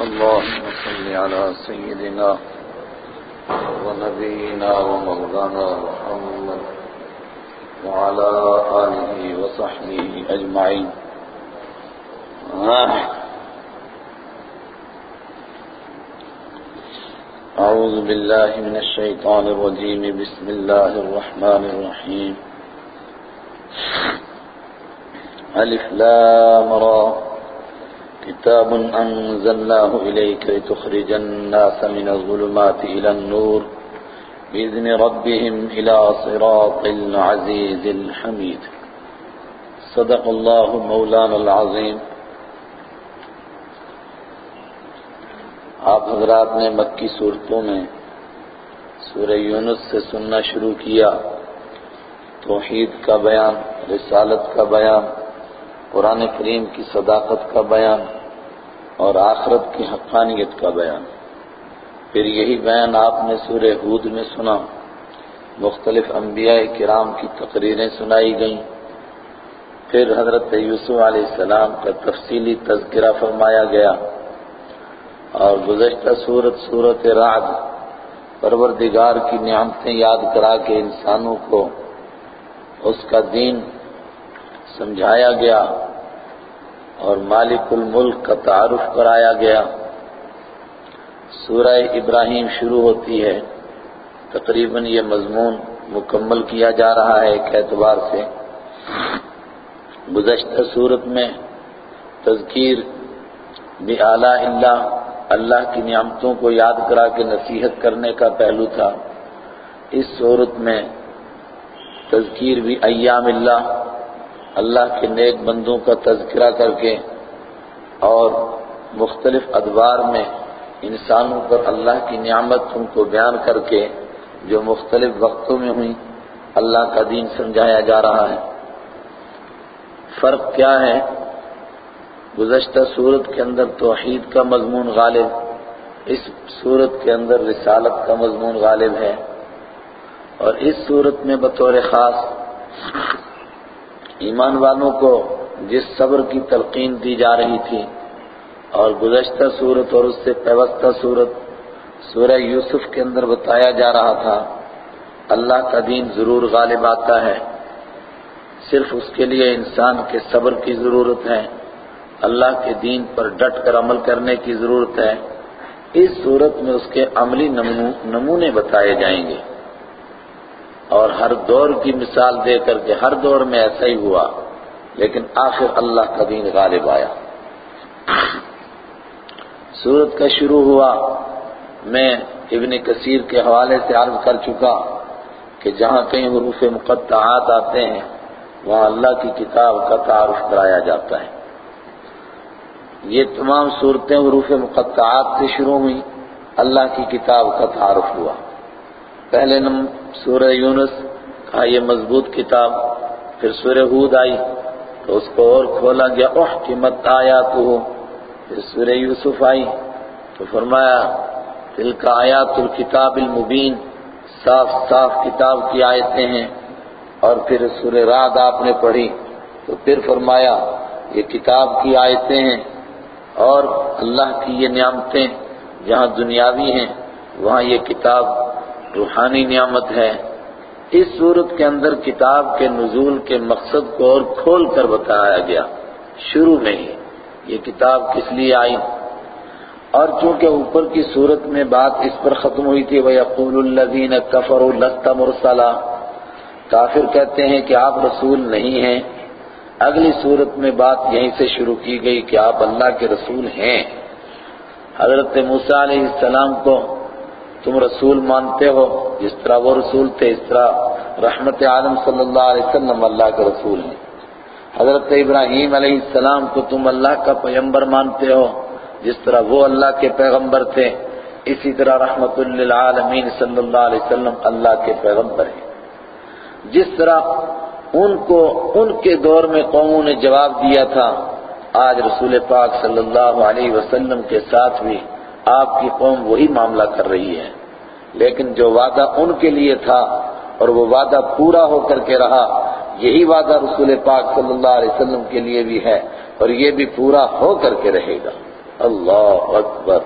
اللهم صل على سيدنا ونبينا ومولانا محمد وعلى آله وصحبه أجمعين. أعوذ بالله من الشيطان الرجيم. بسم الله الرحمن الرحيم. ألف لام را. كتاب أنزلناه إليك لتخرج الناس من الظلمات إلى النور بإذن ربهم إلى صراط العزيز الحميد. صدق الله مولانا العظيم آپ حضرات نے مکی صورتوں میں سورہ یونس سے سننا شروع کیا. توحید کا بیان، رسالت کا بیان قرآن کریم کی صداقت کا بیان اور آخرت کی حقانیت کا بیان۔ پھر یہی بیان آپ نے سورہ ہود میں سنا۔ مختلف انبیاء کرام کی تقریریں سنائی گئیں۔ پھر حضرت یوسف علیہ السلام کا تفصیلی تذکرہ فرمایا گیا۔ اور گزشتہ صورت صورت رعد، پروردگار کی نعمتیں یاد کرا کے انسانوں کو اس کا دین سمجھایا گیا اور مالک الملک کا تعارف کرایا گیا۔ سورہ ابراہیم شروع ہوتی ہے۔ تقریباً یہ مضمون مکمل کیا جا رہا ہے ایک اعتبار سے۔ گزشتہ صورت میں تذکیر بآلاء اللہ اللہ کی نعمتوں کو یاد کرا کے نصیحت کرنے کا پہلو تھا۔ اس صورت میں تذکیر بھی ایام اللہ اللہ کے نیک بندوں کا تذکرہ کر کے اور مختلف ادوار میں انسانوں پر اللہ کی نعمت ان کو بیان کر کے جو مختلف وقتوں میں ہوئی، اللہ کا دین سمجھایا جا رہا ہے۔ فرق کیا ہے؟ گزشتہ صورت کے اندر توحید کا مضمون غالب، اس صورت کے اندر رسالت کا مضمون غالب ہے۔ اور اس صورت میں بطور خاص ایمان والوں کو جس صبر کی تلقین دی جا رہی تھی اور گزشتہ صورت اور اس سے پیوستہ صورت سورہ یوسف کے اندر بتایا جا رہا تھا، اللہ کا دین ضرور غالب آتا ہے۔ صرف اس کے لیے انسان کے صبر کی ضرورت ہے، اللہ کے دین پر ڈٹ کر عمل کرنے کی ضرورت ہے۔ اس صورت میں اس کے عملی نمونے بتائے جائیں گے۔ اور ہر دور کی مثال دے کر کے ہر دور میں ایسا ہی ہوا، لیکن آخر اللہ کا دین غالب آیا۔ سورت کا شروع ہوا۔ میں ابن کثیر کے حوالے سے عرض کر چکا کہ جہاں کہیں حروف مقطعات آتے ہیں، وہاں اللہ کی کتاب کا تعارف کرایا جاتا ہے۔ یہ تمام صورتیں حروف مقطعات سے شروع ہوئی اللہ کی کتاب کا تعارف ہوا۔ پہلے نم سورہ یونس کہا یہ مضبوط کتاب، پھر سورہ ہود آئی، تو اس کو اور کھولا گیا، احکمت آیات ہو پھر سورہ یوسف آئی، تو فرمایا دل کا آیات الکتاب المبین، صاف صاف کتاب کی آیتیں ہیں۔ اور پھر سورہ رات آپ نے پڑھی، تو پھر فرمایا، یہ کتاب کی آیتیں ہیں۔ اور اللہ کی یہ نعمتیں جہاں دنیاوی ہیں، وہاں یہ کتاب روحانی نعمت ہے۔ اس صورت کے اندر کتاب کے نزول کے مقصد کو اور کھول کر بتایا گیا۔ شروع میں ہی۔ یہ کتاب کس لیے آئی؟ اور چونکہ اوپر کی صورت میں بات اس پر ختم ہوئی تھی، وَيَقُولُ الَّذِينَ كَفَرُوا لَسْتَ مُرْسَلًا۔ کافر کہتے ہیں کہ آپ رسول نہیں ہیں۔ اگلی صورت میں بات یہیں سے شروع کی گئی کہ آپ اللہ کے رسول ہیں۔ حضرت موسیٰ علیہ السلام کو تم رسول مانتے ہو، جس طرح وہ رسول تھے، اس طرح رحمت عالم صلی اللہ علیہ وسلم اللہ کے رسول ہیں۔ حضرت ابراہیم علیہ السلام کو تم اللہ کا پیغمبر مانتے ہو، جس طرح وہ اللہ کے پیغمبر تھے۔ اسی طرح رحمت للعالمین صلی اللہ علیہ وسلم اللہ کے پیغمبر ہیں۔ جس طرح ان کو، ان کے دور میں قوموں نے جواب دیا تھا، آج رسول پاک صلی اللہ علیہ وسلم کے ساتھ بھی آپ کی قوم وہی معاملہ کر رہی ہے۔ لیکن جو وعدہ ان کے لیے تھا اور وہ وعدہ پورا ہو کر کے رہا، یہی وعدہ رسول پاک صلی اللہ علیہ وسلم کے لیے بھی ہے اور یہ بھی پورا ہو کر کے رہے گا۔ اللہ اکبر۔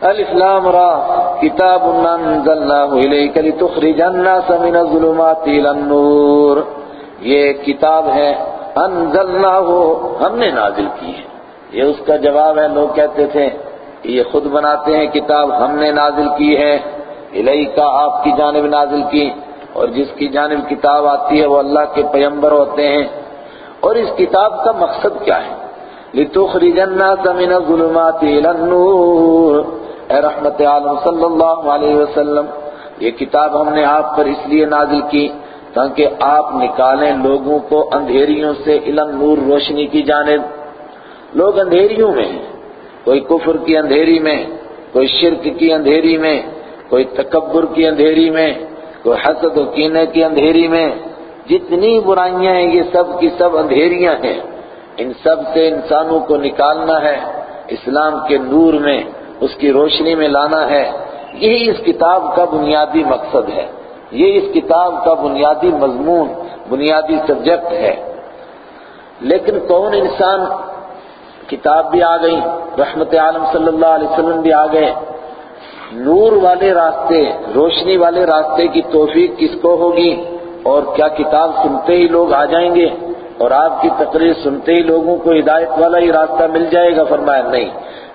الف لام را۔ کتاب انزلناه الیک لتخرج الناس من الظلمات الى النور۔ یہ کتاب ہے۔ انزلناه ہم نے نازل کی ہے۔ یہ اس کا جواب ہے، لوگ کہتے تھے یہ خود بناتے ہیں کتاب ہم نے نازل کی ہے، الیکا آپ کی جانب نازل کی، اور جس کی جانب کتاب آتی ہے وہ اللہ کے پیمبر ہوتے ہیں۔ اور اس کتاب کا مقصد کیا ہے؟ لِتُخْرِجَ النَّاسَ مِنَ الظُّلُمَاتِ إِلَى النُّورِ۔ اے رحمت عالم صلی اللہ علیہ وسلم، یہ کتاب ہم نے آپ پر اس لیے نازل کی تاکہ آپ نکالیں لوگوں کو اندھیریوں سے علم نور روشنی کی جانب۔ لوگ اندھیریوں میں ہیں۔ کوئی کفر کی اندھیری میں، کوئی شرک کی اندھیری میں، کوئی تکبر کی اندھیری میں، کوئی حسد و کینے کی اندھیری میں۔ جتنی برائیاں ہیں، یہ سب کی سب اندھیریاں ہیں۔ ان سب سے انسانوں کو نکالنا ہے، اسلام کے نور میں، اس کی روشنی میں لانا ہے۔ یہی اس کتاب کا بنیادی مقصد ہے۔ یہ اس کتاب کا بنیادی مضمون، بنیادی سبجیکٹ ہے۔ لیکن کون انسان کتاب بھی آ گئی، رحمت عالم صلی اللہ علیہ وسلم بھی آ گئے۔ نور والے راستے، روشنی والے راستے کی توفیق کس کو ہوگی؟ اور کیا کتاب سنتے ہی لوگ آ جائیں گے؟ اور آپ کی تقریر سنتے ہی لوگوں کو ہدایت والا ہی راستہ مل جائے گا؟ فرمایا، نہیں۔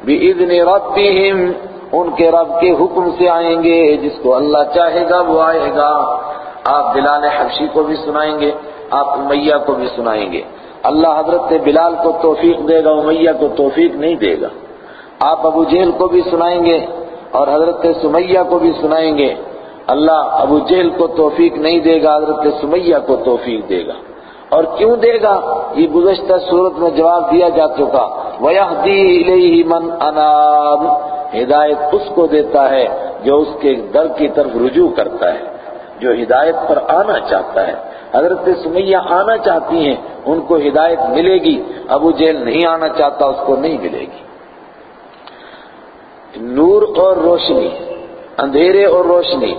بِإِذْنِ رَبِّهِمْ ان کے رب کے حکم سے آئیں گے، جس کو اللہ چاہے گا وہ آئے گا۔ آپ بلال حبشی کو بھی سنائیں گے، آپ امیہ کو بھی سنائیں گے۔ اللہ حضرت بلال کو توفیق دے گا، امیہ کو توفیق نہیں دے گا۔ آپ ابو جہل کو بھی سنائیں گے اور حضرت سمیہ کو بھی سنائیں گے۔ اللہ ابو جہل کو توفیق نہیں دے گا، حضرت سمیہ کو توفیق دے گا۔ اور کیوں دے گا؟ یہ گزشتہ صورت میں جواب دیا جا چکا۔ وَيَحْدِي إِلَيْهِ مَنْ أَنَابِ۔ ہدایت اس کو دیتا ہے جو اس کے در کی طرف رجوع کرتا ہے، جو ہدایت پر آنا چاہتا ہے۔ حضرت سمیہ آنا چاہتی ہیں، ان کو ہدایت ملے گی۔ ابو جیل نہیں آنا چاہتا، اس کو نہیں ملے گی۔ نور اور روشنی، اندھیرے اور روشنی،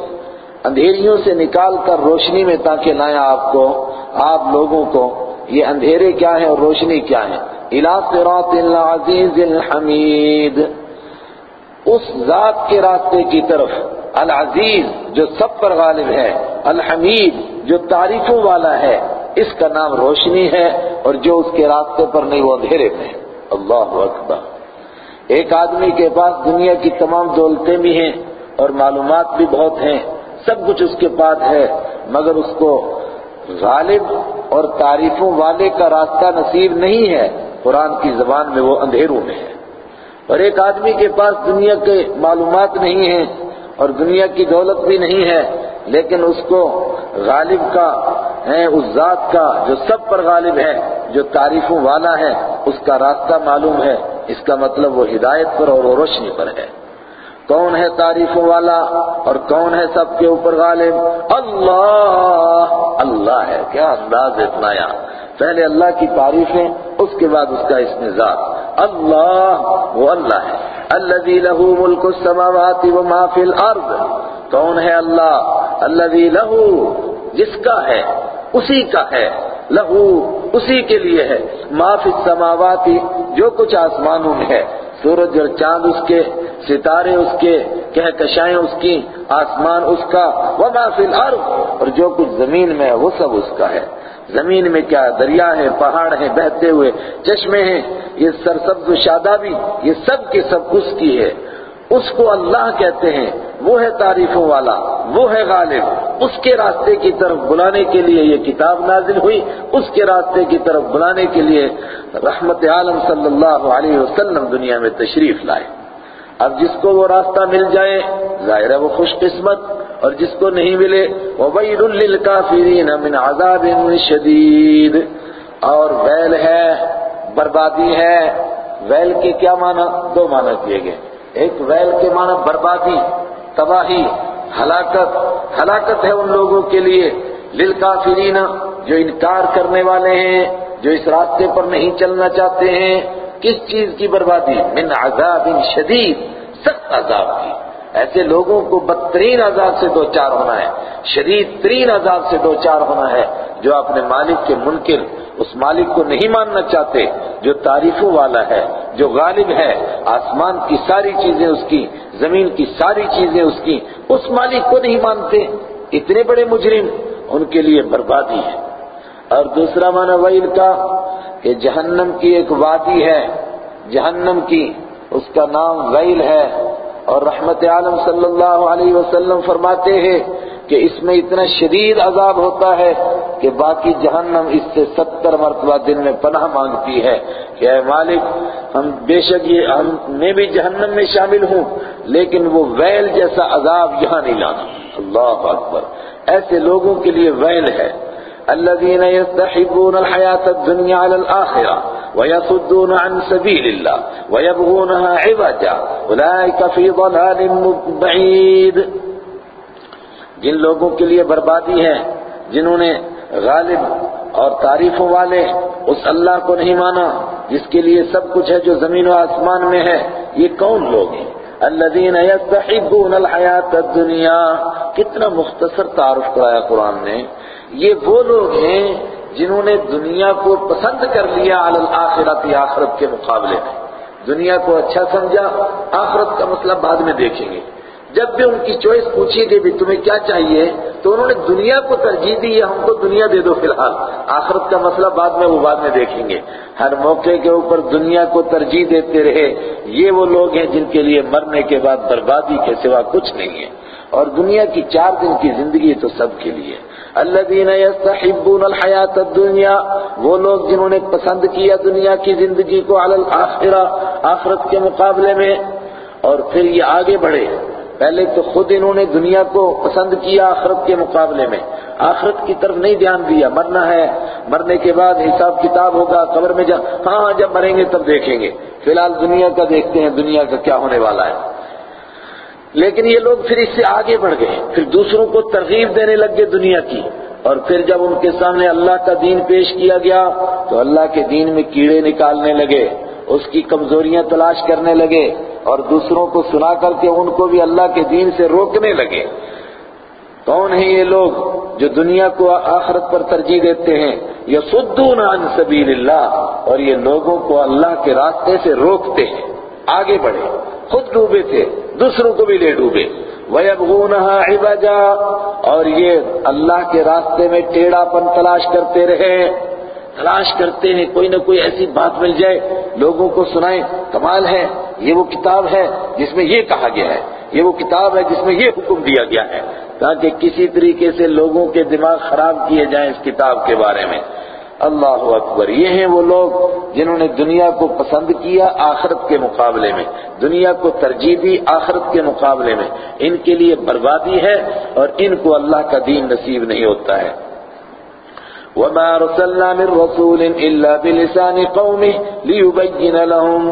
اندھیریوں سے نکال کر روشنی میں تاکہ لایا آپ کو، آپ لوگوں کو۔ یہ اندھیرے کیا ہیں اور روشنی کیا ہے صراط العزیز الحمید۔ اس ذات کے راستے کی طرف، العزیز جو سب پر غالب ہے، الحمید۔ جو تعریفوں والا ہے، اس کا نام روشنی ہے اور جو اس کے راستے پر نہیں، وہ اندھیرے میں اللہ اکبر۔ ایک آدمی کے پاس دنیا کی تمام دولتیں بھی ہیں اور معلومات بھی بہت ہیں، سب کچھ اس کے پاس ہے، مگر اس کو غالب اور تعریفوں والے کا راستہ نصیب نہیں ہے۔ قرآن کی زبان میں وہ اندھیروں میں ہے۔ اور ایک آدمی کے پاس دنیا کے معلومات نہیں ہیں اور دنیا کی دولت بھی نہیں ہے لیکن اس کو غالب کا ہے اس ذات کا جو سب پر غالب ہے، جو تعریفوں والا ہے، اس کا راستہ معلوم ہے۔ اس کا مطلب وہ ہدایت پر اور روشنی پر ہے۔ کون ہے تعریفوں والا اور کون ہے سب کے اوپر غالب؟ اللہ۔ اللہ ہے۔ کیا انداز اتنا یہاں پہلے اللہ کی تعریفیں، اس کے بعد اس کا اسم ذات۔ اللہ، وہ اللہ ہے۔ الذي له ملك السماوات وما في الارض۔ کون ہے اللہ؟ الذي له جس کا ہے، اسی کا ہے، لہو اسی کے لیے ہے۔ ما فی السماوات، جو کچھ آسمانوں میں ہے، سورج اور چاند اس کے، ستارے اس کے، کہکشائیں اس کی، آسمان اس کا، وما فی الارض، اور جو کچھ زمین میں ہے، وہ سب اس کا ہے۔ زمین میں کیا دریا ہے، پہاڑ ہیں، بہتے ہوئے چشمے ہیں، یہ سرسبز و شادابی، یہ سب کے سب اس کی ہے۔ اس کو اللہ کہتے ہیں، وہ ہے تعریفوں والا، وہ ہے غالب۔ اس کے راستے کی طرف بلانے کے لیے یہ کتاب نازل ہوئی، اس کے راستے کی طرف بلانے کے لیے رحمت عالم صلی اللہ علیہ وسلم دنیا میں تشریف لائے۔ اب جس کو وہ راستہ مل جائے، ظاہر ہے وہ خوش قسمت، اور جس کو نہیں ملے، وَوَيْلٌ لِّلْكَافِرِينَ مِنْ عَذَابٍ شَدِيدٍ۔ اور ویل ہے، بربادی ہے۔ ویل کے کیا معنی؟ دو معنی کیے گئے۔ ایک ویل کے معنی بربادی، تباہی، ہلاکت۔ ہلاکت ہے ان لوگوں کے لیے، للکافرین جو انکار کرنے والے ہیں، جو اس راستے پر نہیں چلنا چاہتے ہیں۔ کس چیز کی بربادی؟ من عذاب شدید، سخت عذاب کی۔ ایسے لوگوں کو بدترین عذاب سے دو چار ہونا ہے، شدید ترین عذاب سے دو چار ہونا ہے جو اپنے مالک کے منکر، اس مالک کو نہیں ماننا چاہتے، جو تعریفوں والا ہے، جو غالب ہے، آسمان کی ساری چیزیں اس کی، زمین کی ساری چیزیں اس کی، اس مالک کو نہیں مانتے۔ اتنے بڑے مجرم ان کے لیے بربادی ہے۔ اور دوسرا معنی ویل کا کہ جہنم کی ایک وادی ہے، جہنم کی اس کا نام ویل ہے۔ اور رحمت عالم صلی اللہ علیہ وسلم فرماتے ہیں کہ اس میں اتنا شدید عذاب ہوتا ہے کہ باقی جہنم اس سے ستر مرتبہ دن میں پناہ مانگتی ہے کہ اے مالک، ہم بے شک یہ ہم میں بھی جہنم میں شامل ہوں، لیکن وہ ویل جیسا عذاب یہاں نہیں لانا۔ اللہ اکبر۔ ایسے لوگوں کے لیے ویل ہے۔ الذين يستحبون الحياة الدنيا على الآخرة ويصدون عن سبيل الله ويبغونها عوجا أولئك في ضلال بعيد. جن لوگوں کے لیے بربادی ہے، جنہوں نے غالب اور تعریفوں والے اس اللہ کو نہیں مانا، جس کے لیے سب کچھ ہے جو زمین و آسمان میں ہے، یہ کون لوگ ہیں؟ الذين يستحبون الحياة الدنيا. کتنا مختصر تعارف کرایا قرآن نے۔ یہ وہ لوگ ہیں جنہوں نے دنیا کو پسند کر لیا علی الاخرت آخرت کے مقابلے میں۔ دنیا کو اچھا سمجھا، آخرت کا مسئلہ بعد میں دیکھیں گے۔ جب بھی ان کی چوائس پوچھی گئی بھی تمہیں کیا چاہیے، تو انہوں نے دنیا کو ترجیح دی ہے ہم کو دنیا دے دو فی الحال۔ آخرت کا مسئلہ بعد میں، وہ بعد میں دیکھیں گے۔ ہر موقع کے اوپر دنیا کو ترجیح دیتے رہے۔ یہ وہ لوگ ہیں جن کے لیے مرنے کے بعد بربادی کے سوا کچھ نہیں ہے۔ اور دنیا کی چار دن کی زندگی تو سب کے لیے۔ الذين يستحبون الحياة الدنيا وہ لوگ جنہوں نے پسند کیا دنیا کی زندگی کو علی الاخرہ، آخرت کے مقابلے میں۔ اور پھر یہ آگے بڑھے۔ پہلے تو خود انہوں نے دنیا کو پسند کیا آخرت کے مقابلے میں۔ آخرت کی طرف نہیں دھیان دیا، مرنا ہے۔ مرنے کے بعد حساب کتاب ہوگا، قبر میں جا ہاں ہاں جب مریں گے تب دیکھیں گے۔ فی الحال دنیا کا دیکھتے ہیں، دنیا کا کیا ہونے والا ہے۔ لیکن یہ لوگ پھر اس سے آگے بڑھ گئے، پھر دوسروں کو ترغیب دینے لگ گئے دنیا کی۔ اور پھر جب ان کے سامنے اللہ کا دین پیش کیا گیا، تو اللہ کے دین میں کیڑے نکالنے لگے، اس کی کمزوریاں تلاش کرنے لگے، اور دوسروں کو سنا کر کے ان کو بھی اللہ کے دین سے روکنے لگے۔ کون ہیں یہ لوگ جو دنیا کو آخرت پر ترجیح دیتے ہیں؟ یصدون عن سبیل اللہ، اور یہ لوگوں کو اللہ کے راستے سے روکتے ہیں۔ آگے بڑھے خود ڈوبے تھے، دوسروں کو بھی لے ڈوبے۔ وَيَبْغُونَهَا عِبَجًا، اور یہ اللہ کے راستے میں ٹیڑھا پن تلاش کرتے رہے۔ تلاش کرتے ہیں، کوئی نہ کوئی ایسی بات مل جائے، لوگوں کو سنائیں، کمال ہے، یہ وہ کتاب ہے جس میں یہ کہا گیا ہے، یہ وہ کتاب ہے جس میں یہ حکم دیا گیا ہے۔ تاکہ کسی طریقے سے لوگوں کے دماغ خراب کیے جائیں اس کتاب کے بارے میں۔ اللہ اکبر۔ یہ ہیں وہ لوگ جنہوں نے دنیا کو پسند کیا آخرت کے مقابلے میں۔ دنیا کو ترجیح دی آخرت کے مقابلے میں۔ ان کے لیے بربادی ہے اور ان کو اللہ کا دین نصیب نہیں ہوتا ہے۔ وَمَا أَرْسَلْنَا مِن رَّسُولٍ إِلَّا بِلِسَانِ قَوْمِهِ لِيُبَيِّنَ لَهُمْ۔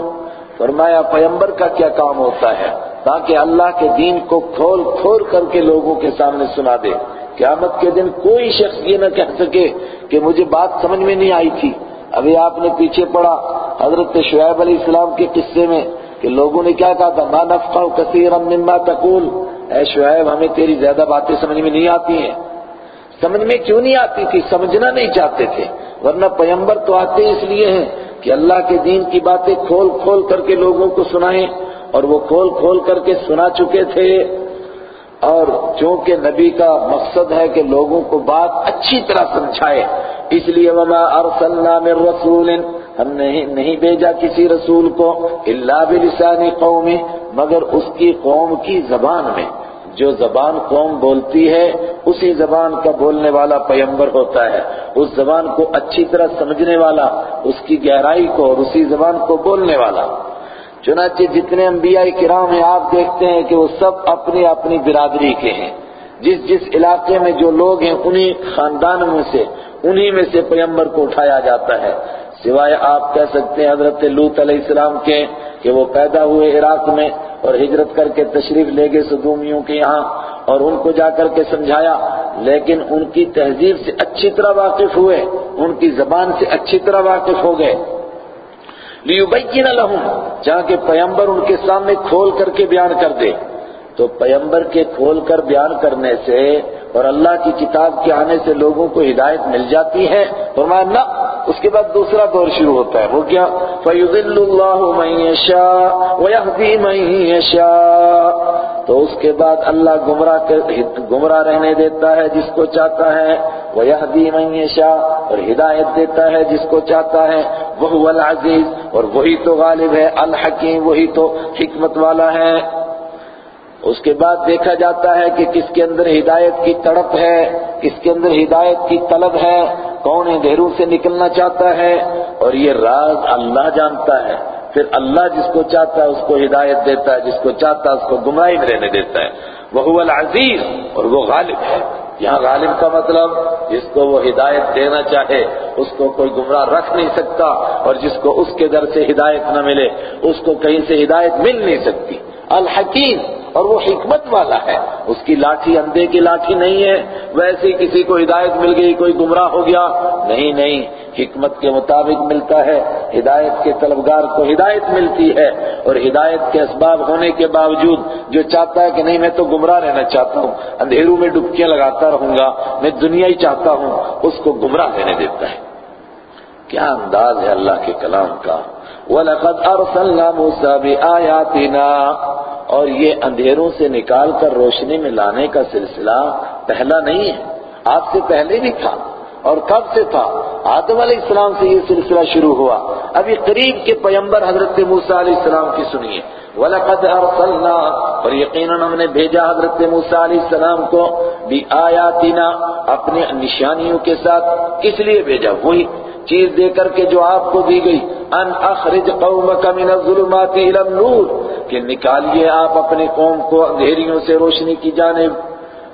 فرمایا پیمبر کا کیا کام ہوتا ہے؟ تاکہ اللہ کے دین کو کھول کھول کر کے لوگوں کے سامنے سنا دے۔ قیامت کے دن کوئی شخص یہ نہ کہہ سکے کہ مجھے بات سمجھ میں نہیں آئی تھی۔ ابھی آپ نے پیچھے پڑا حضرت شعیب علیہ السلام کے قصے میں کہ لوگوں نے کیا کہا تھا، ما نفقہ کثیرا مما تقول. اے شعیب، ہمیں تیری زیادہ باتیں سمجھ میں نہیں آتی ہیں۔ سمجھ میں کیوں نہیں آتی تھی؟ سمجھنا نہیں چاہتے تھے۔ ورنہ پیمبر تو آتے اس لیے ہیں کہ اللہ کے دین کی باتیں کھول کھول کر کے لوگوں کو سنائیں اور وہ کھول کھول کر کے سنا چکے تھے۔ اور چونکہ نبی کا مقصد ہے کہ لوگوں کو بات اچھی طرح سمجھائے، اس لیے وما ارسلنا من رسول، ہم نے نہیں بھیجا کسی رسول کو الا بلسان قومی مگر اس کی قوم کی زبان میں۔ جو زبان قوم بولتی ہے، اسی زبان کا بولنے والا پیمبر ہوتا ہے۔ اس زبان کو اچھی طرح سمجھنے والا، اس کی گہرائی کو اور اسی زبان کو بولنے والا۔ چنانچہ جتنے انبیاء کرام ہیں، آپ دیکھتے ہیں کہ وہ سب اپنی اپنی برادری کے ہیں۔ جس جس علاقے میں جو لوگ ہیں، انہی خاندان میں سے، انہی میں سے پیمبر کو اٹھایا جاتا ہے۔ سوائے آپ کہہ سکتے ہیں، حضرت لوت علیہ السلام کے کہ وہ پیدا ہوئے عراق میں اور ہجرت کر کے تشریف لے گئے صدومیوں کے یہاں اور ان کو جا کر کے سمجھایا۔ لیکن ان کی تہذیب سے اچھی طرح واقف ہوئے، ان کی زبان سے اچھی طرح واقف ہو گئے۔ لیبین لہم جہاں کہ پیمبر ان کے سامنے کھول کر کے بیان کر دے۔ تو پیمبر کے کھول کر بیان کرنے سے اور اللہ کی کتاب کے آنے سے لوگوں کو ہدایت مل جاتی ہے۔ فرمایا نہ اس کے بعد دوسرا دور شروع ہوتا ہے وہ کیا فَيُضِلُّ اللَّهُ مَن يَشَاءُ وَيَهْدِي مَن يَشَاءُ۔ تو اس کے بعد اللہ گمراہ گمراہ رہنے دیتا ہے جس کو چاہتا ہے۔ وَيَهْدِي مَن يَشَاءُ اور ہدایت دیتا ہے جس کو چاہتا ہے۔ وہ العزیز اور وہی تو غالب ہے، الحکیم، وہی تو حکمت والا ہے۔ اس کے بعد دیکھا جاتا ہے کہ کس کے اندر ہدایت کی تڑپ ہے، کس کے اندر ہدایت کی طلب ہے، کون اندھیروں سے نکلنا چاہتا ہے۔ اور یہ راز اللہ جانتا ہے۔ پھر اللہ جس کو چاہتا ہے، اس کو ہدایت دیتا ہے، جس کو چاہتا ہے، اس کو گمراہی میں رہنے دیتا ہے۔ وہ العزیز اور وہ غالب ہے۔ یہاں غالب کا مطلب جس کو وہ ہدایت دینا چاہے، اس کو کوئی گمراہ رکھ نہیں سکتا اور جس کو اس کے در سے ہدایت نہ ملے، اس کو کہیں سے ہدایت مل نہیں سکتی۔ الحکیم اور وہ حکمت والا ہے۔ اس کی لاٹھی اندھے کی لاٹھی نہیں ہے۔ ویسے کسی کو ہدایت مل گئی، کوئی گمراہ ہو گیا۔ نہیں نہیں، حکمت کے مطابق ملتا ہے۔ ہدایت کے طلبگار کو ہدایت ملتی ہے۔ اور ہدایت کے اسباب ہونے کے باوجود جو چاہتا ہے کہ نہیں، میں تو گمراہ رہنا چاہتا ہوں۔ اندھیروں میں ڈبکیاں لگاتا رہوں گا۔ میں دنیا ہی چاہتا ہوں۔ اس کو گمراہ رہنے دیتا ہے۔ کیا انداز ہے اللہ کے کلام کا؟ وَلَقَدْ أَرْسَلْنَا مُوسَى بِآيَاتِنَا۔ اور یہ اندھیروں سے نکال کر روشنی میں لانے کا سلسلہ پہلا نہیں ہے۔ آپ سے پہلے بھی تھا اور کب سے تھا؟ آدم علیہ السلام سے یہ سلسلہ شروع ہوا۔ ابھی قریب کے پیمبر حضرت موسیٰ علیہ السلام کی سنیے۔ وَلَقَدْ أَرْسَلْنَا اور یقیناً ہم نے بھیجا حضرت موسیٰ علیہ السلام کو بھی آیاتنا اپنے نشانیوں کے ساتھ کس لیے بھیجا؟ وہی چیز دے کر کے جو آپ کو دی گئی۔ ان اخرج قومک من الظلمات الى النور، کہ نکالیے آپ اپنے قوم کو اندھیریوں سے روشنی کی جانب۔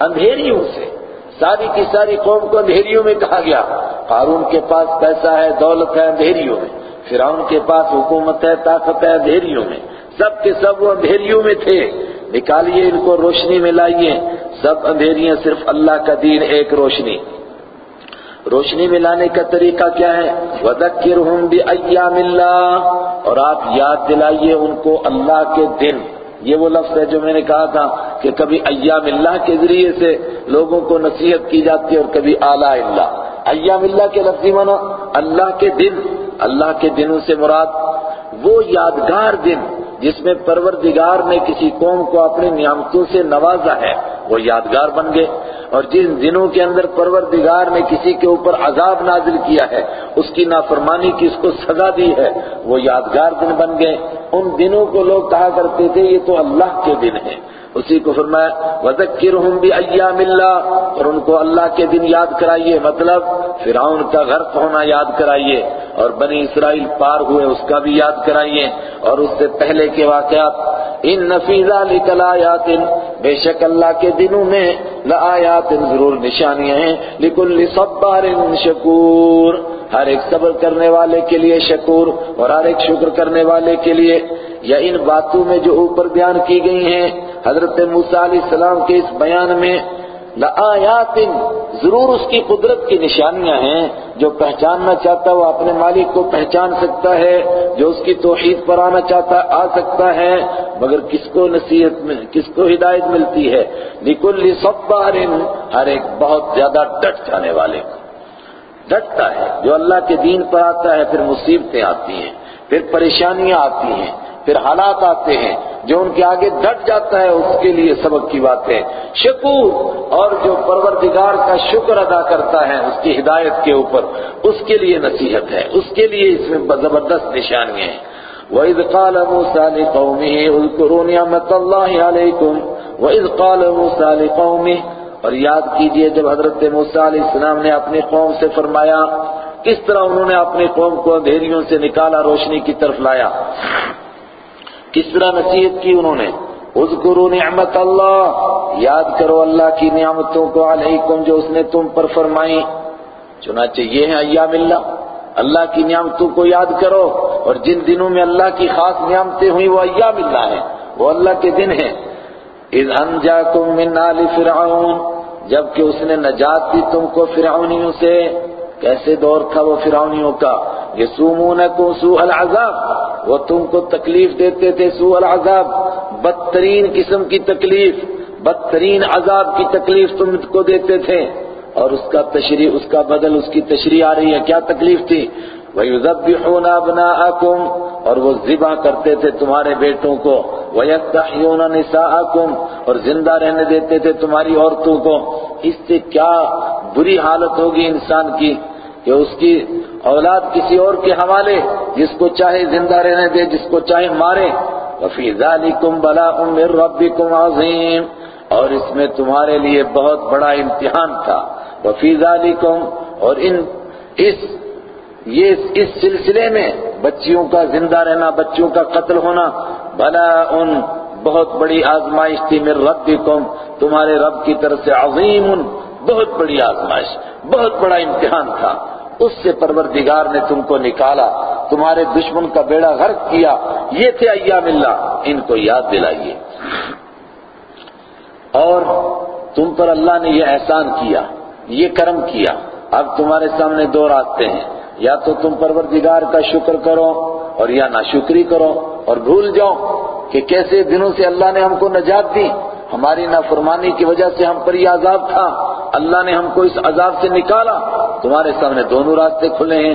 اندھیریوں سے۔ ساری کی ساری قوم کو اندھیریوں میں کہا گیا۔ قارون کے پاس پیسہ ہے، دولت ہے اندھیریوں میں۔ فرعون کے پاس حکومت ہے، طاقت ہے اندھیریوں میں۔ سب کے سب وہ اندھیریوں میں تھے۔ نکالیے ان کو روشنی میں لائیے۔ سب اندھیریاں صرف اللہ کا دین، ایک روشنی۔ روشنی میں لانے کا طریقہ کیا ہے؟ وَذَكِّرْهُمْ بِأَيَّامِ اللَّهِ۔ اور آپ یاد دلائیے ان کو اللہ کے دن۔ یہ وہ لفظ ہے جو میں نے کہا تھا کہ کبھی ایام اللہ کے ذریعے سے لوگوں کو نصیحت کی جاتی ہے اور کبھی آلہ اللہ۔ ایام اللہ کے لفظی معنی اللہ کے دن۔ اللہ کے دنوں سے مراد وہ یادگار دن۔ جس میں پروردگار نے کسی قوم کو اپنی نعمتوں سے نوازا ہے، وہ یادگار بن گئے۔ اور جن دنوں کے اندر پروردگار نے کسی کے اوپر عذاب نازل کیا ہے، اس کی نافرمانی کی اس کو سزا دی ہے، وہ یادگار دن بن گئے۔ ان دنوں کو لوگ کہا کرتے تھے، یہ تو اللہ کے دن ہیں۔ اسی کو فرمایا، وَذَكِّرْهُمْ بِأَيَّامِ اللَّهِ، اور ان کو اللہ کے دن یاد کرائیے مطلب فرعون کا غرق ہونا یاد کرائیے، اور بنی اسرائیل پار ہوئے، اس کا بھی یاد کرائیے، اور اس سے پہلے کے واقعات۔ ان نفیزہ لکلایات بے شک اللہ کے دنوں میں لآیات ضرور نشانیاں ہیں لکل صبار شکور ہر ایک صبر کرنے والے کے لیے شکور اور ہر ایک شکر کرنے والے کے لیے یا ان باتوں میں جو اوپر بیان کی گئی ہیں، حضرت موسیٰ علیہ السلام کے اس بیان میں لآیات ضرور اس کی قدرت کی نشانیاں ہیں، جو پہچاننا چاہتا ہے وہ اپنے مالک کو پہچان سکتا ہے، جو اس کی توحید پر آنا چاہتا ہے آ سکتا ہے، مگر کس کو نصیحت میں کس کو ہدایت ملتی ہے؟ لکل صبار ہر ایک بہت زیادہ ڈٹ جانے والے کو۔ ڈٹتا ہے، جو اللہ کے دین پر آتا ہے، پھر مصیبتیں آتی ہیں، پھر پریشانیاں آتی ہیں، پھر حالات آتے ہیں۔ جو ان کے آگے ڈٹ جاتا ہے، اس کے لیے سبق کی بات ہے۔ شکور، اور جو پروردگار کا شکر ادا کرتا ہے، اس کی ہدایت کے اوپر، اس کے لیے نصیحت ہے۔ اس کے لیے اس میں زبردست نشانیاں ہیں۔ وَإِذْ قَالَ مُوسَى لِقَوْمِهِ اذْكُرُوا نِعْمَةَ اللَّهِ عَلَيْكُمْ۔ وَإِذْ قَالَ مُوسَى لِقَوْمِهِ اور یاد کیجیے جب حضرت موسیٰ علیہ السلام نے اپنی قوم سے فرمایا، کس طرح انہوں نے اپنی قوم کو اندھیریوں سے نکالا، روشنی کی طرف لایا؟ کس طرح نصیحت کی انہوں نے؟ اذکروا نعمت اللہ، یاد کرو اللہ کی نعمتوں کو علیکم جو اس نے تم پر فرمائی۔ چنانچہ یہ ہے ایام اللہ اللہ کی نعمتوں کو یاد کرو، اور جن دنوں میں اللہ کی خاص نعمتیں ہوئی وہ ایام اللہ ہیں، وہ اللہ کے دن ہیں۔ اذ انجاکم من آل فرعون جبکہ اس نے نجات دی تم کو فرعونیوں سے۔ کیسے دور تھا وہ فرعونیوں کا؟ یسومونکم سوء العذاب، وہ تم کو تکلیف دیتے تھے سوء العذاب۔ بدترین قسم کی تکلیف، بدترین عذاب کی تکلیف تم کو دیتے تھے۔ اور اس کا تشریح، اس کا بدل، اس کی تشریح آ رہی ہے۔ کیا تکلیف تھی؟ وَيُذَبِّحُونَ أَبْنَاءَكُمْ، اور وہ ذبح کرتے تھے تمہارے بیٹوں کو۔ وَيَسْتَحْيُونَ نِسَاءَكُمْ، اور زندہ رہنے دیتے تھے تمہاری عورتوں کو۔ اس سے کیا بری حالت ہوگی انسان کی کہ اس کی اولاد کسی اور کے حوالے، جس کو چاہے زندہ رہنے دے، جس کو چاہے مارے۔ وَفِي ذَلِكُمْ بَلَاءٌ مِّن رَبِّكُمْ عَظِيمٌ۔ اور اس میں تمہارے لیے بہت بڑا امتحان تھا۔ وَفِي ذَلِكُمْ، اور ان اس یہ اس سلسلے میں بچیوں کا زندہ رہنا بچوں کا قتل ہونا بلا ان بہت بڑی آزمائش تھی، من ربکم، تمہارے رب کی طرف سے عظیم ان بہت بڑی آزمائش، بہت بڑا امتحان تھا۔ اس سے پروردگار نے تم کو نکالا، تمہارے دشمن کا بیڑا غرق کیا۔ یہ تھے ایام اللہ، ان کو یاد دلائیے۔ اور تم پر اللہ نے یہ احسان کیا، یہ کرم کیا۔ اب تمہارے سامنے دو راستے ہیں۔ یا تو تم پروردگار کا شکر کرو اور یا ناشکری کرو اور بھول جاؤ کہ کیسے دنوں سے اللہ نے ہم کو نجات دی۔ ہماری نافرمانی کی وجہ سے ہم پر یہ عذاب تھا۔ اللہ نے ہم کو اس عذاب سے نکالا۔ تمہارے سامنے دونوں راستے کھلے ہیں۔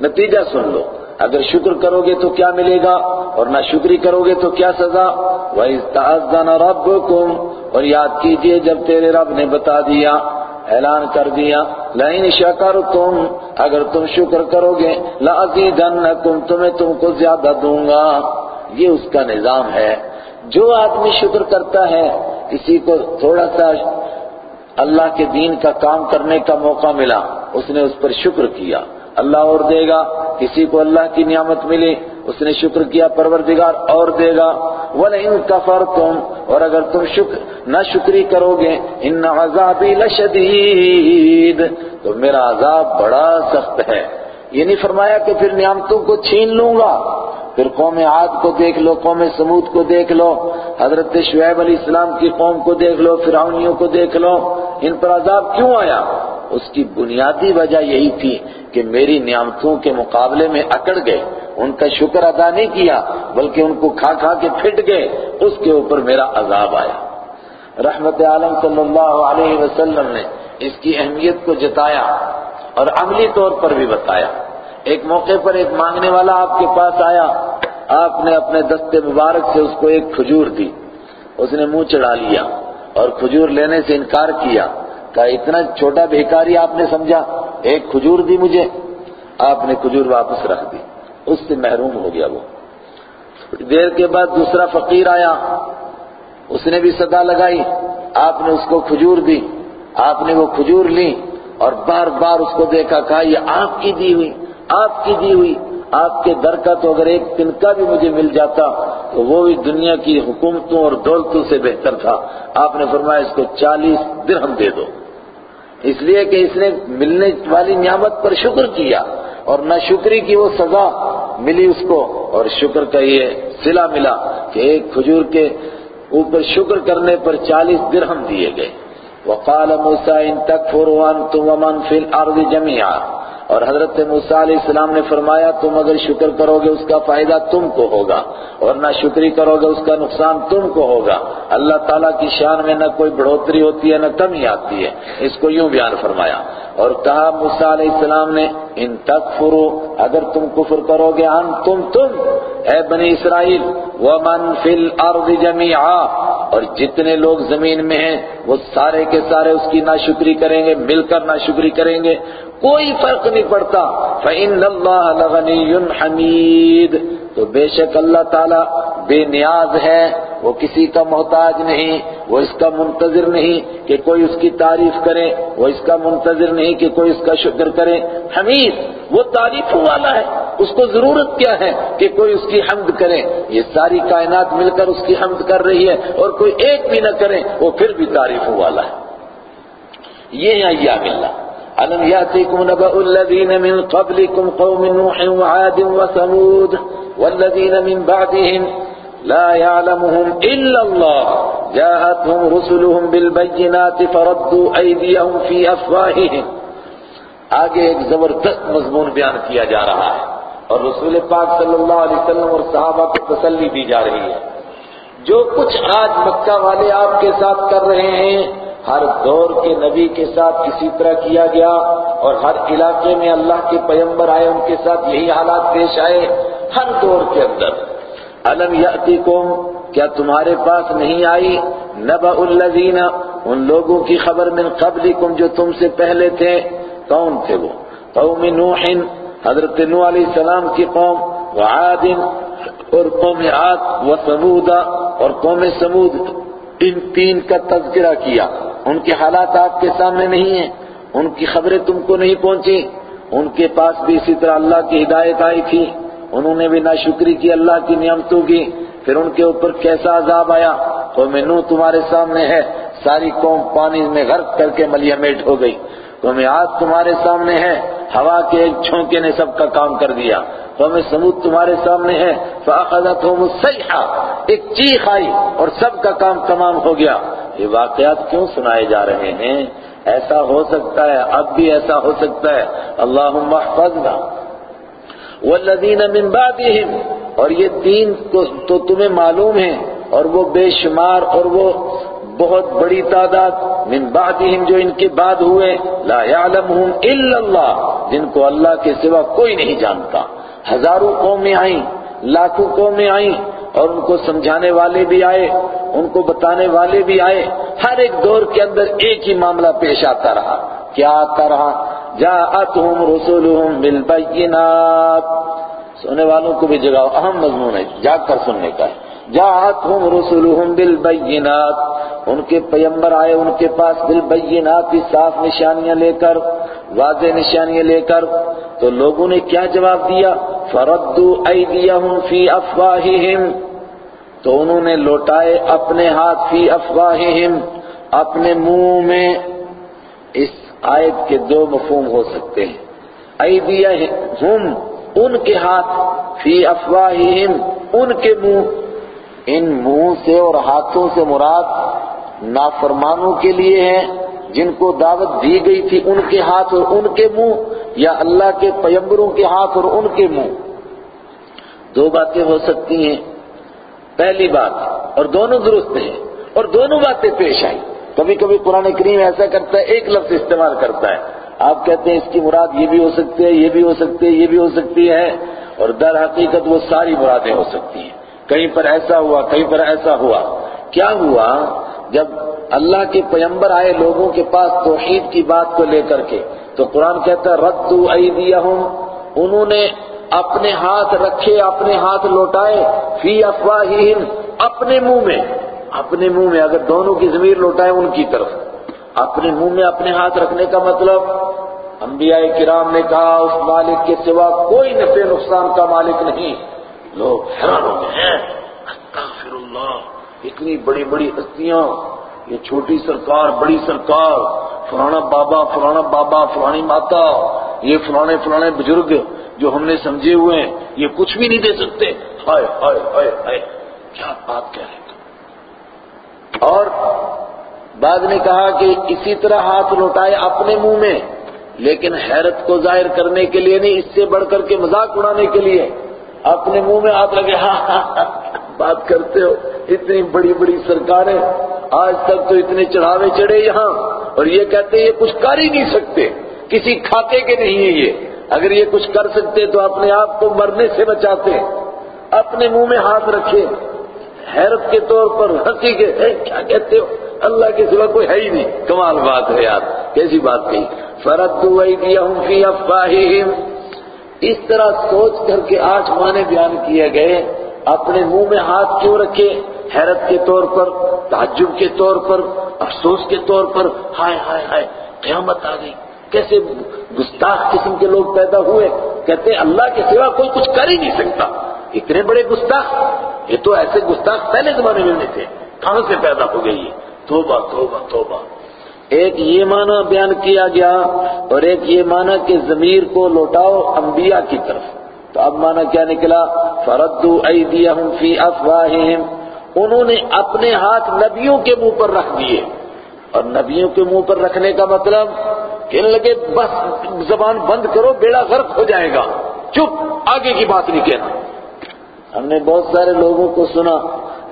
نتیجہ سن لو۔ اگر شکر کرو گے تو کیا ملے گا؟ اور نہ شکری کرو گے تو کیا سزا؟ وَإِسْتَعَذَّنَ رَبُّكُمْ اور یاد کیجیے جب تیرے رب نے بتا دیا۔ اعلان کر دیا لَإِنْ شَكَرْتُمْ اگر تم شکر کرو گے لَأَزِيدَنَّكُمْ تمہیں تم کو زیادہ دوں گا۔ یہ اس کا نظام ہے۔ جو آدمی شکر کرتا ہے کسی کو تھوڑا سا اللہ کے دین کا کام کرنے کا موقع ملا۔ اس نے اس پر شکر کیا۔ اللہ اور دے گا، کسی کو اللہ کی نعمت ملی اس نے شکر کیا، پروردگار اور دے گا۔ وَلَئِن كَفَرْتُمْ اور اگر تم شکر نہ شکری کرو گے، ان عذابی لشدید تو میرا عذاب بڑا سخت ہے۔ یہ نہیں فرمایا کہ پھر نعمتوں کو چھین لوں گا۔ پھر قوم عاد کو دیکھ لو، قوم سمود کو دیکھ لو، حضرت شعیب علیہ السلام کی قوم کو دیکھ لو، فرعونیوں کو دیکھ لو۔ ان پر عذاب کیوں آیا؟ اس کی بنیادی وجہ یہی تھی کہ میری نعمتوں کے مقابلے میں اکڑ گئے، ان کا شکر ادا نہیں کیا، بلکہ ان کو کھا کھا کے پھٹ گئے، اس کے اوپر میرا عذاب آیا۔ رحمت عالم صلی اللہ علیہ وسلم نے اس کی اہمیت کو جتایا اور عملی طور پر بھی بتایا۔ ایک موقع پر ایک مانگنے والا آپ کے پاس آیا، آپ نے اپنے دستے مبارک سے اس کو ایک کھجور دی، اس نے منہ چڑھا لیا اور کھجور لینے سے انکار کیا۔ کہا اتنا چھوٹا بھیکاری آپ نے سمجھا، ایک کھجور دی مجھے، آپ نے کھجور واپس رکھ دی۔ اس سے محروم ہو گیا وہ۔ تھوڑی دیر کے بعد دوسرا فقیر آیا۔ اس نے بھی صدا لگائی۔ آپ نے اس کو کھجور دی۔ آپ نے وہ کھجور لی اور بار بار اس کو دیکھا، کہا، یہ آپ کی دی ہوئی، آپ کی دی ہوئی۔ آپ کے در کا تو اگر ایک تنکا بھی مجھے مل جاتا، تو وہ بھی دنیا کی حکومتوں اور دولتوں سے بہتر تھا۔ آپ نے فرمایا، اس کو چالیس درہم دے دو۔ اس لیے کہ اس نے ملنے والی نعمت پر شکر کیا اور نہ شکری کی وہ سزا ملی اس کو اور شکر کا یہ صلہ ملا کہ ایک کھجور کے اوپر شکر کرنے پر چالیس درہم دیے گئے۔ وقال موسیٰ، ان تکفروا انتم ومن فی الارض جميعا اور حضرت موسیٰ علیہ السلام نے فرمایا، تم اگر شکر کرو گے اس کا فائدہ تم کو ہوگا، اور نہ شکری کرو گے اس کا نقصان تم کو ہوگا۔ اللہ تعالیٰ کی شان میں نہ کوئی بڑھوتری ہوتی ہے، نہ کمی آتی ہے۔ اس کو یوں بیان فرمایا۔ اور کہا، موسیٰ علیہ السلام نے، ان تک فرو اگر تم کفر کرو گے ان تم تم اے بنی اسرائیل، ومن فی الارض جميعا، اور جتنے لوگ زمین میں ہیں، وہ سارے کے سارے اس کی ناشکری کریں گے، مل کر ناشکری کریں گے۔ کوئی فرق نہیں پڑتا۔ فَإِنَّ اللَّهَ لَغَنِيٌّ حَمِيدٌ۔ تو بے شک اللہ تعالیٰ بے نیاز ہے، وہ کسی کا محتاج نہیں، وہ اس کا منتظر نہیں کہ کوئی اس کی تعریف کرے، وہ اس کا منتظر نہیں کہ کوئی اس کا شکر کرے۔ حمید، وہ تعریف والا ہے، اس کو ضرورت کیا ہے کہ کوئی اس کی حمد کرے؟ یہ ساری کائنات مل کر اس کی حمد کر رہی ہے اور کوئی ایک بھی نہ کرے، وہ پھر بھی تعریف والا ہے۔ یہ ہے ایام اللہ۔ ألم يأتيكم نبأ الذين من قبلكم قوم نوح وعاد وثمود والذين من بعدهم لا يعلمهم إلا الله جاءتهم رسلهم بالبينات فردوا أيديهم في أفواههم آگے ایک زبردست مضمون بیان کیا جا رہا ہے اور رسول پاک صلی اللہ علیہ وسلم اور صحابہ کو تسلی دی جا رہی ہے جو کچھ آج مکہ والے آپ کے ساتھ کر رہے ہیں ہر دور کے نبی کے ساتھ اسی طرح کیا گیا اور ہر علاقے میں اللہ کے پیمبر آئے، ان کے ساتھ یہی حالات پیش آئے ہر دور کے اندر۔ علم یاتیکم کیا تمہارے پاس نہیں آئی؟ نبا الذین، ان لوگوں کی خبر من قبلکم جو تم سے پہلے تھے۔ کون تھے وہ؟ قوم نوح، حضرت نوح علیہ السلام کی قوم، وعاد اور قوم عاد و سمودا اور قوم سمود ان تین کا تذکرہ کیا۔ ان کے حالات آپ کے سامنے نہیں ہیں، ان کی خبریں تم کو نہیں پہنچی ان کے پاس بھی اسی طرح اللہ کی ہدایت آئی تھی۔ انہوں نے بھی ناشکری کی اللہ کی نعمتوں کی۔ پھر ان کے اوپر کیسا عذاب آیا؟ قوم نو تمہارے سامنے ہے۔ ساری قوم پانی میں غرق کر کے ملیا میٹ ہو گئی۔ قوم آج تمہارے سامنے ہے۔ ہوا کے ایک چھونکے نے سب کا کام کر دیا۔ قوم سمود تمہارے سامنے ہے۔ فَأَخَذَتْهُمُ السَّيْحَةُ ایک چیخ آئی اور سب کا کام تمام ہو گیا۔ یہ واقعات کیوں سنائے جا رہے ہیں؟ ایسا ہو سکتا ہے، اب بھی ایسا ہو سکتا ہے۔ اللہم احفظنا۔ والذین من بعدهم اور یہ تین کو تو تمہیں معلوم ہے اور وہ بے شمار اور وہ بہت بڑی تعداد۔ من بعدهم جو ان کے بعد ہوئے۔ لا يعلمهم الا اللہ۔ جن کو اللہ کے سوا کوئی نہیں جانتا۔ ہزاروں قومیں آئیں، لاکھوں قومیں آئیں۔ اور ان کو سمجھانے والے بھی آئے، ان کو بتانے والے بھی آئے، ہر ایک دور کے اندر ایک ہی معاملہ پیش آتا رہا۔ کیا آتا رہا؟ جاءتهم رسولهم بالبینات۔ سننے والوں کو بھی جگہ، اہم مضمون ہے، جاگ کر سننے کا ہے۔ جاءتهم رسولهم بالبینات ان کے پیمبر آئے ان کے پاس بالبینات کی صاف نشانیاں لے کر، واضح نشانیاں لے کر، تو لوگوں نے کیا جواب دیا؟ فردوا ایدیہم فی افواہہم تو انہوں نے لوٹائے اپنے ہاتھ فی افواہہم اپنے منہ میں اس آیت کے دو مفہوم ہو سکتے ہیں۔ ایدیہم ان کے ہاتھ فی افواہہم ان کے منہ ان منہ سے اور ہاتھوں سے مراد نافرمانوں کے لیے ہیں، جن کو دعوت دی گئی تھی ان کے ہاتھ اور ان کے منہ، یا اللہ کے پیمبروں کے ہاتھ اور ان کے منہ۔ دو باتیں ہو سکتی ہیں۔ پہلی بات، اور دونوں درست ہیں، اور دونوں باتیں پیش آئی کبھی کبھی قرآن کریم ایسا کرتا ہے، ایک لفظ استعمال کرتا ہے۔ آپ کہتے ہیں اس کی مراد یہ بھی ہو سکتی ہے، یہ بھی ہو سکتی ہے، یہ بھی ہو سکتی ہے، اور در حقیقت وہ ساری مرادیں ہو سکتی ہیں۔ کہیں پر ایسا ہوا، کہیں پر ایسا ہوا۔ کیا ہوا؟ جب اللہ کے پیمبر آئے لوگوں کے پاس توحید کی بات کو لے کر کے، تو قرآن کہتا ہے ردو ایدیہم انہوں نے اپنے ہاتھ رکھے، اپنے ہاتھ لوٹائے، فی افواہہم، اپنے منہ میں۔ اپنے منہ میں، اگر دونوں کی ضمیر لوٹائے ان کی طرف۔ اپنے منہ میں اپنے ہاتھ رکھنے کا مطلب انبیاء کرام نے کہا، اس مالک کے سوا کوئی نفع نقصان کا مالک نہیں۔ لوگ حیران ہو گئے ہیں۔ استغفر اللہ اتنی بڑی بڑی ہستیاں، یہ چھوٹی سرکار، بڑی سرکار، فلانا بابا فلانا بابا، فلانی ماتا، یہ فلانے فلانے بزرگ جو ہم نے سمجھے ہوئے ہیں، یہ کچھ بھی نہیں دے سکتے۔ ہائے ہائے ہائے ہائے، کیا بات کہہ رہے اور بعد نے کہا کہ اسی طرح ہاتھ لوٹائے اپنے منہ میں، لیکن حیرت کو ظاہر کرنے کے لیے نہیں، اس سے بڑھ کر کے مذاق اڑانے کے لیے۔ اپنے منہ میں ہاتھ لگے ہاں ہاں ہاں بات کرتے ہو، اتنی بڑی بڑی سرکاریں آج تک تو اتنے چڑھاوے چڑھے یہاں، اور یہ کہتے ہیں یہ کچھ کر ہی نہیں سکتے، کسی کھاتے کے نہیں ہے یہ۔ اگر یہ کچھ کر سکتے تو اپنے آپ کو مرنے سے بچاتے، اپنے منہ میں ہاتھ رکھے۔ حیرت کے طور پر ہنسی کے کیا کہتے ہو؟ اللہ کے سوا کوئی ہے ہی نہیں۔ کمال بات ہے یار، کیسی بات کہی؟ فردو ایدیہم فی افواہہم اس طرح سوچ کر کے آٹھ معنی بیان کیے گئے، اپنے منہ میں ہاتھ کیوں رکھے؟ حیرت کے طور پر، تعجب کے طور پر، افسوس کے طور پر، ہائے ہائے ہائے، قیامت آ گئی۔ کیسے گستاخ قسم کے لوگ پیدا ہوئے؟ کہتے ہیں، اللہ کے سوا کوئی کچھ کر ہی نہیں سکتا۔ اتنے بڑے گستاخ، یہ تو ایسے گستاخ پہلے زمانے میں نہیں تھے۔ کہاں سے پیدا ہو گئی ہے توبہ توبہ توبہ۔ ایک یہ معنی بیان کیا گیا اور ایک یہ معنی کہ ضمیر کو لوٹاؤ انبیاء کی طرف۔ تو اب معنی کیا نکلا؟ فردو ایدیہم فی افواہہم انہوں نے اپنے ہاتھ نبیوں کے منہ پر رکھ دیے۔ اور نبیوں کے منہ پر رکھنے کا مطلب کہنے لگے بس زبان بند کرو، بیڑا غرق ہو جائے گا۔ چپ، آگے کی بات نہیں کہنا۔ ہم نے بہت سارے لوگوں کو سنا۔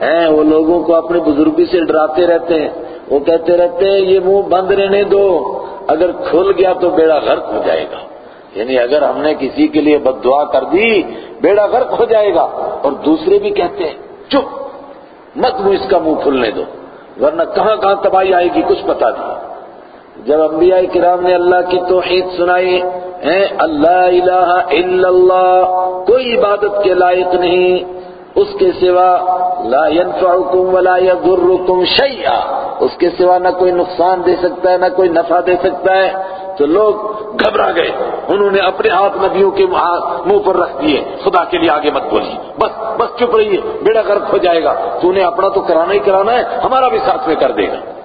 ہیں، وہ لوگوں کو اپنے بزرگی سے ڈراتے رہتے ہیں۔ وہ کہتے رہتے ہیں، یہ منہ بند رہنے دو، اگر کھل گیا تو بیڑا غرق ہو جائے گا۔ یعنی اگر ہم نے کسی کے لیے بد دعا کر دی، بیڑا غرق ہو جائے گا۔ اور دوسرے بھی کہتے ہیں، چپ، مت وہ اس کا منہ کھلنے دو، ورنہ کہاں کہاں تباہی آئے گی، کچھ پتا نہیں۔ جب انبیاء کرام نے اللہ کی توحید سنائی اللہ الہ الا اللہ، کوئی عبادت کے لائق نہیں۔ اس کے سوا لا ينفعكم ولا يضركم شيئا، اس کے سوا نہ کوئی نقصان دے سکتا ہے، نہ کوئی نفع دے سکتا ہے۔ تو لوگ گھبرا گئے، انہوں نے اپنے ہاتھ نبیوں کے منہ پر رکھ دیے۔ خدا کے لیے آگے مت بولیے۔ بس بس چپ رہیے، بیڑا غرق ہو جائے گا۔ تو انہیں اپنا تو کرانا ہی کرانا ہے، ہمارا بھی ساتھ میں کر دے گا۔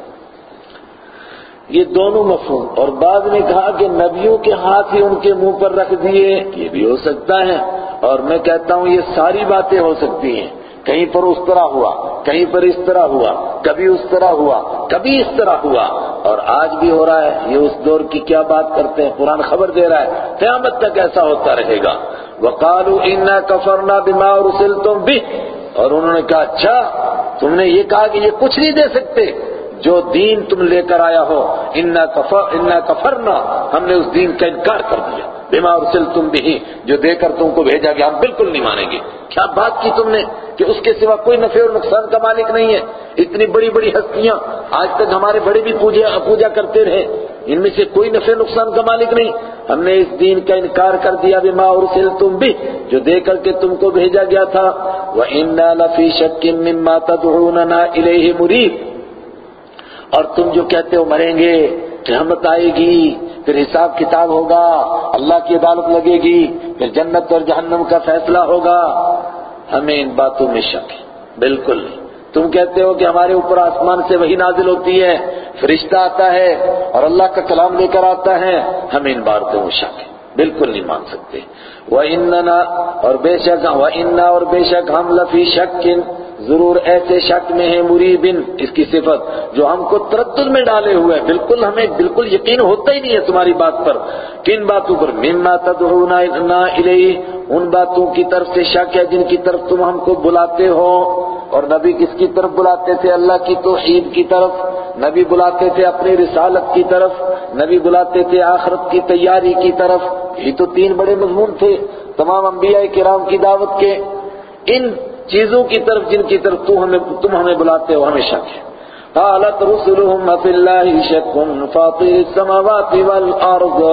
یہ دونوں مفہوم، اور بعد نے کہا کہ نبیوں کے ہاتھ ہی ان کے منہ پر رکھ دیے، یہ بھی ہو سکتا ہے۔ اور میں کہتا ہوں، یہ ساری باتیں ہو سکتی ہیں۔ کہیں پر اس طرح ہوا، کہیں پر اس طرح ہوا، کبھی اس طرح ہوا، کبھی اس طرح ہوا۔ اور آج بھی ہو رہا ہے، یہ اس دور کی کیا بات کرتے ہیں؟ قرآن خبر دے رہا ہے، قیامت تک ایسا ہوتا رہے گا۔ وقالوا انا كفرنا بما ارسلتم به۔ اور انہوں نے کہا اچھا تم نے یہ کہا کہ یہ کچھ نہیں دے سکتے۔ جو دین تم لے کر آیا ہو، انا کفرنا، ہم نے اس دین کا انکار کر دیا۔ بیمار سل تم بھی جو دے کر تم کو بھیجا گیا، ہم بالکل نہیں مانیں گے۔ کیا بات کی تم نے کہ اس کے سوا کوئی نفع اور نقصان کا مالک نہیں ہے؟ اتنی بڑی بڑی ہستیاں آج تک ہمارے بڑے بھی پوجا پوجا کرتے رہے۔ ان میں سے کوئی نفع نقصان کا مالک نہیں۔ ہم نے اس دین کا انکار کر دیا۔ بیما اور سل تم بھی جو دے کر کے تم کو بھیجا گیا تھا۔ وہ لفی شکن مما تدعوننا الیہ مرید اور تم جو کہتے ہو مریں گے رحمت آئے گی، پھر حساب کتاب ہوگا، اللہ کی عدالت لگے گی، پھر جنت اور جہنم کا فیصلہ ہوگا۔ ہمیں ان باتوں میں شک ہے۔ بالکل۔ نہیں تم کہتے ہو کہ ہمارے اوپر آسمان سے وہی نازل ہوتی ہے، فرشتہ آتا ہے اور اللہ کا کلام لے کر آتا ہے، ہمیں ان باتوں میں شک ہے۔ بالکل نہیں مان سکتے۔ وہ اور بے شک وہ اور بے شک ہم لفی شک ضرور ایسے شک میں ہے مریبن، اس کی صفت، جو ہم کو تردد میں ڈالے ہوئے بالکل ہمیں بالکل یقین ہوتا ہی نہیں ہے تمہاری بات پر۔ کن باتوں پر؟ مما تدعونا الیہ ان باتوں کی طرف سے شک ہے جن کی طرف تم ہم کو بلاتے ہو۔ اور نبی کس کی طرف بلاتے تھے؟ اللہ کی توحید کی طرف۔ نبی بلاتے تھے اپنی رسالت کی طرف۔ نبی بلاتے تھے آخرت کی تیاری کی طرف۔ یہ تو تین بڑے مضمون تھے۔ تمام انبیاء کرام کی دعوت کے ان چیزوں کی طرف جن کی طرف تم ہمیں تم ہمیں بلاتے ہو ہمیں شک ہے قالت رسلهم فی اللہ شک فاطر السماوات والارض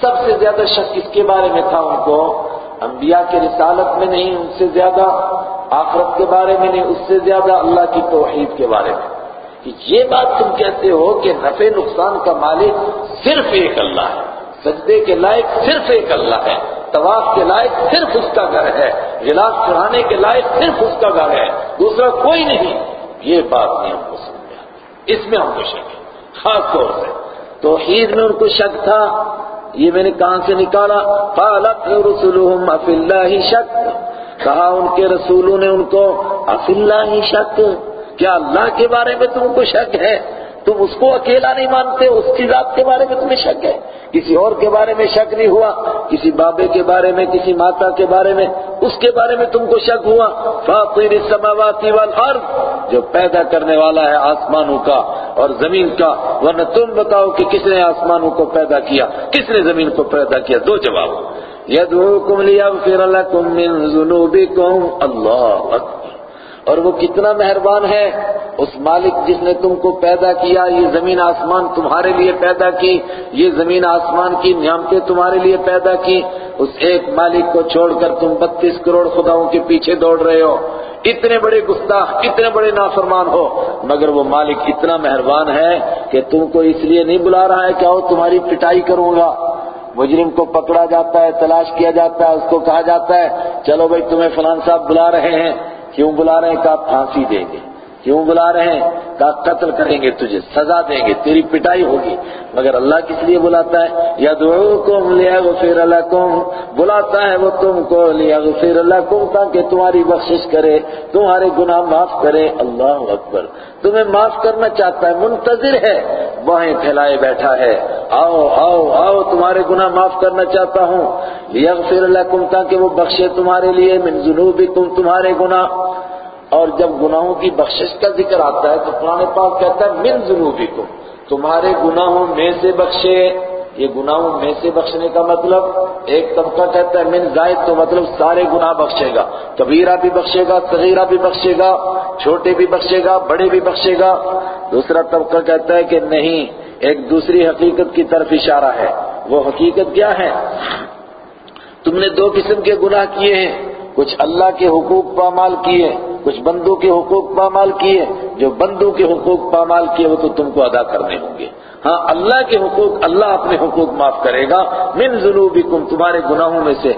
سب سے زیادہ شک کس کے بارے میں تھا ان کو؟ انبیاء کے رسالت میں نہیں، ان سے زیادہ۔ آخرت کے بارے میں نہیں، اس سے زیادہ اللہ کی توحید کے بارے میں۔ کہ یہ بات تم کہتے ہو کہ نفع نقصان کا مالک صرف ایک اللہ ہے۔ سجدے کے لائق صرف ایک اللہ ہے۔ طواف کے لائق صرف اس کا گھر ہے۔ غلاف چڑھانے کے لائق صرف اس کا گھر ہے۔ دوسرا کوئی نہیں۔ یہ بات نہیں ہم کو سمجھا اس میں ہم کو شک ہے۔ خاص طور سے۔ تو عید میں ان کو شک تھا۔ یہ میں نے کہاں سے نکالا؟ قالت رسولهم افی اللہ شک۔ کہا ان کے رسولوں نے ان کو افی اللہ شک۔ کیا اللہ کے بارے میں تم کو شک ہے؟ تم اس کو اکیلا نہیں مانتے، اس کی ذات کے بارے میں تمہیں شک ہے۔ کسی اور کے بارے میں شک نہیں ہوا، کسی بابے کے بارے میں، کسی ماتا کے بارے میں، اس کے بارے میں تم کو شک ہوا۔ فاطر السماوات والارض، جو پیدا کرنے والا ہے آسمانوں کا اور زمین کا۔ ورنہ تم بتاؤ کہ کس نے آسمانوں کو پیدا کیا؟ کس نے زمین کو پیدا کیا؟ دو جواب۔ یدعوکم لیغفر لکم من ذنوبکم۔ اللہ اکبر۔ اور وہ کتنا مہربان ہے، اس مالک جس نے تم کو پیدا کیا، یہ زمین آسمان تمہارے لیے پیدا کی، یہ زمین آسمان کی نعمتیں تمہارے لیے پیدا کی، اس ایک مالک کو چھوڑ کر تم بتیس کروڑ خداؤں کے پیچھے دوڑ رہے ہو۔ اتنے بڑے گستاخ، اتنے بڑے نافرمان ہو، مگر وہ مالک اتنا مہربان ہے کہ تم کو اس لیے نہیں بلا رہا ہے کہ آؤ تمہاری پٹائی کروں گا۔ مجرم کو پکڑا جاتا ہے، تلاش کیا جاتا ہے، اس کو کہا جاتا ہے، چلو بھائی تمہیں فلان صاحب بلا رہے ہیں۔ کیوں بلا رہے ہیں کہ آپ پھانسی دیں گے؟ کیوں بلا رہے ہیں؟ کہ قتل کریں گے تجھے، سزا دیں گے، تیری پٹائی ہوگی۔ مگر اللہ کس لیے بلاتا ہے؟ یدعوکم لیغفر لکم۔ بلاتا ہے وہ تم کو، لیغفر لکم، تاکہ تمہاری بخشش کرے، تمہارے گناہ معاف کرے۔ اللہ اکبر۔ تمہیں معاف کرنا چاہتا ہے، منتظر ہے۔ باہیں پھیلائے بیٹھا ہے۔ آؤ آؤ آؤ، تمہارے گناہ معاف کرنا چاہتا ہوں۔ لیغفر لکم، تاکہ وہ بخشے تمہارے لیے۔ من ذنوبکم، تمہارے گناہ۔ اور جب گناہوں کی بخشش کا ذکر آتا ہے تو قرآن پاک کہتا ہے، من ذنوبکم، تمہارے گناہوں میں سے بخشے۔ یہ گناہوں میں سے بخشنے کا مطلب ایک طبقہ کہتا ہے، من زائد تو مطلب سارے گناہ بخشے گا۔ کبیرہ بھی بخشے گا، صغیرہ بھی بخشے گا، چھوٹے بھی بخشے گا، بڑے بھی بخشے گا۔ دوسرا طبقہ کہتا ہے کہ نہیں، ایک دوسری حقیقت کی طرف اشارہ ہے۔ وہ حقیقت کیا ہے؟ تم نے دو قسم کے گناہ کیے ہیں۔ کچھ اللہ کے حقوق پامال کیے، کچھ بندوں کے حقوق پامال کیے، جو بندوں کے حقوق پامال کیے وہ تو تم کو ادا کرنے ہوں گے۔ ہاں اللہ کے حقوق، اللہ اپنے حقوق معاف کرے گا۔ من ذنوبکم، تمہارے گناہوں میں سے،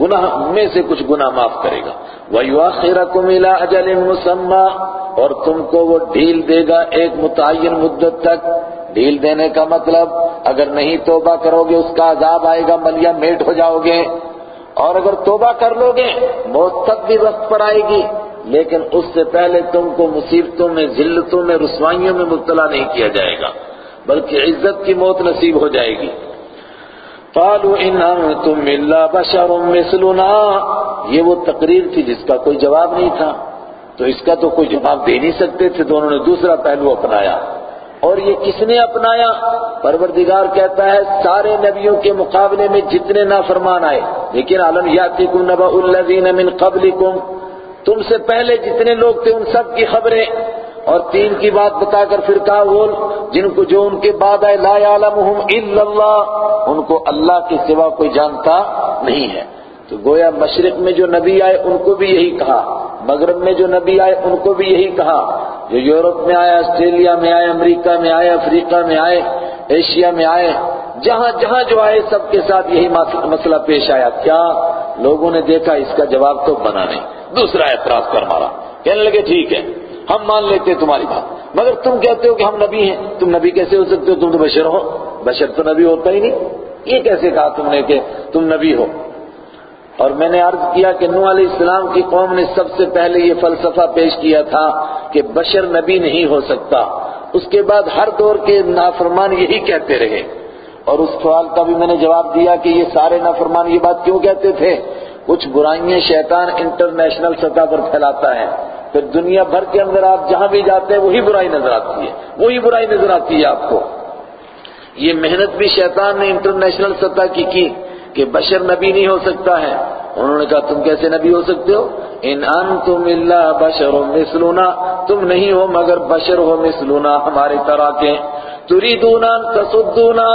گناہ میں سے کچھ گناہ معاف کرے گا۔ وَيُوَخِّرَكُمْ إِلَىٰ أَجَلٍ مُسَمَّى، اور تم کو وہ ڈھیل دے گا ایک متعین مدت تک۔ ڈھیل دینے کا مطلب اگر نہیں توبہ کرو گے، اس کا عذاب آئے گا ملیا میٹ ہو جاؤ گے۔ اور اگر توبہ کر لو گے موت تک بھی وقت پر آئے گی، لیکن اس سے پہلے تم کو مصیبتوں میں ذلتوں میں، رسوائیوں میں مبتلا نہیں کیا جائے گا، بلکہ عزت کی موت نصیب ہو جائے گی۔ قالوا ان انتم الا بشر مثلنا، یہ وہ تقریر تھی جس کا کوئی جواب نہیں تھا۔ تو اس کا تو کوئی جواب دے نہیں سکتے تھے تو انہوں نے دوسرا پہلو اپنایا۔ اور یہ کس نے اپنایا؟ پروردگار کہتا ہے، سارے نبیوں کے مقابلے میں جتنے نافرمان آئے۔ لیکن عالم یاتیکم نبأ الذین من قبلکم۔ تم سے پہلے جتنے لوگ تھے، ان سب کی خبریں۔ اور تین کی بات بتا کر پھر کہا وہ جن کو جو ان کے بعد آئے، لا يعلمهم الا اللہ، ان کو اللہ کے سوا کوئی جانتا نہیں ہے۔ تو گویا مشرق میں جو نبی آئے ان کو بھی یہی کہا، مغرب میں جو نبی آئے ان کو بھی یہی کہا۔ جو یورپ میں آئے، آسٹریلیا میں آئے، امریکہ میں آئے، افریقہ میں آئے، ایشیا میں آئے، جہاں جہاں جو آئے سب کے ساتھ یہی مسئلہ پیش آیا۔ کیا لوگوں نے دیکھا اس کا جواب تو بنا نہیں۔ دوسرا اعتراض کر مارا کہنے لگے، ٹھیک ہے، ہم مان لیتے ہیں تمہاری بات، مگر تم کہتے ہو کہ ہم نبی ہیں۔ تم نبی کیسے ہو سکتے ہو؟ تم تو بشر ہو۔ بشر تو نبی ہوتا ہی نہیں۔ یہ کیسے کہا تم نے کہ تم نبی ہو؟ اور میں نے عرض کیا کہ نوح علیہ السلام کی قوم نے سب سے پہلے یہ فلسفہ پیش کیا تھا کہ بشر نبی نہیں ہو سکتا۔ اس کے بعد ہر دور کے نافرمان یہی کہتے رہے۔ اور اس سوال کا بھی میں نے جواب دیا کہ یہ سارے نافرمان یہ بات کیوں کہتے تھے؟ کچھ برائیاں شیطان انٹرنیشنل سطح پر پھیلاتا ہے۔ پھر دنیا بھر کے اندر آپ جہاں بھی جاتے ہیں وہی برائی نظر آتی ہے۔ وہی برائی نظر آتی ہے آپ کو۔ یہ محنت بھی شیطان نے انٹرنیشنل سطح کی کی۔ کہ بشر نبی نہیں ہو سکتا ہے۔ انہوں نے کہا، تم کیسے نبی ہو سکتے ہو؟ ان انتم الا بشر مثلنا۔ تم نہیں ہو مگر بشر ہو مثلنا، ہماری طرح کے۔ تريدون ان تصدونا۔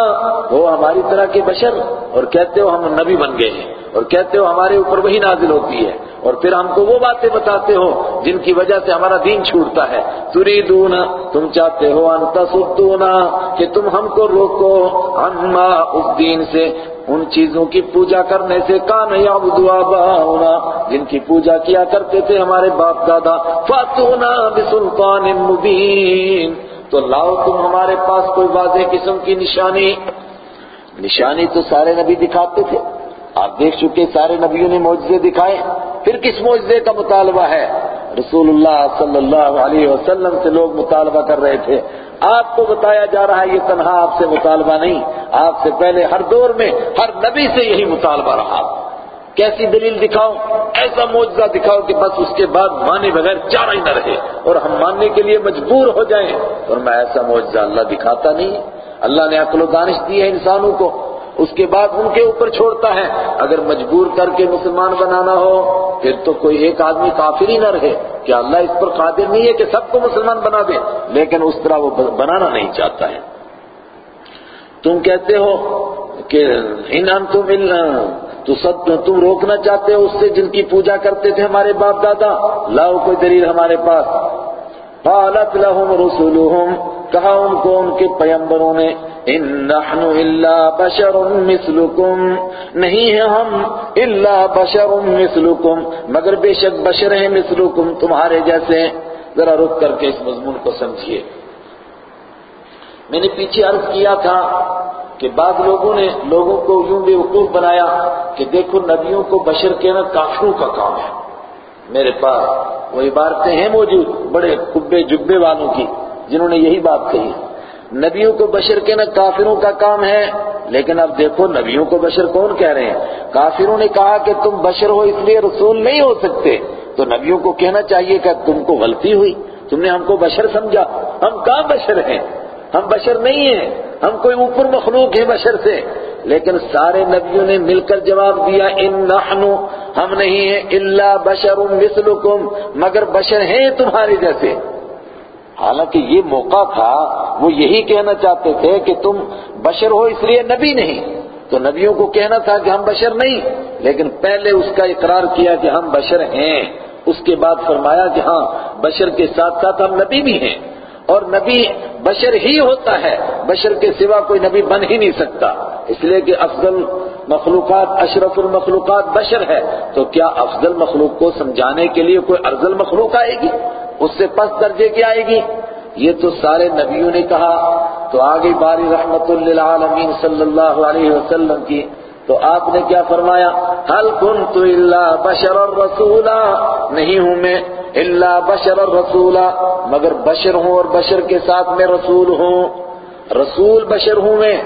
وہ ہماری طرح کے بشر۔ اور کہتے ہو ہم نبی بن گئے ہیں۔ اور کہتے ہو ہمارے اوپر وہی نازل ہوتی ہے۔ اور پھر ہم کو وہ باتیں بتاتے ہو جن کی وجہ سے ہمارا دین چھوٹتا ہے۔ تريدون تم چاہتے ہو ان تصدونا کہ تم ہم کو روکو۔ عما اس دین سے۔ ان چیزوں کی پوجا کرنے سے کان یعبدو آباؤنا، جن کی پوجا کیا کرتے تھے ہمارے باپ دادا، فاتونا بسلطان مبین۔ تو لاؤ تم ہمارے پاس کوئی واضح قسم کی نشانی۔ نشانی تو سارے نبی دکھاتے تھے۔ آپ دیکھ چکے سارے نبیوں نے معجزے دکھائے۔ پھر کس معجزے کا مطالبہ ہے؟ رسول اللہ صلی اللہ علیہ وسلم سے لوگ مطالبہ کر رہے تھے۔ آپ کو بتایا جا رہا ہے یہ تنہا آپ سے مطالبہ نہیں، آپ سے پہلے ہر دور میں ہر نبی سے یہی مطالبہ رہا۔ کیسی دلیل دکھاؤ ایسا معجزہ دکھاؤ کہ بس اس کے بعد مانے بغیر چارہ ہی نہ رہے۔ اور ہم ماننے کے لیے مجبور ہو جائیں۔ اور میں ایسا معجزہ اللہ دکھاتا نہیں۔ اللہ نے عقل و دانش دی ہے انسانوں کو۔ اس کے بعد ان کے اوپر چھوڑتا ہے۔ اگر مجبور کر کے مسلمان بنانا ہو، پھر تو کوئی ایک آدمی کافر ہی نہ رہے۔ کہ اللہ اس پر قادر نہیں ہے کہ سب کو مسلمان بنا دے؟ لیکن اس طرح وہ بنانا نہیں چاہتا ہے۔ تم کہتے ہو کہ انعام تم تو سب تم روکنا چاہتے ہو اس سے جن کی پوجا کرتے تھے ہمارے باپ دادا؟ لاؤ کوئی دلیل ہمارے پاس۔ قالت لهم رسولهم کہا ان کو ان کے پیمبروں نے، ان نحن الا بشر مثلكم نہیں ہیں ہم الا بشر مثلكم مگر بے شک بشر ہیں مثلكم تمہارے جیسے۔ ذرا رک کر کے اس مضمون کو سمجھیے۔ میں نے پیچھے عرض کیا تھا کہ بعض لوگوں نے لوگوں کو یوں بے وقوف بنایا کہ دیکھو نبیوں کو بشر کہنا کافروں کا کام ہے۔ میرے پاس وہ عبارتیں ہیں موجود، بڑے کبے جبے والوں کی، جنہوں نے یہی بات کہی۔ نبیوں کو بشر کہنا کافروں کا کام ہے، لیکن اب دیکھو نبیوں کو بشر کون کہہ رہے ہیں؟ کافروں نے کہا کہ تم بشر ہو اس لیے رسول نہیں ہو سکتے۔ تو نبیوں کو کہنا چاہیے کہ تم کو غلطی ہوئی، تم نے ہم کو بشر سمجھا۔ ہم کہاں بشر ہیں؟ ہم بشر نہیں ہیں۔ ہم کوئی اوپر مخلوق ہیں بشر سے۔ لیکن سارے نبیوں نے مل کر جواب دیا، ان نحنو، ہم نہیں ہیں، الا بشر مثلکم، مگر بشر ہیں تمہارے جیسے۔ حالانکہ یہ موقع تھا، وہ یہی کہنا چاہتے تھے کہ تم بشر ہو، اس لیے نبی نہیں۔ تو نبیوں کو کہنا تھا کہ ہم بشر نہیں، لیکن پہلے اس کا اقرار کیا کہ ہم بشر ہیں۔ اس کے بعد فرمایا کہ ہاں بشر کے ساتھ ساتھ ہم نبی بھی ہیں۔ اور نبی بشر ہی ہوتا ہے بشر کے سوا کوئی نبی بن ہی نہیں سکتا اس لیے کہ افضل مخلوقات اشرف المخلوقات بشر ہے تو کیا افضل مخلوق کو سمجھانے کے لیے کوئی ارزل مخلوق آئے گی؟ اس سے پس درجے کی آئے گی؟ یہ تو سارے نبیوں نے کہا۔ تو آگے باری رحمت للعالمین صلی اللہ علیہ وسلم کی۔ تو آپ نے کیا فرمایا؟ حل کنت الا بشر الرسولا نہیں ہوں میں۔ الا بشر الرسولا مگر بشر ہوں اور بشر کے ساتھ میں رسول ہوں۔ رسول بشر ہوں میں،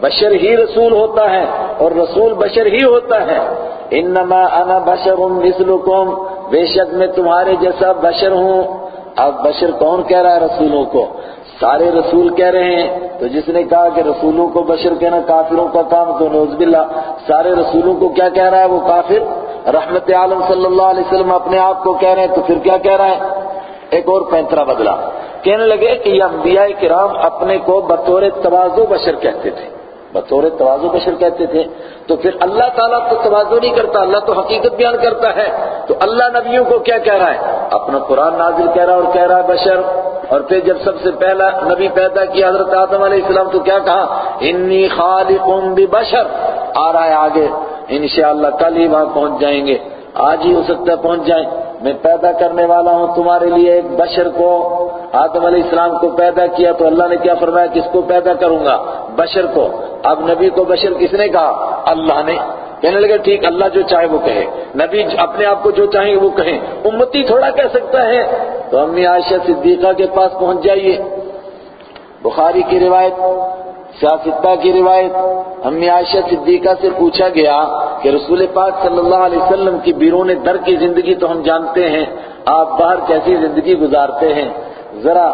بشر ہی رسول ہوتا ہے اور رسول بشر ہی ہوتا ہے۔ انما انا بشر مثلکم، بے شک میں تمہارے جیسا بشر ہوں۔ اب بشر کون کہہ رہا ہے رسولوں کو؟ سارے رسول کہہ رہے ہیں۔ تو جس نے کہا کہ رسولوں کو بشر کہنا کافروں کا کام تو نوز باللہ، سارے رسولوں کو کیا کہہ رہا ہے وہ کافر؟ رحمت عالم صلی اللہ علیہ وسلم اپنے آپ کو کہہ رہے ہیں، تو پھر کیا کہہ رہا ہے؟ ایک اور پینترا بدلا کہنے لگے کہ یہ انبیاء کرام اپنے کو بطور توازو بشر کہتے تھے۔ بطور توازو بشر کہتے تھے۔ تو پھر اللہ تعالیٰ تو توازو نہیں کرتا، اللہ تو حقیقت بیان کرتا ہے۔ تو اللہ نبیوں کو کیا کہہ رہا ہے؟ اپنا قرآن نازل کہہ رہا ہے اور کہہ رہا ہے بشر۔ اور پھر جب سب سے پہلا نبی پیدا کیا حضرت آدم علیہ السلام تو کیا کہا؟ انی خالق بشر آ رہا ہے آگے۔ انشاءاللہ کل ہی وہاں پہنچ جائیں گے۔ آج ہی ہو سکتا ہے پہنچ جائیں۔ میں پیدا کرنے والا ہوں تمہارے لیے ایک بشر کو، آدم علیہ السلام کو پیدا کیا تو اللہ نے کیا فرمایا، کس کو پیدا کروں گا؟ بشر کو۔ اب نبی کو بشر کس نے کہا؟ اللہ نے۔ کہنے لگے، ٹھیک، اللہ جو چاہے وہ کہے۔ نبی اپنے آپ کو جو چاہیں وہ کہیں۔ امتی تھوڑا کہہ سکتا ہے۔ تو امی عائشہ صدیقہ کے پاس پہنچ جائیے۔ بخاری کی روایت سیاستہ کی روایت، امی عائشہ صدیقہ سے پوچھا گیا کہ رسول پاک صلی اللہ علیہ وسلم کی بیرون در کی زندگی تو ہم جانتے ہیں، آپ باہر کیسی زندگی گزارتے ہیں؟ ذرا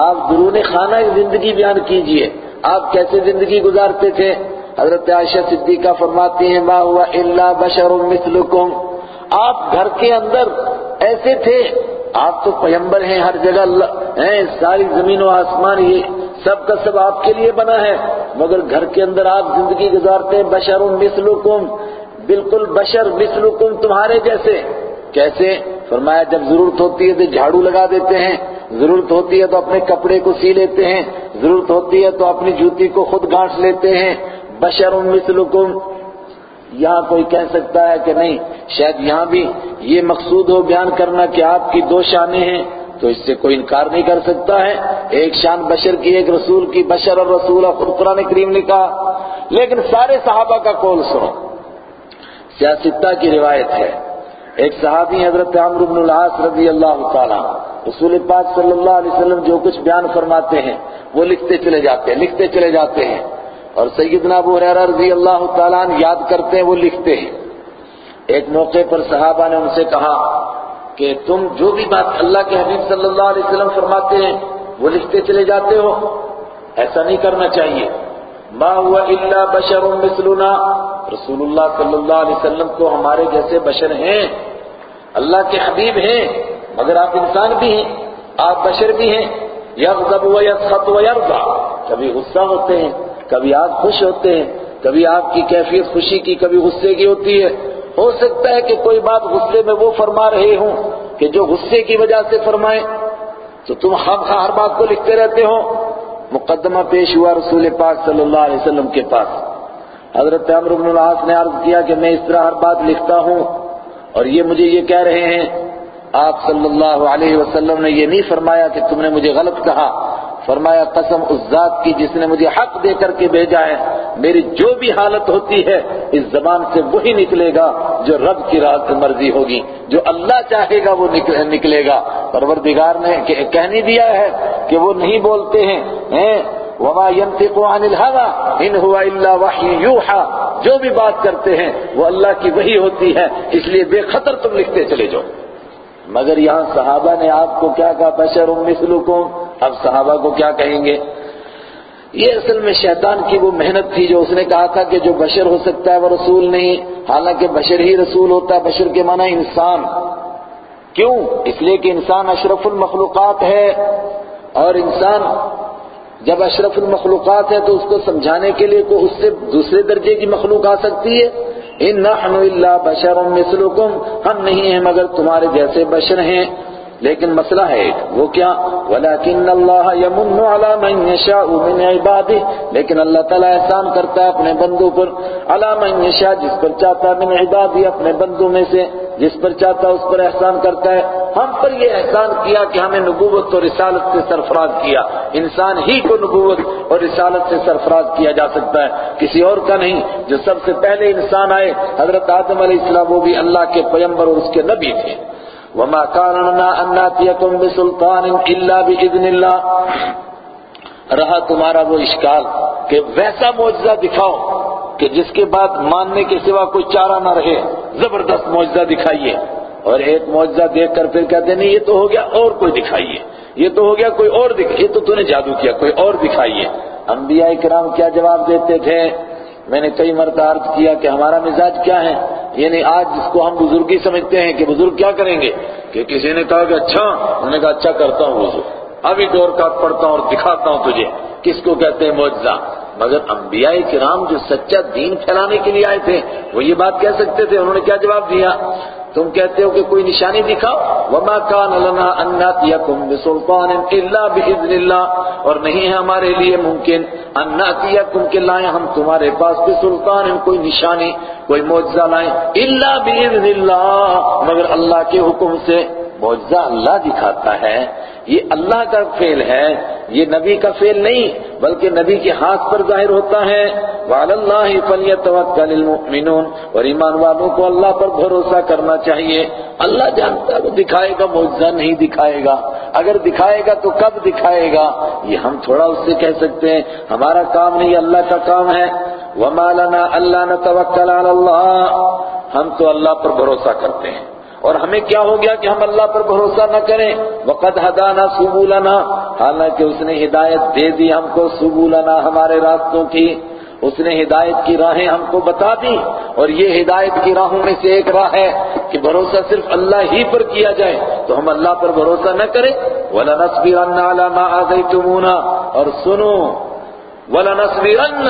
آپ درون خانہ زندگی بیان کیجیے، آپ کیسے زندگی گزارتے تھے؟ حضرت عائشہ صدیقہ فرماتی ہیں، ما ہوا الا بشر مثلکم۔ آپ گھر کے اندر ایسے تھے آپ تو پیمبر ہیں، ہر جگہ ہیں، ساری زمین و آسمان یہ سب کا سب آپ کے لیے بنا ہے۔ مگر گھر کے اندر آپ زندگی گزارتے ہیں بشر مثلکم، بالکل بشر مثلکم تمہارے جیسے۔ کیسے؟ فرمایا جب ضرورت ہوتی ہے تو جھاڑو لگا دیتے ہیں۔ ضرورت ہوتی ہے تو اپنے کپڑے کو سی لیتے ہیں۔ ضرورت ہوتی ہے تو اپنی جوتی کو خود گانٹ لیتے ہیں۔ بشر مثلکم یہاں کوئی کہہ سکتا ہے کہ نہیں، شاید یہاں بھی یہ مقصود ہو بیان کرنا کہ آپ کی دو شانیں ہیں، تو اس سے کوئی انکار نہیں کر سکتا ہے۔ ایک شان بشر کی، ایک رسول کی۔ بشر اور رسول اور خود قرآن کریم نے کہا۔ لیکن سارے صحابہ کا قول سنو۔ سیاستہ کی روایت ہے۔ ایک صحابی حضرت عمر بن العاص رضی اللہ تعالیٰ رسول پاک صلی اللہ علیہ وسلم جو کچھ بیان فرماتے ہیں، وہ لکھتے چلے جاتے ہیں، لکھتے چلے جاتے ہیں۔ اور سیدنا ابو حریرہ رضی اللہ تعالیٰ یاد کرتے ہیں، وہ لکھتے ہیں۔ ایک موقع پر صحابہ نے ان سے کہا کہ تم جو بھی بات اللہ کے حبیب صلی اللہ علیہ وسلم فرماتے ہیں، وہ لکھتے چلے جاتے ہو۔ ایسا نہیں کرنا چاہیے۔ ما ہوا الا بشر مثلنا۔ رسول اللہ صلی اللہ علیہ وسلم کو ہمارے جیسے بشر ہیں۔ اللہ کے حبیب ہیں، مگر آپ انسان بھی ہیں۔ آپ بشر بھی ہیں۔ یغضب و یسخط و یرضا کبھی غصہ ہوتے ہیں۔ کبھی آپ خوش ہوتے ہیں، کبھی آپ کی کیفیت خوشی کی، کبھی غصے کی ہوتی ہے۔ ہو سکتا ہے کہ کوئی بات غصے میں وہ فرما رہے ہوں کہ جو غصے کی وجہ سے فرمائے۔ تو تم خام ہر بات کو لکھتے رہتے ہو۔ مقدمہ پیش ہوا رسول پاک صلی اللہ علیہ وسلم کے پاس۔ حضرت عمر بن العاص نے عرض کیا کہ میں اس طرح ہر بات لکھتا ہوں اور یہ مجھے یہ کہہ رہے ہیں، آپ صلی اللہ علیہ وسلم نے یہ نہیں فرمایا کہ تم نے مجھے غلط کہا۔ فرمایا، قسم اس ذات کی جس نے مجھے حق دے کر کے بھیجا ہے، میری جو بھی حالت ہوتی ہے، اس زبان سے وہی نکلے گا جو رب کی رات مرضی ہوگی۔ جو اللہ چاہے گا، وہ نکلے گا۔ پروردگار نے کہنی دیا ہے کہ وہ نہیں بولتے ہیں وما ينطق عن الهوى ان هو الا وحي يوحى۔ جو بھی بات کرتے ہیں، وہ اللہ کی وہی ہوتی ہے، اس لیے بے خطر تم لکھتے چلے جاؤ۔ مگر یہاں صحابہ نے آپ کو کیا کہا؟ بشر مثلکم۔ اب صحابہ کو کیا کہیں گے؟ یہ اصل میں شیطان کی وہ محنت تھی جو اس نے کہا تھا کہ جو بشر ہو سکتا ہے وہ رسول نہیں، حالانکہ بشر ہی رسول ہوتا ہے، بشر کے معنی انسان۔ کیوں؟ اس لیے کہ انسان اشرف المخلوقات ہے اور انسان جب اشرف المخلوقات ہے تو اس کو سمجھانے کے لیے کو اس سے دوسرے درجے کی مخلوق آ سکتی ہے۔ ان نحن الا بشر مثلکم، ہم نہیں ہیں مگر تمہارے جیسے بشر ہیں۔ لیکن مسئلہ ہے ایک، وہ کیا؟ ولیکن اللہ یمن علی من یشاء من عباده۔ لیکن اللہ تعالیٰ احسان کرتا ہے اپنے بندوں پر۔ علی من یشاء جس پر چاہتا ہے من عباده، اپنے بندوں میں سے۔ جس پر چاہتا ہے اس پر احسان کرتا ہے۔ ہم پر یہ احسان کیا کہ ہمیں نبوت اور رسالت سے سرفراز کیا۔ انسان ہی کو نبوت اور رسالت سے سرفراز کیا جا سکتا ہے۔ کسی اور کا نہیں، جو سب سے پہلے انسان آئے، حضرت آدم علیہ السلام، وہ بھی اللہ کے پیمبر اور اس کے نبی تھے۔ وما كان لنا ان ناتيكم بسلطان الا باذن الله. رہا تمہارا وہ اشکال کہ ویسا معجزہ دکھاؤ کہ جس کے بعد ماننے کے سوا کوئی چارہ نہ رہے. زبردست معجزہ دکھائیے. اور ایک معجزہ دیکھ کر پھر کہتے نہیں، یہ تو ہو گیا اور کوئی دکھائیے. یہ تو ہو گیا کوئی اور دکھ، یہ تو نے جادو کیا، کوئی اور دکھائیے. انبیاء کرام کیا جواب دیتے تھے؟ میں نے کئی مرتبہ عرض کیا کہ ہمارا مزاج کیا ہے؟ یعنی آج جس کو ہم بزرگی سمجھتے ہیں کہ بزرگ کیا کریں گے؟ کہ کسی نے کہا کہ اچھا انہوں نے کہا اچھا کرتا ہوں بزرگ ابھی ڈور کا پڑتا ہوں اور دکھاتا ہوں تجھے۔ کس کو کہتے ہیں معجزہ؟ مگر انبیاء کرام جو سچا دین پھیلانے کے لیے آئے تھے، وہ یہ بات کہہ سکتے تھے، انہوں نے کیا جواب دیا؟ تم کہتے ہو کہ کوئی نشانی دکھاؤ؟ وما كان لنا ان ناتيكم بسلطان الا باذن الله۔ اور نہیں ہے ہمارے لیے ممکن ان ناتيكم کہ لائیں ہم تمہارے پاس بسلطان، کوئی نشانی، کوئی معجزہ لائیں۔ الا باذن الله۔ مگر اللہ کے حکم سے معجزہ اللہ دکھاتا ہے۔ یہ اللہ کا فعل ہے، یہ نبی کا فعل نہیں، بلکہ نبی کے ہاتھ پر ظاہر ہوتا ہے۔ وعلى الله فليتوكل اور ایمان والوں کو اللہ پر بھروسہ کرنا چاہیے۔ اللہ جانتا ہے وہ دکھائے گا، معجزہ نہیں دکھائے گا۔ اگر دکھائے گا تو کب دکھائے گا؟ یہ ہم تھوڑا اس سے کہہ سکتے ہیں، ہمارا کام نہیں، اللہ کا کام ہے۔ وما لنا الا نتوکل علی اللہ ہم تو اللہ پر بھروسہ کرتے ہیں۔ اور ہمیں کیا ہو گیا کہ ہم اللہ پر بھروسہ نہ کریں؟ وقد ہدانا سبولنا حالانکہ اس نے ہدایت دے دی ہم کو سبولنا ہمارے راستوں کی۔ اس نے ہدایت کی راہیں ہم کو بتا دی۔ اور یہ ہدایت کی راہوں میں سے ایک راہ ہے کہ بھروسہ صرف اللہ ہی پر کیا جائے۔ تو ہم اللہ پر بھروسہ نہ کریں۔ وَلَنَصْبِرَنَّ عَلَى مَا آذَيْتُمُونَا۔ اور سنو وَلَنَصْبِرَنَّ.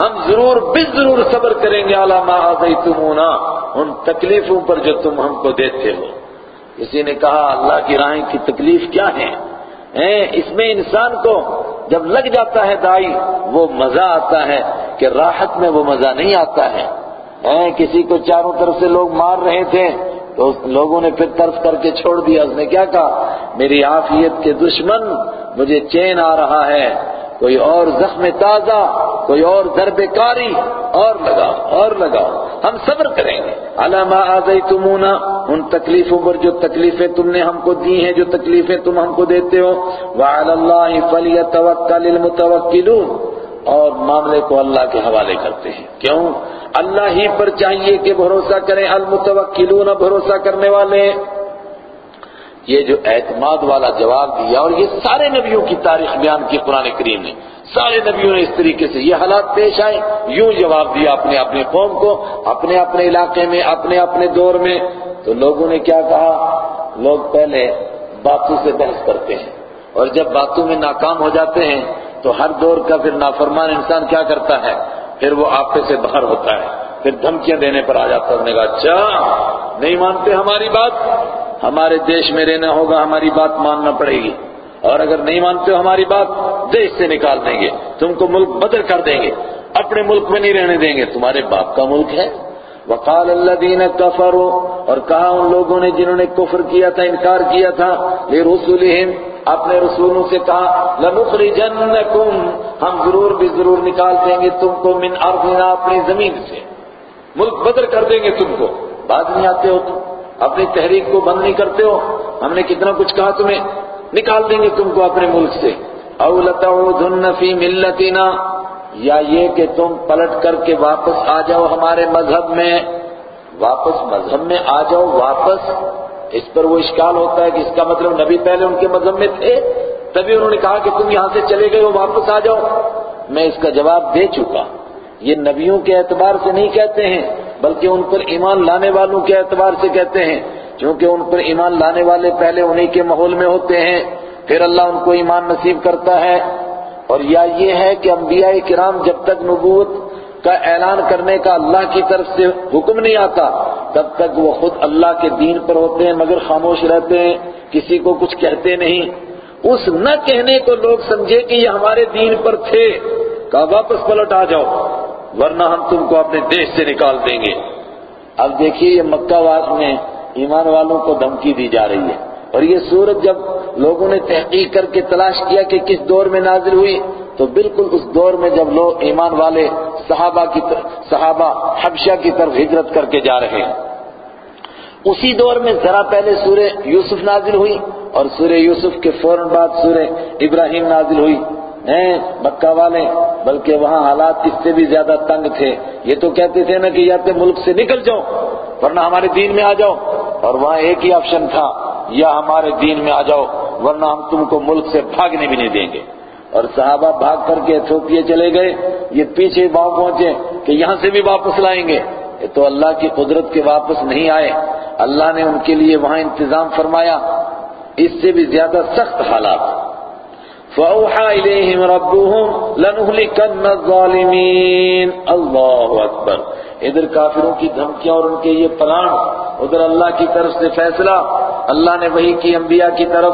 ہم ضرور بے ضرور صبر کریں گے عَلَى مَا آذَيْتُمُونَا ان تکلیفوں پر جو تم ہم کو دیتے ہو۔ کسی نے کہا، اللہ کی راہیں کی تکلیف کیا ہے؟ اس میں انسان کو جب لگ جاتا ہے دائی، وہ مزہ آتا ہے کہ راحت میں وہ مزہ نہیں آتا ہے۔ کسی کو چاروں طرف سے لوگ مار رہے تھے، تو لوگوں نے پھر طرف کر کے چھوڑ دیا۔ اس نے کیا کہا؟ میری عافیت کے دشمن، مجھے چین آ رہا ہے۔ کوئی اور زخم تازہ، کوئی اور ضرب کاری، اور لگاؤ اور لگاؤ۔ ہم صبر کریں گے۔ علامہ آزئی تمونا ان تکلیفوں پر جو تکلیفیں تم نے ہم کو دی ہیں، جو تکلیفیں تم ہم کو دیتے ہو۔ وعلی اللہ فلیتوکل المتوکلون۔ اور معاملے کو اللہ کے حوالے کرتے ہیں۔ کیوں؟ اللہ ہی پر چاہیے کہ بھروسہ کریں المتوکلون، بھروسہ کرنے والے۔ یہ جو اعتماد والا جواب دیا اور یہ سارے نبیوں کی تاریخ بیان کی قرآن کریم نے، سارے نبیوں نے اس طریقے سے یہ حالات پیش آئے، یوں جواب دیا اپنے اپنے قوم کو، اپنے اپنے علاقے میں، اپنے اپنے دور میں۔ تو لوگوں نے کیا کہا؟ لوگ پہلے باتوں سے بحث کرتے ہیں اور جب باتوں میں ناکام ہو جاتے ہیں تو ہر دور کا پھر نافرمان انسان کیا کرتا ہے؟ پھر وہ آپے سے باہر ہوتا ہے، پھر دھمکیاں دینے پر آ جاتا ہے کہا اچھا نہیں مانتے ہماری بات۔ ہمارے دیش میں رہنا ہوگا، ہماری بات ماننا پڑے گی۔ اور اگر نہیں مانتے ہو ہماری بات، دیش سے نکال دیں گے۔ تم کو ملک بدل کر دیں گے۔ اپنے ملک میں نہیں رہنے دیں گے۔ تمہارے باپ کا ملک ہے۔ وقال الذين كفروا اور کہا ان لوگوں نے جنہوں نے کفر کیا تھا، انکار کیا تھا لرسولهم اپنے رسولوں سے کہا، لنخرجنکم، ہم ضرور بھی ضرور نکال دیں گے تم کو من ارضنا، اپنی زمین سے۔ ملک بدل کر دیں گے تم کو۔ بعد نہیں آتے ہو تم۔ اپنی تحریک کو بند نہیں کرتے ہو۔ ہم نے کتنا کچھ کہا تمہیں۔ نکال دیں گے تم کو اپنے ملک سے۔ او لتعودن فی ملتنا۔ یا یہ کہ تم پلٹ کر کے واپس آ جاؤ ہمارے مذہب میں۔ واپس مذہب میں آ جاؤ، واپس۔ اس پر وہ اشکال ہوتا ہے کہ اس کا مطلب نبی پہلے ان کے مذہب میں تھے، تبھی انہوں نے کہا کہ تم یہاں سے چلے گئے ہو، واپس آ جاؤ۔ میں اس کا جواب دے چکا۔ یہ نبیوں کے اعتبار سے نہیں کہتے ہیں۔ بلکہ ان پر ایمان لانے والوں کے اعتبار سے کہتے ہیں کیونکہ ان پر ایمان لانے والے پہلے انہی کے ماحول میں ہوتے ہیں، پھر اللہ ان کو ایمان نصیب کرتا ہے۔ اور یا یہ ہے کہ انبیاء کرام جب تک نبوت کا اعلان کرنے کا اللہ کی طرف سے حکم نہیں آتا، تب تک وہ خود اللہ کے دین پر ہوتے ہیں، مگر خاموش رہتے ہیں، کسی کو کچھ کہتے نہیں۔ اس نہ کہنے کو لوگ سمجھے کہ یہ ہمارے دین پر تھے، کہا واپس پلٹ آ جاؤ۔ ورنہ ہم تم کو اپنے دیش سے نکال دیں گے۔ اب دیکھیے یہ مکہ واس میں ایمان والوں کو دھمکی دی جا رہی ہے۔ اور یہ صورت جب لوگوں نے تحقیق کر کے تلاش کیا کہ کس دور میں نازل ہوئی، تو بالکل اس دور میں جب لوگ ایمان والے صحابہ کی صحابہ حبشہ کی طرف ہجرت کر کے جا رہے ہیں۔ اسی دور میں ذرا پہلے سورہ یوسف نازل ہوئی اور سورہ یوسف کے فوراً بعد سورہ ابراہیم نازل ہوئی۔ ہیں مکہ والے، بلکہ وہاں حالات اس سے بھی زیادہ تنگ تھے۔ یہ تو کہتے تھے نا کہ یا تو ملک سے نکل جاؤ، ورنہ ہمارے دین میں آ جاؤ۔ اور وہاں ایک ہی آپشن تھا، یا ہمارے دین میں آ جاؤ، ورنہ ہم تم کو ملک سے بھاگنے بھی نہیں دیں گے۔ اور صحابہ بھاگ کر کے ایتھوپیا چلے گئے۔ یہ پیچھے باؤ پہنچے کہ یہاں سے بھی واپس لائیں گے۔ یہ تو اللہ کی قدرت کے واپس نہیں آئے۔ اللہ نے ان کے لیے وہاں انتظام فرمایا۔ اس سے بھی زیادہ سخت حالات۔ فَأَوْحَى إِلَيْهِمْ رَبُّهُمْ لَنُهْلِكَنَّ الظَّالِمِينَ۔ اللہ اکبر۔ ادھر کافروں کی دھمکیاں اور ان کے یہ پلان۔ ادھر اللہ کی طرف سے فیصلہ۔ اللہ نے وہی کی انبیاء کی طرف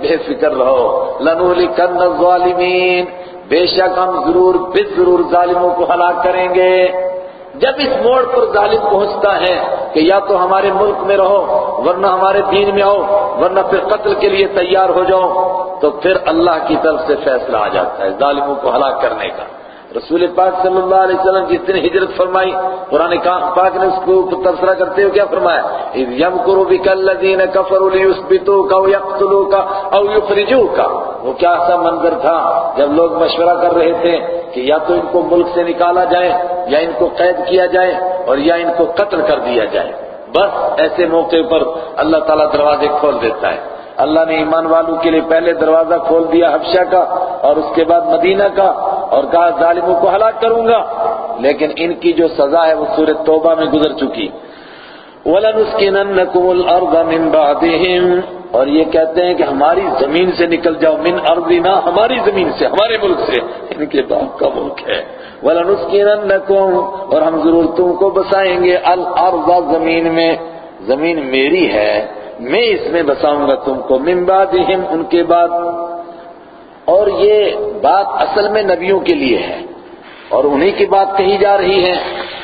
بے فکر رہو۔ لَنُهْلِكَنَّ الظَّالِمِينَ۔ بے شک ہم ضرور بس ضرور ظالموں کو ہلاک کریں گے۔ جب اس موڑ پر ظالم پہنچتا ہے کہ یا تو ہمارے ملک میں رہو، ورنہ ہمارے دین میں آؤ، ورنہ پھر قتل کے لیے تیار ہو جاؤ، تو پھر اللہ کی طرف سے فیصلہ آ جاتا ہے، ظالموں کو ہلاک کرنے کا۔ رسول پاک صلی اللہ علیہ وسلم جس دن ہجرت فرمائی، قرآن پاک نے اس کو تبصرہ کرتے ہوئے کیا فرمایا؟ اذ یمکروا بک الذین کفروا لیثبتوک او یقتلوک او یخرجوک وہ کیا سا منظر تھا جب لوگ مشورہ کر رہے تھے کہ یا تو ان کو ملک سے نکالا جائے، یا ان کو قید کیا جائے اور یا ان کو قتل کر دیا جائے۔ بس ایسے موقع پر اللہ تعالیٰ دروازے کھول دیتا ہے۔ اللہ نے ایمان والوں کے لیے پہلے دروازہ کھول دیا حبشہ کا اور اس کے بعد مدینہ کا اور کہا ظالموں کو ہلاک کروں گا۔ لیکن ان کی جو سزا ہے وہ سورہ توبہ میں گزر چکی۔ وَلَنُسْكِنَنَّكُمُ الْأَرْضَ مِنْ بَعْدِهِمْ۔ اور یہ کہتے ہیں کہ ہماری زمین سے نکل جاؤ۔ من ارضنا ہماری زمین سے، ہمارے ملک سے۔ ان کے باپ کا ملک ہے۔ وَلَنُسْكِنَنَّكُمْ۔ اور ہم ضرور تم کو بسائیں گے۔ الارض زمین میں۔ زمین میری ہے۔ میں اس میں بساؤں گا تم کو من بعدہم، ان کے بعد۔ اور یہ بات اصل میں نبیوں کے لیے ہے۔ اور انہی کی بات کہی جا رہی ہے۔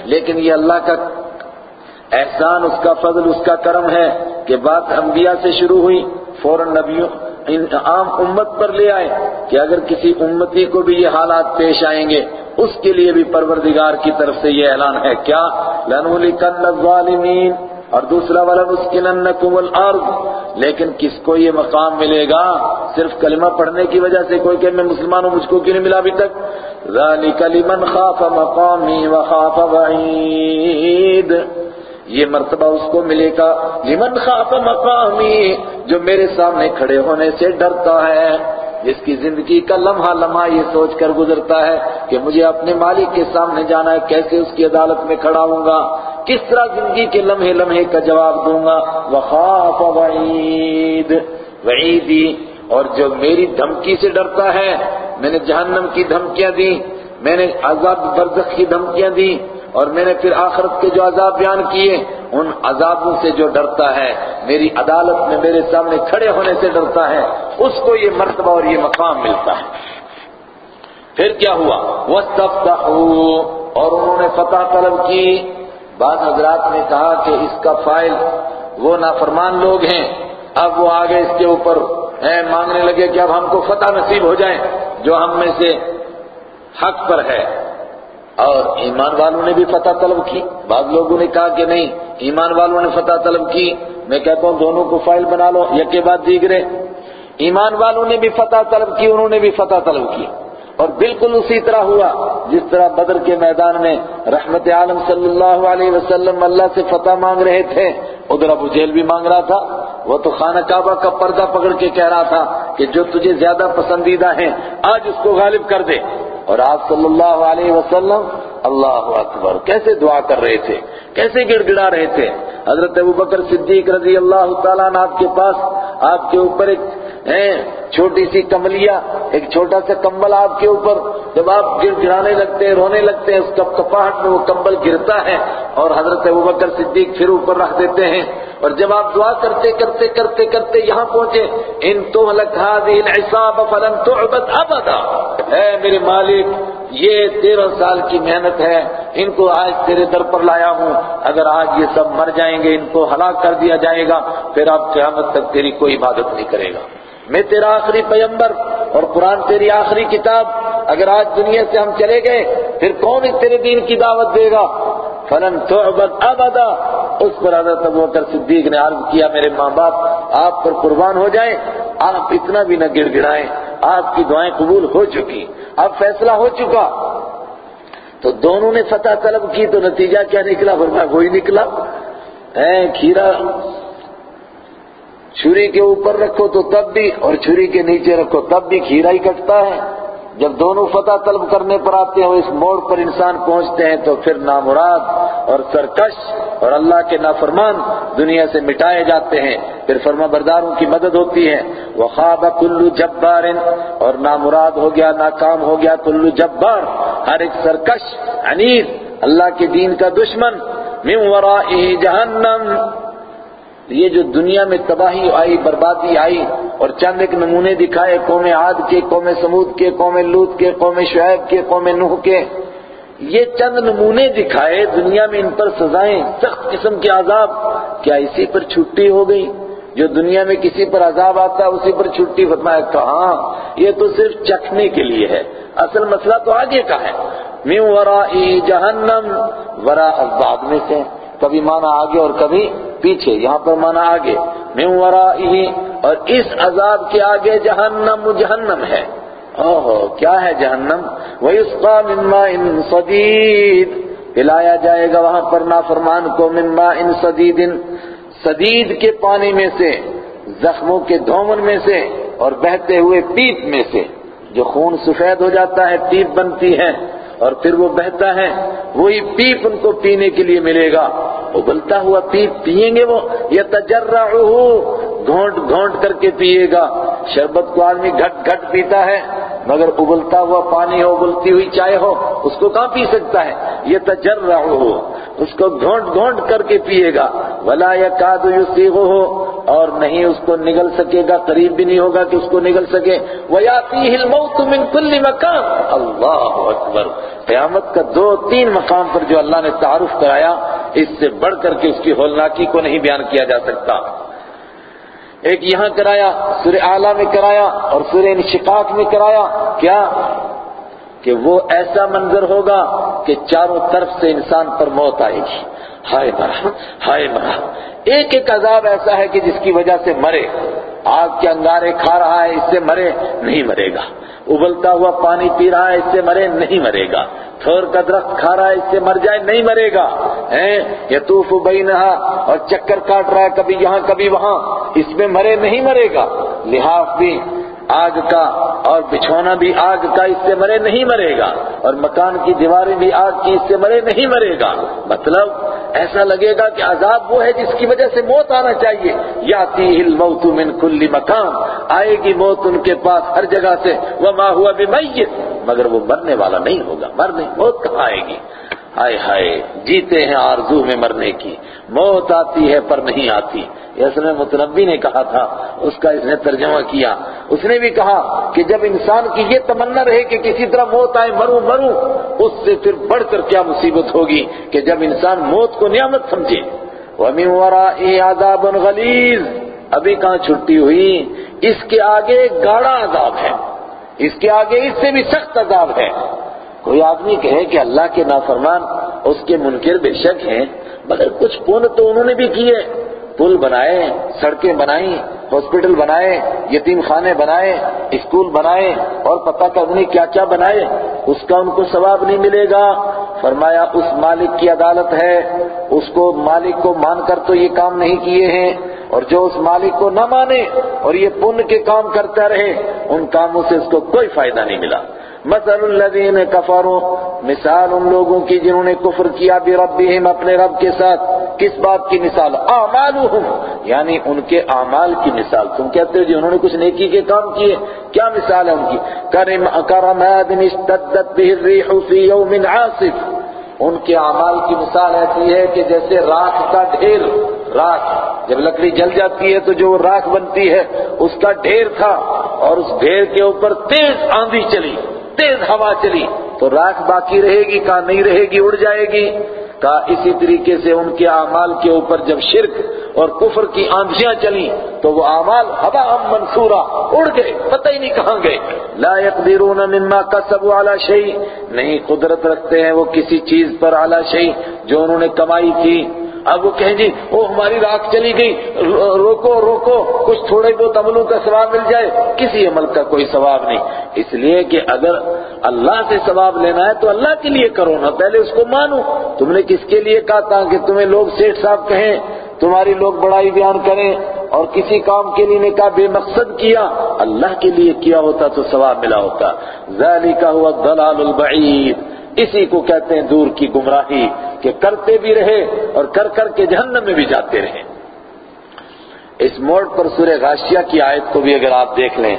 لیکن یہ اللہ کا احسان، اس کا فضل، اس کا کرم ہے کہ بات انبیاء سے شروع ہوئی، فوراً نبیوں عام امت پر لے آئے کہ اگر کسی امتی کو بھی یہ حالات پیش آئیں گے، اس کے لیے بھی پروردگار کی طرف سے یہ اعلان ہے۔ کیا؟ لَنُولِكَنَّ الظَّالِمِينَ اور دوسرا والا نسکننکم الارض، لیکن کس کو یہ مقام ملے گا؟ صرف کلمہ پڑھنے کی وجہ سے کوئی کہ میں مسلمان ہوں مجھ کو کیوں نہیں ملا ابھی تک؟ ذالک لمن خاف مقامی وخاف وعید۔ یہ مرتبہ اس کو ملے گا۔ لمن خاف مقامی، جو میرے سامنے کھڑے ہونے سے ڈرتا ہے۔ جس کی زندگی کا لمحہ لمحہ یہ سوچ کر گزرتا ہے کہ مجھے اپنے مالک کے سامنے جانا ہے، کیسے اس کی عدالت میں کھڑا ہوں گا؟ کس طرح زندگی کے لمحے لمحے کا جواب دوں گا؟ وخاف وعید وعیدی اور جو میری دھمکی سے ڈرتا ہے، میں نے جہنم کی دھمکیاں دی میں نے عذاب برزخ کی دھمکیاں دی اور میں نے پھر آخرت کے جو عذاب بیان کیے، ان عذابوں سے جو ڈرتا ہے، میری عدالت میں میرے سامنے کھڑے ہونے سے ڈرتا ہے، اس کو یہ مرتبہ اور یہ مقام ملتا ہے۔ پھر کیا ہوا؟ وَاسْتَفْتَحُوا۔ اور انہوں نے فتح طلب کی۔ بعض حضرات نے کہا کہ اس کا فائل وہ نافرمان لوگ ہیں۔ اب وہ آگے اس کے اوپر مانگنے لگے کہ اب ہم کو فتح نصیب ہو جائیں جو ہم میں سے حق پر ہے۔ اور ایمان والوں نے بھی فتح طلب کی۔ بعض لوگوں نے کہا کہ نہیں، ایمان والوں نے فتح طلب کی۔ میں کہتا ہوں دونوں کو فائل بنا لو یک بعد دیگرے۔ ایمان والوں نے بھی فتح طلب کی، انہوں نے بھی فتح طلب کی۔ اور بالکل اسی طرح ہوا، جس طرح بدر کے میدان میں رحمت عالم صلی اللہ علیہ وسلم اللہ سے فتح مانگ رہے تھے، ادھر ابو جیل بھی مانگ رہا تھا۔ وہ تو خانہ کعبہ کا پردہ پکڑ کے کہہ رہا تھا کہ جو تجھے زیادہ پسندیدہ ہیں، آج اس کو غالب کر دے۔ اور آپ صلی اللہ علیہ وسلم اللہ اکبر کیسے دعا کر رہے تھے؟ کیسے گڑ گڑا رہے تھے؟ حضرت ابو بکر صدیق رضی اللہ تعالیٰ نے آپ کے پاس، آپ کے اوپر ایک چھوٹی سی کملیا ایک چھوٹا سا کمبل آپ کے اوپر، جب آپ گر گرانے لگتے ہیں رونے لگتے ہیں اس کپ کپاہٹ میں وہ کمبل گرتا ہے اور حضرت ابو بکر صدیق پھر اوپر رکھ دیتے ہیں۔ اور جب آپ دعا کرتے کرتے کرتے کرتے یہاں پہنچے، ان تو فلن تعبد ابدا۔ اے میرے مالک، یہ تیرہ سال کی محنت ہے، ان کو آج تیرے در پر لایا ہوں۔ اگر آج یہ سب مر جائیں گے، ان کو ہلاک کر دیا جائے گا، پھر آپ قیامت تک تیری کوئی عبادت نہیں کرے گا۔ میں تیرا آخری پیمبر اور قرآن تیری آخری کتاب، اگر آج دنیا سے ہم چلے گئے، پھر کون تیرے دین کی دعوت دے گا؟ فلن تعبد ابدا۔ اس پر حضرت ابو بکر صدیق نے عرض کیا، میرے ماں باپ آپ پر قربان ہو جائیں، آپ اتنا بھی نہ گڑ گڑائیں آپ کی دعائیں قبول ہو چکی، اب فیصلہ ہو چکا۔ تو دونوں نے فتح طلب کی، تو نتیجہ کیا نکلا؟ ورنہ وہی نکلا۔ کھیرا، چھری کے اوپر رکھو تو تب بھی، اور چھری کے نیچے رکھو تب بھی کھیرا ہی کٹتا ہے۔ جب دونوں فتح طلب کرنے پر آتے ہیں اس موڑ پر انسان پہنچتے ہیں تو پھر نامراد اور سرکش اور اللہ کے نافرمان دنیا سے مٹائے جاتے ہیں۔ پھر فرما برداروں کی مدد ہوتی ہے۔ وہ خواب کلو جبار اور نامراد ہو گیا، ناکام ہو گیا کلو جبار۔ ہر ایک سرکش عنیف اللہ کے دین کا دشمن۔ من ورائه جہنم یہ جو دنیا میں تباہی آئی، بربادی آئی اور چند ایک نمونے دکھائے قوم عاد کے، قوم سمود کے، قوم لوت کے، قوم شعیب کے، قوم نوح کے، یہ چند نمونے دکھائے دنیا میں ان پر سزائیں، سخت قسم کے عذاب، کیا اسی پر چھٹی ہو گئی؟ جو دنیا میں کسی پر عذاب آتا ہے اسی پر چھٹی؟ فرمایا کہاں یہ تو صرف چکھنے کے لیے ہے۔ اصل مسئلہ تو آگے کا ہے۔ من ورائی جہنم ورا بعد میں سے۔ کبھی مانا آگے اور کبھی پیچھے، یہاں پر مانا آگے، من ورائه اور اس عذاب کے آگے جہنم جہنم ہے۔ اوہ کیا ہے جہنم؟ وَيُسْقَى مِن مَّاءٍ صَدِيدٍ۔ پلایا جائے گا وہاں پر نافرمان کو من ماء صدید صدید کے پانی میں سے، زخموں کے دھومن میں سے، اور بہتے ہوئے پیپ میں سے۔ جو خون سفید ہو جاتا ہے، پیپ بنتی ہے۔ اور پھر وہ بہتا ہے، وہی پیپ ان کو پینے کے لیے ملے گا۔ ابلتا ہوا پیپ پیئیں گے وہ؟ یا تجرا گھونٹ گھونٹ کر کے پیے گا۔ شربت کو آدمی گھٹ گھٹ پیتا ہے۔ مگر ابلتا ہوا پانی ہو، ابلتی ہوئی چائے ہو، اس کو کہاں پی سکتا ہے؟ یہ تجرا اس کو گھونٹ گھونٹ کر کے پیے گا۔ ولا یا کاد یو ہو اور نہیں اس کو نگل سکے گا، قریب بھی نہیں ہوگا کہ اس کو نگل سکے۔ وَيَاتِيهِ الْمَوْتُ مِنْ كُلِّ مَكَانٍ اللہ اکبر۔ قیامت کا دو تین مقام پر جو اللہ نے تعارف کرایا، اس سے بڑھ کر کے اس کی ہولناکی کو نہیں بیان کیا جا سکتا۔ ایک یہاں کرایا، سورہ اعلیٰ میں کرایا اور سورہ انشقاق میں کرایا۔ کیا؟ کہ وہ ایسا منظر ہوگا کہ چاروں طرف سے انسان پر موت آئے گی۔ ہائے مرا ہائے مرا ایک ایک عذاب ایسا ہے کہ جس کی وجہ سے مرے۔ آگ کے انگارے کھا رہا ہے، اس سے مرے نہیں مرے گا۔ ابلتا ہوا پانی پی رہا ہے، اس سے مرے نہیں مرے گا۔ تھور کا درخت کھا رہا ہے، اس سے مر جائے نہیں مرے گا۔ یتوف بینہا، اور چکر کاٹ رہا ہے، کبھی یہاں، کبھی وہاں۔ اس میں مرے نہیں مرے گا۔ لحاف بھی آگ کا اور بچھونا بھی آگ کا، اس سے مرے نہیں مرے گا۔ اور مکان کی دیواریں بھی آگ کی، اس سے مرے نہیں مرے گا۔ مطلب ایسا لگے گا کہ عذاب وہ ہے جس کی وجہ سے موت آنا چاہیے۔ یا الموت من کل مکان۔ آئے گی موت ان کے پاس ہر جگہ سے۔ وہ ماں ہوا بھی مگر وہ مرنے والا نہیں ہوگا۔ مرنے موت کہاں آئے گی؟ ہائے ہائے، جیتے ہیں آرزو میں مرنے کی۔ موت آتی ہے پر نہیں آتی۔ یسر متنبی نے کہا تھا، اس کا اس نے ترجمہ کیا۔ اس نے بھی کہا کہ جب انسان کی یہ تمنا رہے کہ کسی طرح موت آئے، مروں مروں، اس سے پھر بڑھ کر کیا مصیبت ہوگی کہ جب انسان موت کو نعمت سمجھے۔ وَمِن وَرَائِهِ عَذَابٌ غَلِيظٌ۔ ابھی کہاں چھٹی ہوئی؟ اس کے آگے گاڑا عذاب ہے۔ اس کے آگے اس سے بھی سخت عذاب ہے۔ کوئی آدمی کہے کہ اللہ کے نافرمان اس کے منکر بے شک ہیں، مگر کچھ پون تو انہوں نے بھی کیے۔ پل بنائے، سڑکیں بنائیں، ہاسپٹل بنائے، یتیم خانے بنائے، اسکول بنائے، اور پتہ کرنے کیا کیا بنائے۔ اس کا ان کو ثواب نہیں ملے گا۔ فرمایا، اس مالک کی عدالت ہے۔ اس کو مالک کو مان کر تو یہ کام نہیں کیے ہیں۔ اور جو اس مالک کو نہ مانے اور یہ پن کے کام کرتا رہے، ان کاموں سے اس کو کوئی فائدہ نہیں ملا۔ مثل الذین کفروا مثال ان لوگوں کی جنہوں نے کفر کیا بربہم اپنے رب کے ساتھ۔ کس بات کی مثال؟ اعمالہم یعنی ان کے اعمال کی مثال۔ تم کہتے ہو جی انہوں نے کچھ نیکی کے کام کیے۔ کیا مثال ہے ان کی؟ کرم کرماد اشتدت به الريح في يوم عاصف۔ ان کے اعمال کی مثال ایسی ہے کہ جیسے راکھ کا ڈھیر۔ راکھ، جب لکڑی جل جاتی ہے تو جو راکھ بنتی ہے، اس کا ڈھیر تھا اور اس ڈھیر کے اوپر تیز آندھی چلی۔ تیز ہوا چلی تو راکھ باقی رہے گی کہاں نہیں رہے گی، اڑ جائے گی۔ کہا اسی طریقے سے ان کے اعمال کے اوپر جب شرک اور کفر کی آندھیاں چلیں تو وہ اعمال ہوا ہم منصورہ اڑ گئے، پتہ ہی نہیں کہاں گئے۔ لا يقدرون مما كسبوا على شيء نہیں قدرت رکھتے ہیں وہ کسی چیز پر على شيء جو انہوں نے کمائی تھی۔ اب وہ کہیں جی وہ ہماری راکھ چلی گئی، روکو روکو، کچھ تھوڑے بہت عملوں کا ثواب مل جائے، کسی عمل کا کوئی ثواب نہیں۔ اس لیے کہ اگر اللہ سے ثواب لینا ہے تو اللہ کے لیے کرو نا، پہلے اس کو مانو۔ تم نے کس کے لیے کہا تھا کہ تمہیں لوگ سیٹ صاحب کہیں، تمہاری لوگ بڑائی بیان کریں۔ اور کسی کام کے لیے نے کہا، بے مقصد کیا، اللہ کے لیے کیا ہوتا تو ثواب ملا ہوتا۔ ذالک ہوا الضلال البعید۔ اسی کو کہتے ہیں دور کی گمراہی کہ کرتے بھی رہے اور کر کر کے جہنم میں بھی جاتے رہے۔ اس موڑ پر سورہ غاشیہ کی آیت کو بھی اگر آپ دیکھ لیں،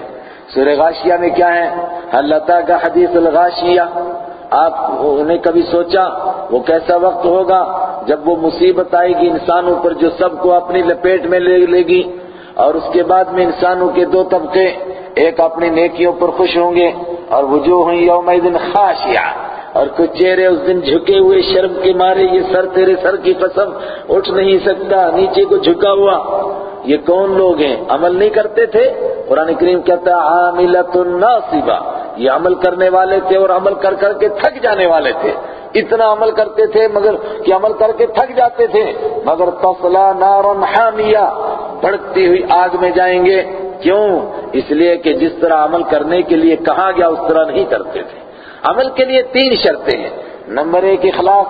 سورہ غاشیہ میں کیا ہے؟ اللہ کا حدیث الغاشیہ؟ آپ نے کبھی سوچا وہ کیسا وقت ہوگا جب وہ مصیبت آئے گی انسانوں پر جو سب کو اپنی لپیٹ میں لے لے گی اور اس کے بعد میں انسانوں کے دو طبقے، ایک اپنی نیکیوں پر خوش ہوں گے اور وہ جو ہوں یوم دن خاشیہ اور کچھ چہرے اس دن جھکے ہوئے شرم کے مارے، یہ سر تیرے سر کی قسم اٹھ نہیں سکتا، نیچے کو جھکا ہوا۔ یہ کون لوگ ہیں؟ عمل نہیں کرتے تھے؟ قرآن کریم کہتا عاملت الناصبہ یہ عمل کرنے والے تھے اور عمل کر کر کے تھک جانے والے تھے۔ اتنا عمل کرتے تھے مگر کہ عمل کر کے تھک جاتے تھے۔ مگر تصلا نار حامیہ۔ بڑھتی ہوئی آگ میں جائیں گے۔ کیوں؟ اس لیے کہ جس طرح عمل کرنے کے لیے کہا گیا، اس طرح نہیں کرتے تھے۔ عمل کے لیے تین شرطیں ہیں۔ نمبر ایک اخلاص،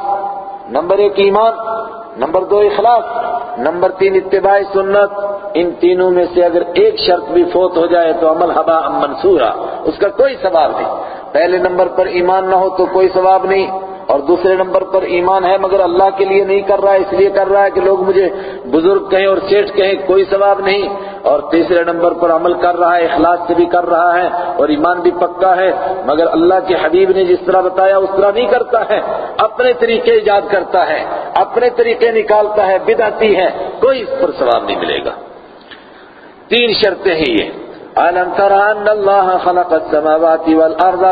نمبر ایک ایمان، نمبر دو اخلاص، نمبر تین اتباع سنت۔ ان تینوں میں سے اگر ایک شرط بھی فوت ہو جائے تو عمل ہبا ام منصورہ اس کا کوئی ثواب نہیں۔ پہلے نمبر پر ایمان نہ ہو تو کوئی ثواب نہیں۔ اور دوسرے نمبر پر ایمان ہے مگر اللہ کے لیے نہیں کر رہا ہے، اس لیے کر رہا ہے کہ لوگ مجھے بزرگ کہیں اور سیٹ کہیں، کوئی ثواب نہیں۔ اور تیسرے نمبر پر عمل کر رہا ہے، اخلاص سے بھی کر رہا ہے اور ایمان بھی پکا ہے۔ مگر اللہ کے حبیب نے جس طرح بتایا، اس طرح نہیں کرتا ہے۔ اپنے طریقے ایجاد کرتا ہے، اپنے طریقے نکالتا ہے، بدعتی ہے، کوئی اس پر ثواب نہیں ملے گا۔ تین شرطیں ہیں یہ۔ أَلَمْ تَرَ أَنَّ اللَّهَ خَلَقَ السَّمَاوَاتِ وَالْأَرْضَ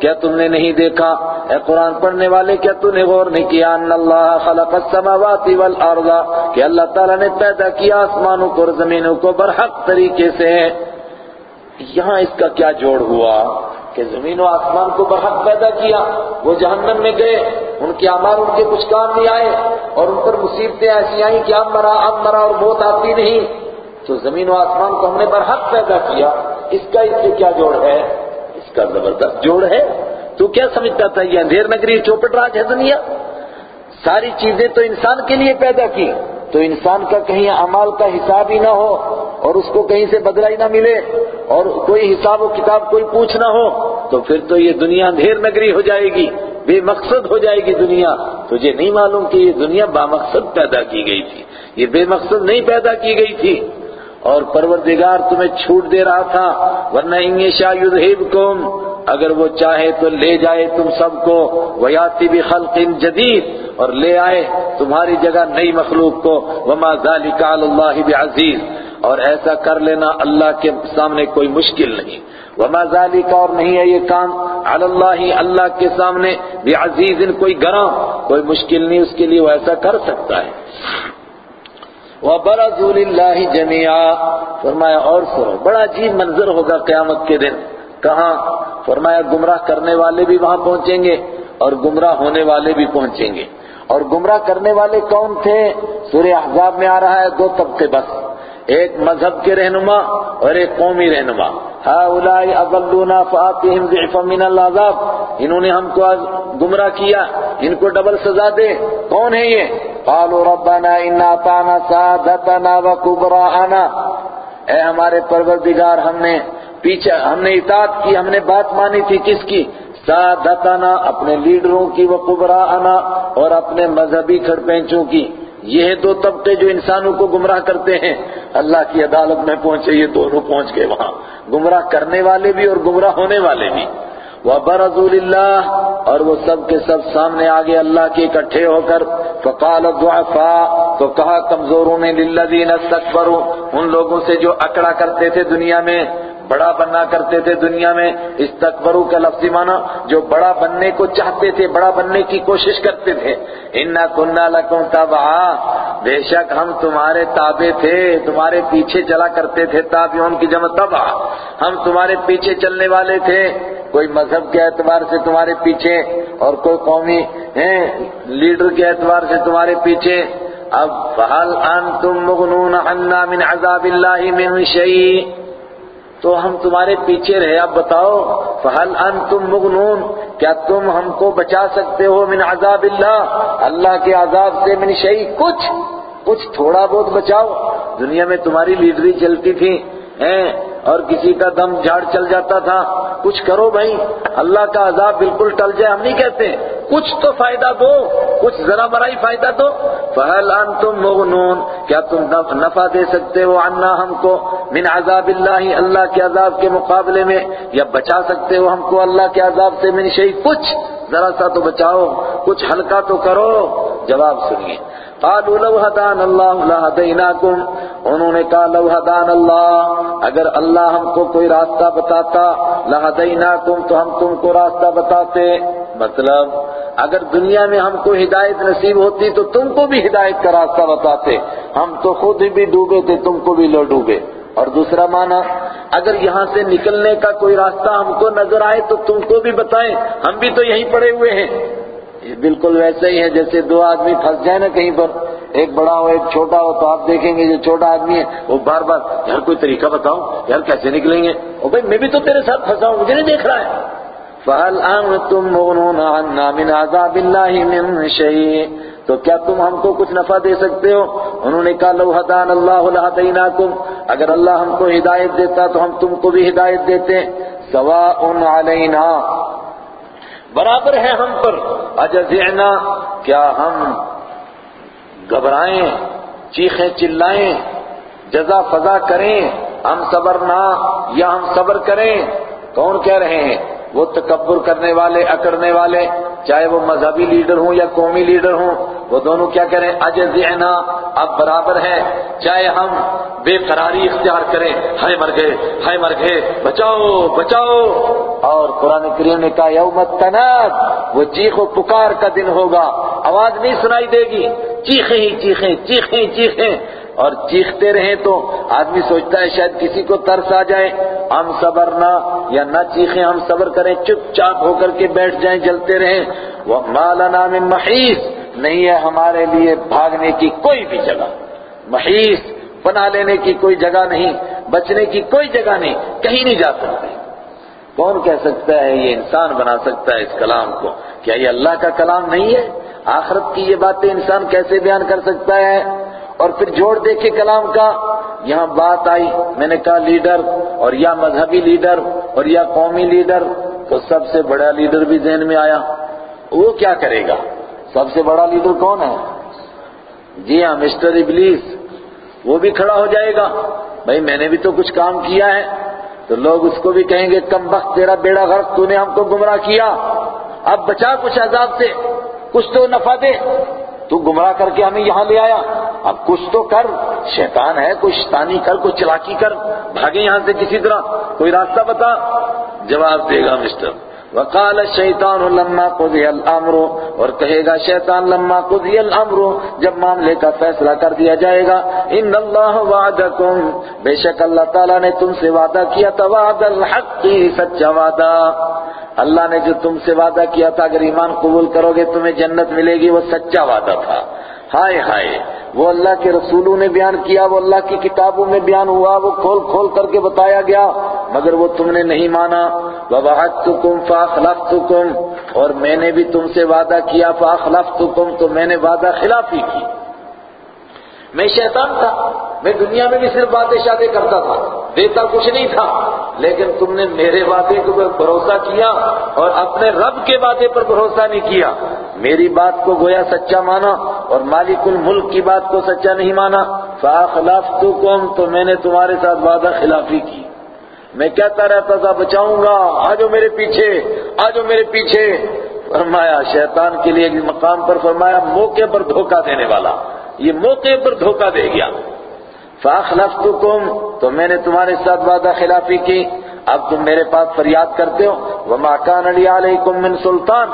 کیا تم نے نہیں دیکھا؟ اے قرآن پڑھنے والے، کیا تم نے غور نہیں کیا ان اللہ خلق السماوات والارض کہ اللہ تعالیٰ نے پیدا کیا آسمانوں کو اور زمینوں کو برحق طریقے سے یہاں اس کا کیا جوڑ ہوا؟ کہ زمین و آسمان کو برحق پیدا کیا، وہ جہنم میں گئے، ان کے عمار ان کے کچھ کام نہیں آئے، اور ان پر مصیبتیں ایسی آئیں کہ اب مرا اب مرا اور موت آتی نہیں۔ تو زمین و آسمان کو ہم نے برحق پیدا کیا، اس کا اس سے کیا جوڑ ہے؟ اس کا زبردست جوڑ ہے۔ تو کیا سمجھتا تھا یہ اندھیر نگری چوپٹ راج ہے دنیا؟ ساری چیزیں تو انسان کے لیے پیدا کی۔ تو انسان کا کہیں اعمال کا حساب ہی نہ ہو اور اس کو کہیں سے بدلہ ہی نہ ملے اور کوئی حساب و کتاب کوئی پوچھ نہ ہو، تو پھر تو یہ دنیا اندھیر نگری ہو جائے گی، بے مقصد ہو جائے گی دنیا۔ تجھے نہیں معلوم کہ یہ دنیا با مقصد پیدا کی گئی تھی۔ یہ بے مقصد نہیں پیدا کی گئی تھی۔ اور پروردگار تمہیں چھوٹ دے رہا تھا، ورنہ انگے شاہ یذہبکم، اگر وہ چاہے تو لے جائے تم سب کو، ویاتی بخلق جدید، اور لے آئے تمہاری جگہ نئی مخلوق کو، وما ذالک علی اللہ بعزیز۔ اور ایسا کر لینا اللہ کے سامنے کوئی مشکل نہیں۔ وما ذالک اور نہیں ہے یہ کام، علی اللہ اللہ کے سامنے بعزیز کوئی گراں، کوئی مشکل نہیں اس کے لیے وہ ایسا کر سکتا ہے۔ وَبَرَزُوا لِلَّهِ جَمِيعًا۔ فرمایا، اور سنو، بڑا عجیب منظر ہوگا قیامت کے دن۔ کہاں؟ فرمایا، گمراہ کرنے والے بھی وہاں پہنچیں گے اور گمراہ ہونے والے بھی پہنچیں گے۔ اور گمراہ کرنے والے کون تھے؟ سورہ احزاب میں آ رہا ہے، دو طبقے بس۔ ایک مذہب کے رہنما اور ایک قومی رہنما۔ هؤلاء اضلونا فاتهم ضعفا من العذاب۔ انہوں نے ہم کو گمراہ کیا، ان کو ڈبل سزا دے۔ کون ہے یہ؟ قالوا ربنا ان اطعنا سادتنا وكبراءنا اے ہمارے پروردگار، ہم نے پیچھے، ہم نے اطاعت کی، ہم نے بات مانی تھی کس کی؟ سادتنا، اپنے لیڈروں کی وقبراءنا اور اپنے مذہبی کھڑپینچوں کی۔ یہ دو طبقے جو انسانوں کو گمراہ کرتے ہیں۔ اللہ کی عدالت میں پہنچے، یہ دونوں پہنچ گئے وہاں۔ گمراہ کرنے والے بھی اور گمراہ ہونے والے بھی۔ وَبَرَزُوا لِلَّهِ، اور وہ سب کے سب سامنے آگے اللہ کے اکٹھے ہو کر فَقَالَ الضُّعَفَاءُ، تو کہا کمزوروں نے، لِلَّذِينَ اسْتَكْبَرُوا، ان لوگوں سے جو اکڑا کرتے تھے دنیا میں بڑا بننا کرتے تھے دنیا میں، استکبرو کا لفظی معنی، جو بڑا بننے کو چاہتے تھے، بڑا بننے کی کوشش کرتے تھے۔ انا کننا لکم تبعا۔ بے شک ہم تمہارے تابع تھے، تمہارے پیچھے چلا کرتے تھے تابعون کی جمع تبع۔ ہم تمہارے پیچھے چلنے والے تھے۔ کوئی مذہب کے اعتبار سے تمہارے پیچھے اور کوئی قومی لیڈر کے اعتبار سے تمہارے پیچھے۔ اب فہل انتم مغنون عنا من عذاب اللہ من شیء تو ہم تمہارے پیچھے رہے۔ اب بتاؤ فہل انتم مغنون؟ کیا تم ہم کو بچا سکتے ہو من عذاب اللہ اللہ کے عذاب سے من شئی کچھ کچھ تھوڑا بہت بچاؤ۔ دنیا میں تمہاری لیڈری چلتی تھی ہیں اور کسی کا دم جھاڑ چل جاتا تھا، کچھ کرو بھائی، اللہ کا عذاب بالکل ٹل جائے، ہم نہیں کہتے۔ کچھ تو فائدہ دو، کچھ ذرا برائی فائدہ دو۔ فہل انتم مغنون؟ کیا تم نفع دے سکتے ہو عنا ہم کو؟ من عذاب اللہ اللہ کے عذاب کے مقابلے میں، یا بچا سکتے ہو ہم کو اللہ کے عذاب سے؟ من شئی کچھ۔ ذرا سا تو بچاؤ، کچھ ہلکا تو کرو۔ جواب سنیے۔ قالوا لو هدان الله لهديناكم. انہوں نے کہا، لو هدان اللہ اگر اللہ ہم کو کوئی راستہ بتاتا، لهديناكم، تو ہم تم کو راستہ بتاتے۔ مطلب اگر دنیا میں ہم کو ہدایت نصیب ہوتی، تو تم کو بھی ہدایت کا راستہ بتاتے۔ ہم تو خود ہی بھی ڈوبے تھے، تم کو بھی لو ڈوبے۔ اور دوسرا معنی، اگر یہاں سے نکلنے کا کوئی راستہ ہم کو نظر آئے، تو تم کو بھی بتائیں۔ ہم بھی تو یہیں پڑے ہوئے ہیں۔ یہ بالکل ویسے ہی ہے، جیسے دو آدمی پھنس جائے نا کہیں پر، ایک بڑا ہو، ایک چھوٹا ہو، تو آپ دیکھیں گے جو چھوٹا آدمی ہے، وہ بار بار، یار کوئی طریقہ بتاؤ، یار کیسے نکلیں گے؟ او بھائی، میں بھی تو تیرے ساتھ پھنسا ہوں، مجھے نہیں دیکھ رہا ہے۔ فَهَلْ أَنْتُمْ مُغْنُونَ عَنَّا مِنْ عَذَابِ تو کیا تم ہم کو کچھ نفع دے سکتے ہو؟ انہوں نے کہا، لو ہدان اللہ لہدیناکم اگر اللہ ہم کو ہدایت دیتا تو ہم تم کو بھی ہدایت دیتے۔ سواء علینا برابر ہے ہم پر۔ اجزعنا، کیا ہم گھبرائیں، چیخیں چلائیں، جزا فضا کریں، ہم صبر نہ یا ہم صبر کریں۔ کون کہہ رہے ہیں؟ وہ تکبر کرنے والے، اکڑنے والے، چاہے وہ مذہبی لیڈر ہوں یا قومی لیڈر ہوں۔ وہ دونوں کیا کریں؟ اجزعنا، اب برابر ہے چاہے ہم بے قراری اختیار کریں۔ ہائے مر گئے، ہائے مر گئے، بچاؤ بچاؤ۔ اور قرآن کریم نے کہا، یوم التناد، وہ چیخ و پکار کا دن ہوگا۔ آواز نہیں سنائی دے گی۔ چیخیں ہی چیخیں چیخیں چیخیں۔ اور چیختے رہیں تو آدمی سوچتا ہے شاید کسی کو ترس آ جائے۔ ہم صبر نہ یا نہ چیخیں، ہم صبر کریں۔ چپ چاپ ہو کر کے بیٹھ جائیں، جلتے رہیں۔ وہ مالا من محیث، نہیں ہے ہمارے لیے بھاگنے کی کوئی بھی جگہ۔ محیث پناہ لینے کی کوئی جگہ نہیں، بچنے کی کوئی جگہ نہیں، کہیں نہیں جا سکتے۔ کون کہہ سکتا ہے یہ انسان بنا سکتا ہے اس کلام کو؟ کیا یہ اللہ کا کلام نہیں ہے؟ آخرت کی یہ باتیں انسان کیسے بیان کر سکتا ہے؟ اور پھر جوڑ دیکھے کلام کا، یہاں بات آئی، میں نے کہا لیڈر، اور یا مذہبی لیڈر، اور یا قومی لیڈر، تو سب سے بڑا لیڈر بھی ذہن میں آیا۔ وہ کیا کرے گا؟ سب سے بڑا لیڈر کون ہے؟ جی ہاں مسٹر ابلیس۔ وہ بھی کھڑا ہو جائے گا۔ بھائی، میں نے بھی تو کچھ کام کیا ہے۔ تو لوگ اس کو بھی کہیں گے، کم وقت، تیرا بیڑا غرق، تو نے ہم کو گمراہ کیا۔ اب بچا کچھ عذاب سے، کچھ تو نفع دے۔ تو گمراہ کر کے ہمیں یہاں لے آیا۔ اب کچھ تو کر، شیطان ہے کچھ شیطانی کر کچھ چلاکی کر، بھاگے یہاں سے کسی طرح، کوئی راستہ بتا۔ جواب دے گا مسٹر۔ وقال الشیطان لما قضی الامر، اور کہے گا شیطان لما قضی الامر، جب معاملے کا فیصلہ کر دیا جائے گا۔ ان اللہ وعدکم، بے شک اللہ تعالیٰ نے تم سے وعدہ کیا تھا۔ وعد الحق، سچا وعدہ۔ اللہ نے جو تم سے وعدہ کیا تھا، اگر ایمان قبول کرو گے، تمہیں جنت ملے گی، وہ سچا وعدہ تھا۔ ہائے ہائے، وہ اللہ کے رسولوں نے بیان کیا، وہ اللہ کی کتابوں میں بیان ہوا، وہ کھول کھول کر کے بتایا گیا، مگر وہ تم نے نہیں مانا۔ وَوَعَدْتُكُمْ فَأَخْلَفْتُكُمْ، اور میں نے بھی تم سے وعدہ کیا، فَأَخْلَفْتُكُمْ، تو میں نے وعدہ خلافی کی۔ میں شیطان تھا۔ میں دنیا میں بھی صرف باتیں شادیں کرتا تھا۔ دیتا کچھ نہیں تھا۔ لیکن تم نے میرے وعدے کو بھروسہ کیا اور اپنے رب کے وعدے پر بھروسہ نہیں کیا۔ میری بات کو گویا سچا مانا اور مالک الملک کی بات کو سچا نہیں مانا۔ فَأَخْلَفْتُكُمْ، تو میں نے تمہارے ساتھ وعدہ خلافی کی۔ میں کہتا رہتا تھا، بچاؤں گا۔ آجو میرے پیچھے آجو میرے پیچھے۔ فرمایا، شیطان کے لیے مقام پر فرمایا، موقع پر دھوکہ دینے والا۔ یہ موقع پر دھوکہ دے گیا۔ فَأَخْلَفْتُكُمْ، تو میں نے تمہارے ساتھ وعدہ خلافی کی۔ اب تم میرے پاس فریاد کرتے ہو۔ وَمَا كَانَ لِي عَلَيْكُمْ مِنْ سُلْطَان۔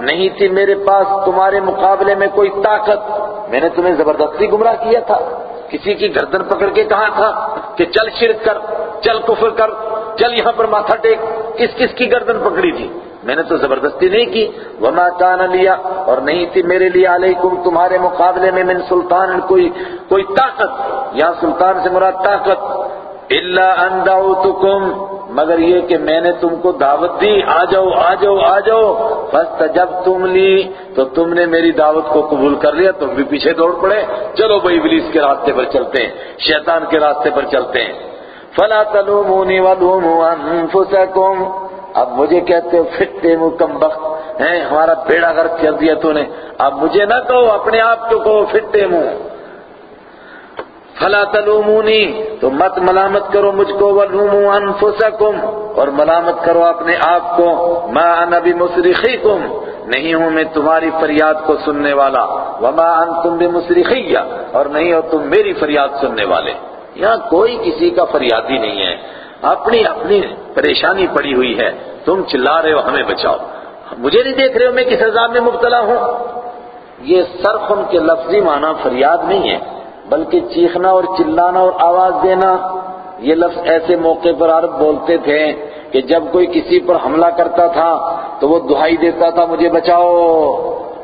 نہیں تھی میرے پاس تمہارے مقابلے میں کوئی طاقت۔ میں نے تمہیں زبردستی گمراہ کیا تھا۔ کسی کی گردن پکڑ کے کہا تھا کہ چل شرک کر، چل کفر کر، چل یہاں پر ماتھا ٹیک۔ کس کس کی گردن پکڑی تھی؟ میں نے تو زبردستی نہیں کی۔ وما کان لیا اور نہیں تھی میرے لیے علیکم تمہارے مقابلے میں من سلطان کوئی کوئی طاقت۔ یا سلطان سے مراد طاقت۔ اللہ اندعوتکم مگر یہ کہ میں نے تم کو دعوت دی۔ آ جاؤ آ جاؤ آ جاؤ۔ بس جب تم لی تو تم نے میری دعوت کو قبول کر لیا، تم بھی پیچھے دوڑ پڑے۔ چلو بھائی، ابلیس کے راستے پر چلتے ہیں، شیطان کے راستے پر چلتے ہیں۔ فلا تلومونی ولوموا انفسکم اب مجھے کہتے ہو فٹے منہ کم بخت، ہیں، ہمارا بیڑا غرق کر دیا تو نے۔ اب مجھے نہ کہو، اپنے آپ کو کہو فٹے منہ فلا تلومونی، تو مت ملامت کرو مجھ کو ولوموا انفسکم، اور ملامت کرو اپنے آپ کو۔ ما انا بمصرخیکم، نہیں ہوں میں تمہاری فریاد کو سننے والا۔ وما انتم بمصرخیہ، اور نہیں ہو تم میری فریاد سننے والے۔ یہاں کوئی کسی کا فریادی نہیں ہے۔ اپنی اپنی پریشانی پڑی ہوئی ہے۔ تم چلا رہے ہو، ہمیں بچاؤ۔ مجھے نہیں دیکھ رہے ہو، میں کس عذاب میں مبتلا ہوں؟ یہ صرف ان کے لفظی معنی فریاد نہیں ہے، بلکہ چیخنا اور چلانا اور آواز دینا۔ یہ لفظ ایسے موقع پر عرب بولتے تھے کہ جب کوئی کسی پر حملہ کرتا تھا تو وہ دہائی دیتا تھا، مجھے بچاؤ۔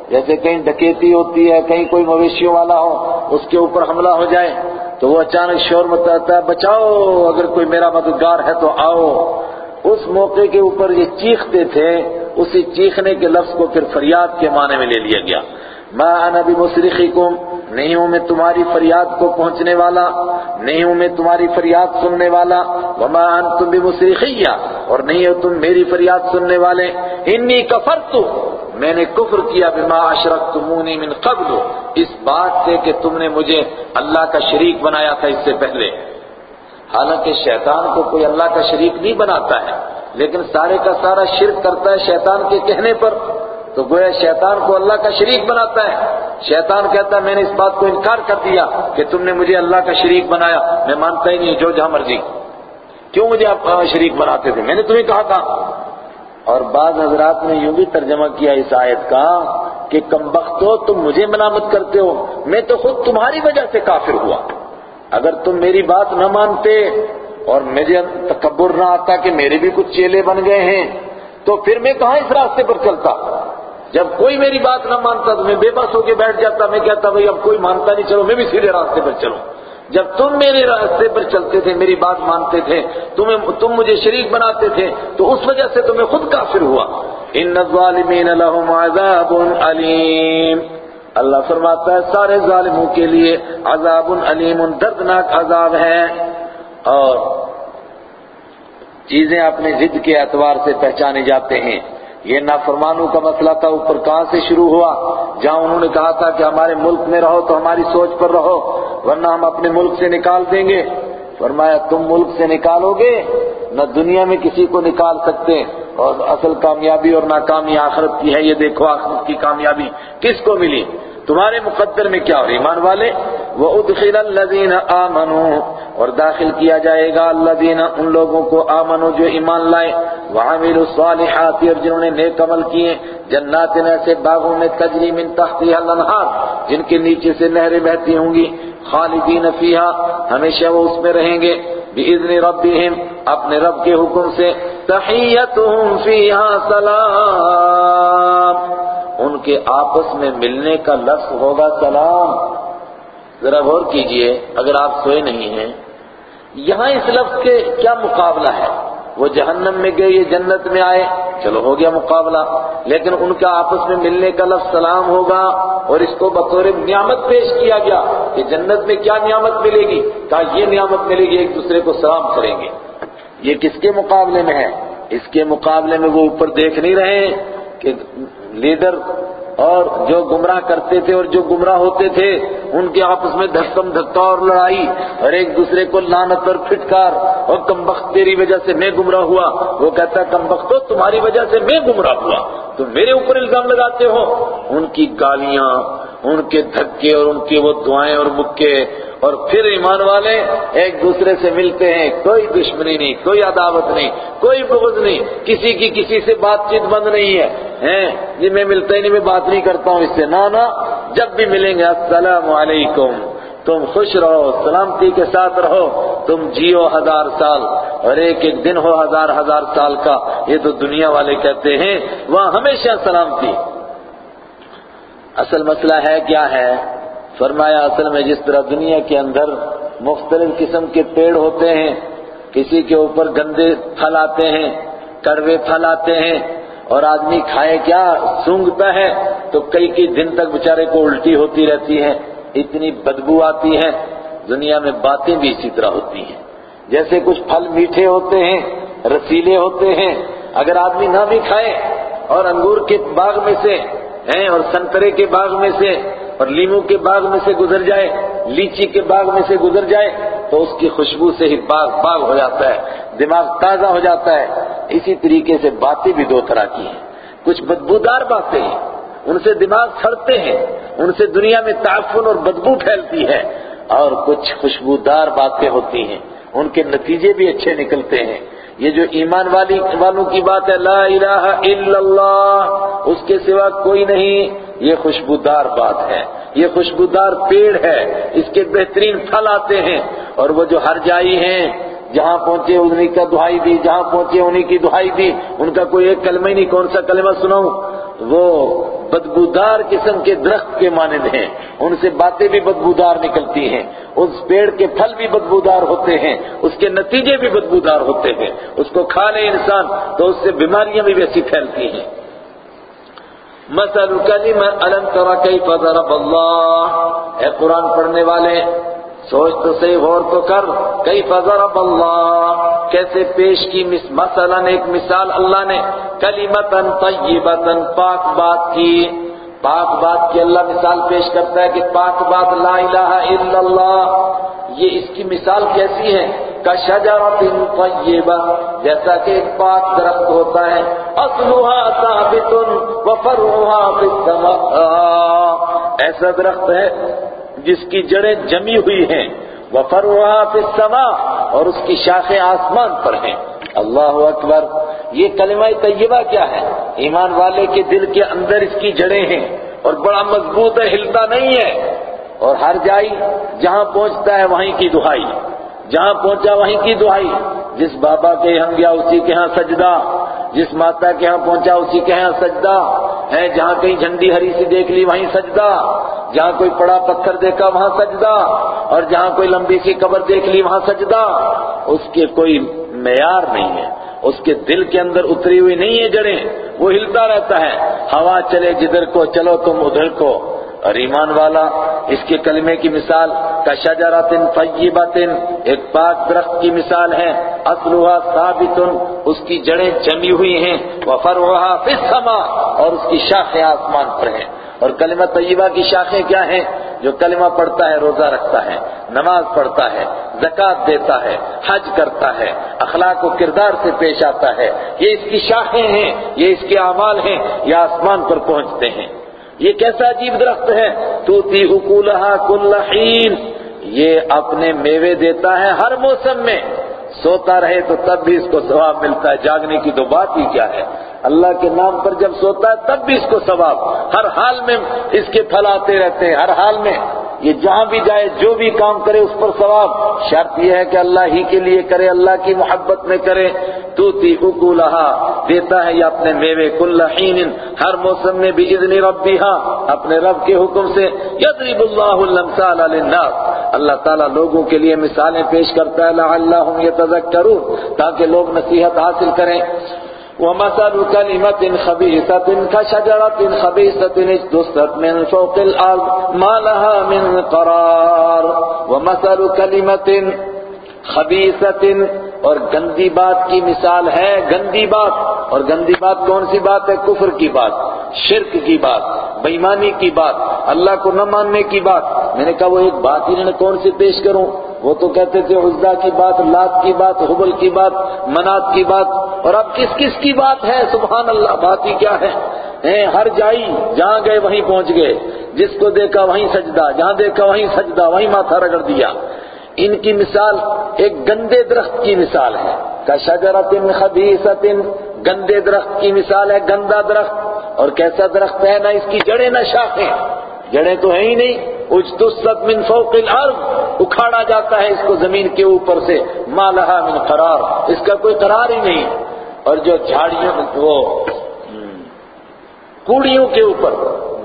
جیسے کہیں ڈکیتی ہوتی ہے، کہیں کوئی مویشیوں والا ہو، اس کے اوپر حملہ ہو جائے۔ تو وہ اچانک شور متاتا ہے، بچاؤ، اگر کوئی میرا مددگار ہے تو آؤ۔ اس موقع کے اوپر یہ چیختے تھے، اسی چیخنے کے لفظ کو پھر فریاد کے معنی میں لے لیا گیا۔ میں انا بمصرخکم نہیں ہوں میں تمہاری فریاد کو پہنچنے والا، نہیں ہوں میں تمہاری فریاد سننے والا۔ وما انتم بمصرخیہ اور نہیں ہو تم میری فریاد سننے والے۔ انی کفرت میں نے کفر کیا بما اشرکتمونی من قبل، اس بات سے کہ تم نے مجھے اللہ کا شریک بنایا تھا اس سے پہلے۔ حالانکہ شیطان کو کوئی اللہ کا شریک نہیں بناتا ہے، لیکن سارے کا سارا شرک کرتا ہے شیطان کے کہنے پر۔ تو گویا شیطان کو اللہ کا شریک بناتا ہے۔ شیطان کہتا ہے، میں نے اس بات کو انکار کر دیا کہ تم نے مجھے اللہ کا شریک بنایا۔ میں مانتا ہی نہیں جو جہاں مرضی۔ کیوں مجھے آپ شریک بناتے تھے؟ میں نے تمہیں کہا تھا۔ اور بعض حضرات نے یوں بھی ترجمہ کیا اس آیت کا کہ کم بختو تم مجھے ملامت کرتے ہو، میں تو خود تمہاری وجہ سے کافر ہوا۔ اگر تم میری بات نہ مانتے اور مجھے تکبر نہ آتا کہ میرے بھی کچھ چیلے بن گئے ہیں، تو پھر میں کہاں اس راستے پر چلتا؟ جب کوئی میری بات نہ مانتا تو میں بے بس ہو کے بیٹھ جاتا، میں کہتا بھائی اب کوئی مانتا نہیں، چلو میں بھی سیدھے راستے پر چلوں۔ جب تم میرے راستے پر چلتے تھے، میری بات مانتے تھے، تمہیں تم مجھے شریک بناتے تھے، تو اس وجہ سے تمہیں خود کافر ہوا۔ ان الظالمین لهم عذاب علیم۔ اللہ فرماتا ہے، سارے ظالموں کے لیے عذاب علیم، دردناک عذاب ہے۔ اور چیزیں اپنے ضد کے اعتبار سے پہچانے جاتے ہیں۔ یہ نافرمانوں کا مسئلہ تھا، اوپر کہاں سے شروع ہوا؟ جہاں انہوں نے کہا تھا کہ ہمارے ملک میں رہو تو ہماری سوچ پر رہو، ورنہ ہم اپنے ملک سے نکال دیں گے۔ فرمایا، تم ملک سے نکالو گے؟ نہ دنیا میں کسی کو نکال سکتے۔ اور اصل کامیابی اور ناکامی آخرت کی ہے، یہ دیکھو آخرت کی کامیابی کس کو ملی؟ تمہارے مقدر میں کیا ہو ایمان والے؟ وہ ادخل الذین آمنوا، اور داخل کیا جائے گا الذین ان لوگوں کو آمنو جو ایمان لائے، وعملوا الصالحات، اور جنہوں نے نیک عمل کیے، جنات ایسے باغوں میں تجری من تحتها الانہار، جن کے نیچے سے نہریں بہتی ہوں گی، خالدین فیہا، ہمیشہ وہ اس میں رہیں گے، بِإِذْنِ رَبِّهِمْ اپنے رب کے حکم سے تحیتهم فیہا سلام، ان کے آپس میں ملنے کا لفظ ہوگا سلام۔ ذرا غور کیجیے، اگر آپ سوئے نہیں ہیں، یہاں اس لفظ کے کیا مقابلہ ہے؟ وہ جہنم میں گئے، یہ جنت میں آئے، چلو ہو گیا مقابلہ، لیکن ان کا آپس میں ملنے کا لفظ سلام ہوگا، اور اس کو بطور نعمت پیش کیا گیا کہ جنت میں کیا نعمت ملے گی؟ کہا یہ نعمت ملے گی، ایک دوسرے کو سلام کریں گے۔ یہ کس کے مقابلے میں ہے؟ اس کے مقابلے میں وہ اوپر دیکھ نہیں رہے کہ لیڈر اور جو گمراہ کرتے تھے اور جو گمراہ ہوتے تھے، ان کے آپس میں دھکم دھکا اور لڑائی اور ایک دوسرے کو لانت اور پھٹکار اور کمبخت تیری وجہ سے میں گمراہ ہوا۔ وہ کہتا ہے کمبخت تمہاری وجہ سے میں گمراہ ہوا۔ تم میرے اوپر الزام لگاتے ہو۔ ان کی گالیاں، ان کے دھکے اور ان کی وہ دعائیں اور مکے اور پھر ایمان والے ایک دوسرے سے ملتے ہیں، کوئی دشمنی نہیں، کوئی عداوت نہیں، کوئی بغض نہیں، کسی کی کسی سے بات چیت بند نہیں ہے۔ ہیں جی میں ملتا ہی نہیں، میں بات نہیں کرتا ہوں اس سے۔ نہ نہ، جب بھی ملیں گے، السلام علیکم۔ تم خوش رہو، سلامتی کے ساتھ رہو۔ تم جیو ہزار سال، اور ایک ایک دن ہو ہزار ہزار سال کا۔ یہ تو دنیا والے کہتے ہیں، وہاں ہمیشہ سلامتی۔ اصل مسئلہ ہے، کیا ہے؟ فرمایا، اصل میں جس طرح دنیا کے اندر مختلف قسم کے پیڑ ہوتے ہیں، کسی کے اوپر گندے پھل آتے ہیں، کڑوے پھل آتے ہیں، اور آدمی کھائے کیا، سونگتا ہے، تو کئی کئی دن تک بیچارے کو الٹی ہوتی رہتی ہے، اتنی بدبو آتی ہے، دنیا میں باتیں بھی اسی طرح ہوتی ہیں۔ جیسے کچھ پھل میٹھے ہوتے ہیں، رسیلے ہوتے ہیں، اگر آدمی نہ بھی کھائے، اور انگور کے باغ میں سے، ہیں، اور سنترے کے باغ میں سے اور لیمو کے باغ میں سے گزر جائے، لیچی کے باغ میں سے گزر جائے، تو اس کی خوشبو سے ہی باغ باغ ہو جاتا ہے، دماغ تازہ ہو جاتا ہے۔ اسی طریقے سے باتیں بھی دو طرح کی ہیں۔ کچھ بدبودار باتیں ہیں، ان سے دماغ سڑتے ہیں، ان سے دنیا میں تعفن اور بدبو پھیلتی ہے۔ اور کچھ خوشبودار باتیں ہوتی ہیں، ان کے نتیجے بھی اچھے نکلتے ہیں۔ یہ جو ایمان والی، والوں کی بات ہے، لا الہ الا اللہ، اس کے سوا کوئی نہیں۔ یہ خوشبودار بات ہے، یہ خوشبودار پیڑ ہے، اس کے بہترین پھل آتے ہیں۔ اور وہ جو ہر جائی ہیں، جہاں پہنچے انہیں کا دہائی دی، جہاں پہنچے انہیں کی دہائی دی، ان کا کوئی ایک کلمہ ہی نہیں، کون سا کلمہ سناؤں؟ وہ بدبودار قسم کے درخت کے مانند ہیں۔ ان سے باتیں بھی بدبودار نکلتی ہیں۔ اس پیڑ کے پھل بھی بدبودار ہوتے ہیں، اس کے نتیجے بھی بدبودار ہوتے ہیں۔ اس کو کھا لے انسان تو اس سے بیماریاں بھی ویسی پھیلتی ہیں۔ مثل کلمہ الم ترا کیف ضرب اللہ؟ اے قرآن پڑھنے والے، سوچ تو صحیح، غور تو کر کئی ضرب اللہ؟ کیسے پیش کی مثلا ایک مثال اللہ نے کلیمتن طیبتن پاک بات کی۔ پاک بات کی اللہ مثال پیش کرتا ہے کہ پاک بات لا الہ الا اللہ، یہ اس کی مثال کیسی ہے؟ کشجرت طیبہ، جیسا کہ ایک پاک درخت ہوتا ہے۔ اصلها ثابت وفرعها في السماء۔ ایسا درخت ہے جس کی جڑیں جمی ہوئی ہیں۔ وفرعها في السماء، اور اس کی شاخیں آسمان پر ہیں۔ اللہ اکبر، یہ کلمہ طیبہ کیا ہے؟ ایمان والے کے دل کے اندر اس کی جڑیں ہیں، اور بڑا مضبوط ہے، ہلتا نہیں ہے۔ اور ہر جائی جہاں پہنچتا ہے، وہیں کی دہائی۔ جہاں پہنچا وہیں کی دعائی؟ جس بابا کے یہاں گیا اسی کے ہاں سجدہ۔ جس ماتا کے ہاں پہنچا اسی کے ہاں سجدہ۔ ہے جہاں کہیں جھنڈی ہری سی دیکھ لی وہیں سجدہ۔ جہاں کوئی پڑا پتھر دیکھا وہاں سجدہ۔ اور جہاں کوئی لمبی سی قبر دیکھ لی وہاں سجدہ۔ اس کے کوئی معیار نہیں ہے۔ اس کے دل کے اندر اتری ہوئی نہیں ہے جڑیں۔ وہ ہلتا رہتا ہے۔ ہوا چلے جدھر کو، چلو تم ادھر کو۔ اور ایمان والا، اس کے کلمے کی مثال کا طیبت ایک پاک درخت کی مثال ہے، اصلها ثابت اس کی جڑیں جمی ہوئی ہیں، وفرعها فی السماء، اور اس کی شاخیں آسمان پر ہیں۔ اور کلمہ طیبہ کی شاخیں کیا ہیں؟ جو کلمہ پڑھتا ہے، روزہ رکھتا ہے، نماز پڑھتا ہے، زکوٰۃ دیتا ہے، حج کرتا ہے، اخلاق و کردار سے پیش آتا ہے۔ یہ اس کی شاخیں ہیں، یہ اس کے اعمال ہیں، یہ آسمان پر پہنچتے ہیں۔ یہ کیسا عجیب درخت ہے؟ توتی اکولہا کل حین یہ اپنے میوے دیتا ہے ہر موسم میں۔ سوتا رہے تو تب بھی اس کو ثواب ملتا ہے۔ جاگنے کی تو بات ہی کیا ہے؟ اللہ کے نام پر جب سوتا ہے تب بھی اس کو ثواب۔ ہر حال میں اس کے پھل آتے رہتے ہیں، ہر حال میں۔ یہ جہاں بھی جائے، جو بھی کام کرے، اس پر ثواب۔ شرط یہ ہے کہ اللہ ہی کے لیے کرے، اللہ کی محبت میں کرے۔ تو تی اکولہا، دیتا ہے یہ اپنے میوے کل حین ہر موسم میں بھی اذن ربیہا، اپنے رب کے حکم سے۔ یضرب اللہ الامثال للناس۔ اللہ تعالیٰ لوگوں کے لیے مثالیں پیش کرتا ہے، لعلہم یتذکرون، تاکہ لوگ نصیحت حاصل کریں۔ ومثل كلمة خبيثة كشجرة خبيثة اجتثت من فوق الأرض ما لها من قرار. ومثل كلمة خبيثة اور گندی بات کی مثال ہے گندی بات. اور گندی بات کون سی بات ہے؟ کفر کی بات، شرک کی بات بےمانی کی بات، اللہ کو نہ ماننے کی بات. میں نے کہا وہ ایک بات ہی کون سی پیش کروں؟ وہ تو کہتے تھے عزا کی بات، لات کی بات، حبل کی بات، منات کی بات، اور اب کس کس کی بات ہے؟ سبحان اللہ بات ہی کیا ہے؟ ہر جائی جہاں گئے وہیں پہنچ گئے، جس کو دیکھا وہیں سجدہ، جہاں دیکھا وہیں سجدہ، وہیں ماتھا رگڑ دیا۔ ان کی مثال ایک گندے درخت کی مثال ہے۔ کا شجرت گندے درخت کی مثال ہے، گندا درخت۔ اور کیسا درخت ہے؟ نہ اس کی جڑیں، نہ شاخیں۔ جڑیں تو ہیں ہی نہیں اجتست من فوق الارض، اکھاڑا جاتا ہے اس کو زمین کے اوپر سے، ما لها من قرار، اس کا کوئی قرار ہی نہیں۔ اور جو جھاڑیوں وہ کوڑیوں کے اوپر،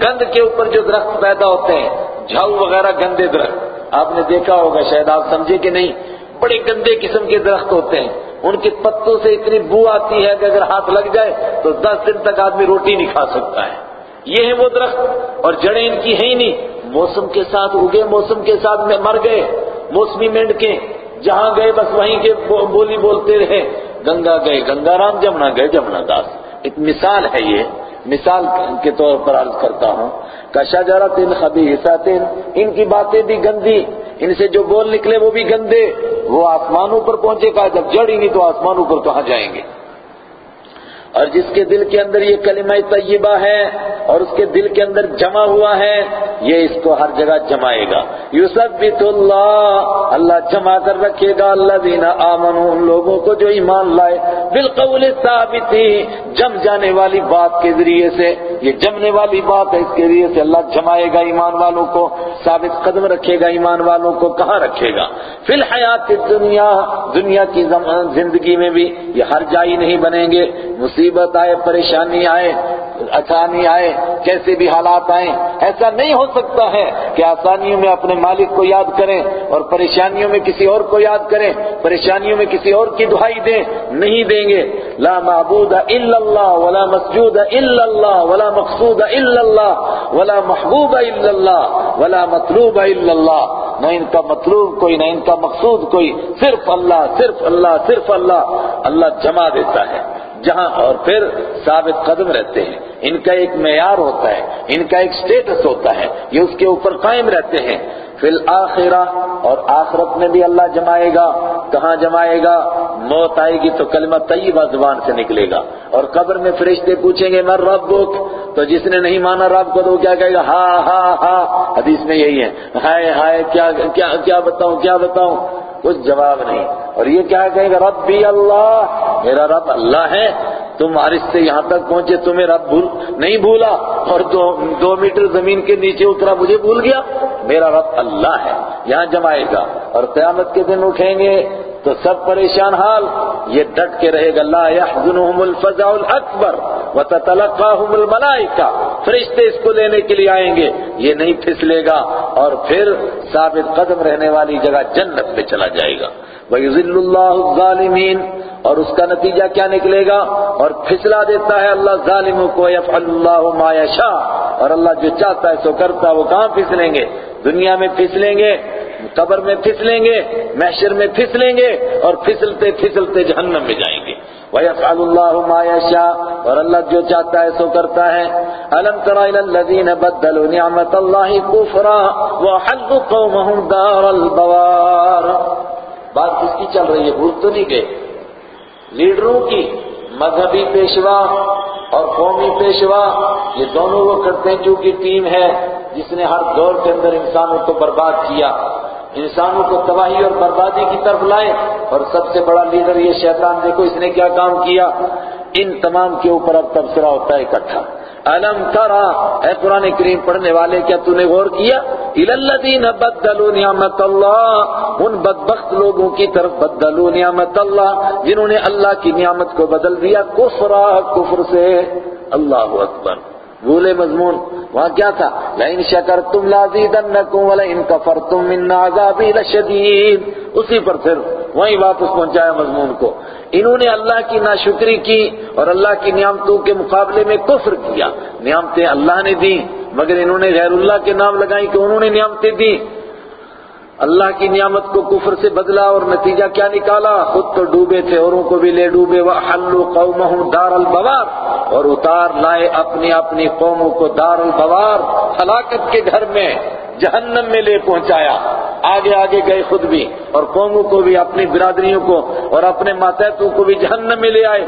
گند کے اوپر جو درخت پیدا ہوتے ہیں، جھاؤ وغیرہ گندے درخت۔ آپ نے دیکھا ہوگا، شاید آپ سمجھے کہ نہیں، بڑے گندے قسم کے درخت ہوتے ہیں۔ ان کے پتوں سے اتنی بو آتی ہے کہ اگر ہاتھ لگ جائے تو دس دن تک آدمی روٹی نہیں کھا سکتا ہے۔ یہ ہیں وہ درخت اور جڑیں ان کی ہیں ہی نہیں۔ موسم کے ساتھ اگے، موسم کے ساتھ میں مر گئے، موسمی مینڈ کے جہاں گئے بس وہیں کے بولی بولتے رہے۔ گنگا گئے، گنگا رام جمنا گئے، جمنا داس۔ ایک مثال ہے یہ۔ مثال کے طور پر عرض کرتا ہوں۔ کشجرت ان خبیثات ان کی باتیں بھی گندی۔ ان سے جو بول نکلے وہ بھی گندے۔ وہ آسمانوں پر پہنچے گا جب جڑ ہی نہیں تو آسمانوں پر کہاں جائیں گے۔ اور جس کے دل کے اندر یہ کلمہ طیبہ ہے اور اس کے دل کے اندر جمع ہوا ہے، یہ اس کو ہر جگہ جمائے گا۔ یثبت اللہ اللہ جمع کر رکھے گا۔ اللہ دینا آمن ان لوگوں کو جو ایمان لائے۔ بالقول ثابت جم جانے والی بات کے ذریعے سے۔ یہ جمنے والی بات ہے، اس کے ذریعے سے اللہ جمائے گا ایمان والوں کو۔ ثابت قدم رکھے گا ایمان والوں کو۔ کہاں رکھے گا؟ فی الحیات دنیا دنیا کی زندگی میں بھی یہ ہر جائی نہیں بنیں گے۔ مصیبت آئے، پریشانی آئے، آسانی آئے، کیسے بھی حالات آئیں، ایسا نہیں ہو سکتا ہے کہ آسانیوں میں اپنے مالک کو یاد کریں اور پریشانیوں میں کسی اور کو یاد کریں، پریشانیوں میں کسی اور کی دہائی دیں، نہیں دیں گے۔ لا معبود الا اللہ، ولا مسجود الا اللہ، ولا مقصود الا اللہ، ولا محبوب الا اللہ، ولا مطلوب الا اللہ۔ نہ ان کا مطلوب کوئی، نہ ان کا مقصود کوئی، صرف اللہ صرف اللہ صرف اللہ۔ اللہ جمع دیتا ہے۔ جہاں اور پھر ثابت قدم رہتے ہیں۔ ان کا ایک معیار ہوتا ہے، ان کا ایک سٹیٹس ہوتا ہے، یہ اس کے اوپر قائم رہتے ہیں۔ فی الآخرہ اور آخرت میں بھی اللہ جمائے گا۔ کہاں جمائے گا؟ موت آئے گی تو کلمہ طیبہ زبان سے نکلے گا۔ اور قبر میں فرشتے پوچھیں گے میں رب تو جس نے نہیں مانا رب کو تو کیا کہے گا؟ ہا ہا ہا حدیث میں یہی ہے۔ ہائے ہائے کیا کیا بتاؤں کیا بتاؤں؟ کچھ جواب نہیں۔ اور یہ کیا کہے گا رب بھی اللہ، میرا رب اللہ ہے، تم عارش سے یہاں تک پہنچے، تمہیں رب بھول نہیں بھولا، اور دو دو میٹر زمین کے نیچے اترا، مجھے بھول گیا، میرا رب اللہ ہے، یہاں جمائے گا، اور قیامت کے دن اٹھیں گے، تو سب پریشان حال، یہ ڈٹ کے رہے گا، لا يحزنهم الفزع الاکبر وتتلقاهم الملائکہ، فرشتے اس کو لینے کے لیے آئیں گے، یہ نہیں پھسلے گا، اور پھر ثابت قدم رہنے والی جگہ جنت میں چلا جائے گا وَيُذِلُّ اللَّهُ الظَّالِمِينَ۔ اور اس کا نتیجہ کیا نکلے گا؟ اور پھسلا دیتا ہے اللہ ظالموں کو يَفْعَلُ اللَّهُ مَا يَشَاءُ اور اللہ جو چاہتا ہے سو کرتا ہے، وہ کہاں پھسلیں گے؟ دنیا میں پھسلیں گے، قبر میں پھسلیں گے، محشر میں پھسلیں گے، اور پھسلتے پھسلتے جہنم میں جائیں گے۔ وَيَفْعَلُ اللَّهُ مَا يَشَاءُ۔ اور اللہ جو چاہتا ہے سو کرتا ہے۔ أَلَمْ تَرَ إِلَى الَّذِينَ بَدَّلُوا نِعْمَةَ اللَّهِ كُفْرًا وَحَلُّوا قَوْمَهُمْ دَارَ الْبَوَارِ۔ بات کس کی چل رہی ہے بھول تو نہیں گئے۔ لیڈروں کی مذہبی پیشوا اور قومی پیشوا، یہ دونوں وہ کرتے ہیں کیونکہ ٹیم ہے، جس نے ہر دور کے اندر انسانوں کو برباد کیا۔ انسانوں کو تباہی اور بربادی کی طرف لائے۔ اور سب سے بڑا لیڈر یہ شیطان، دیکھو اس نے کیا کام کیا؟ ان تمام کے اوپر اب تبصرہ ہوتا ہے اکٹھا۔ الم ترا، اے قرآن کریم پڑھنے والے، کیا تو نے غور کیا؟ الذین بدلوا نعمت اللہ ان بدبخت لوگوں کی طرف بدلوا نعمت اللہ، جنہوں نے اللہ کی نعمت کو بدل دیا کفرا، کفر سے۔ اللہ اکبر۔ بھولے مضمون، وہاں کیا تھا؟ لَإِن شَكَرْتُمْ لَازِيدَنَّكُمْ وَلَئِن كَفَرْتُمْ مِنَّ عَذَابِي لَشَدِيدٌ۔ اسی پر پھر وہیں واپس پہنچایا مضمون کو۔ انہوں نے اللہ کی ناشکری کی اور اللہ کی نعمتوں کے مقابلے میں کفر کیا۔ نعمتیں اللہ نے دی مگر انہوں نے غیر اللہ کے نام لگائی کہ انہوں نے نعمتیں دی اللہ کی نعمت کو کفر سے بدلا اور نتیجہ کیا نکالا؟ خود تو ڈوبے تھے، اوروں کو بھی لے ڈوبے۔ وَحَلُّوا قَوْمَهُمْ دَارَ الْبَوَارِ۔ اور اتار لائے اپنی اپنی قوموں کو دار البوار۔ ہلاکت کے گھر میں جہنم میں لے پہنچایا۔ آگے آگے گئے خود بھی اور قوموں کو بھی اپنی برادریوں کو اور اپنے ماتحتوں کو بھی جہنم میں لے آئے۔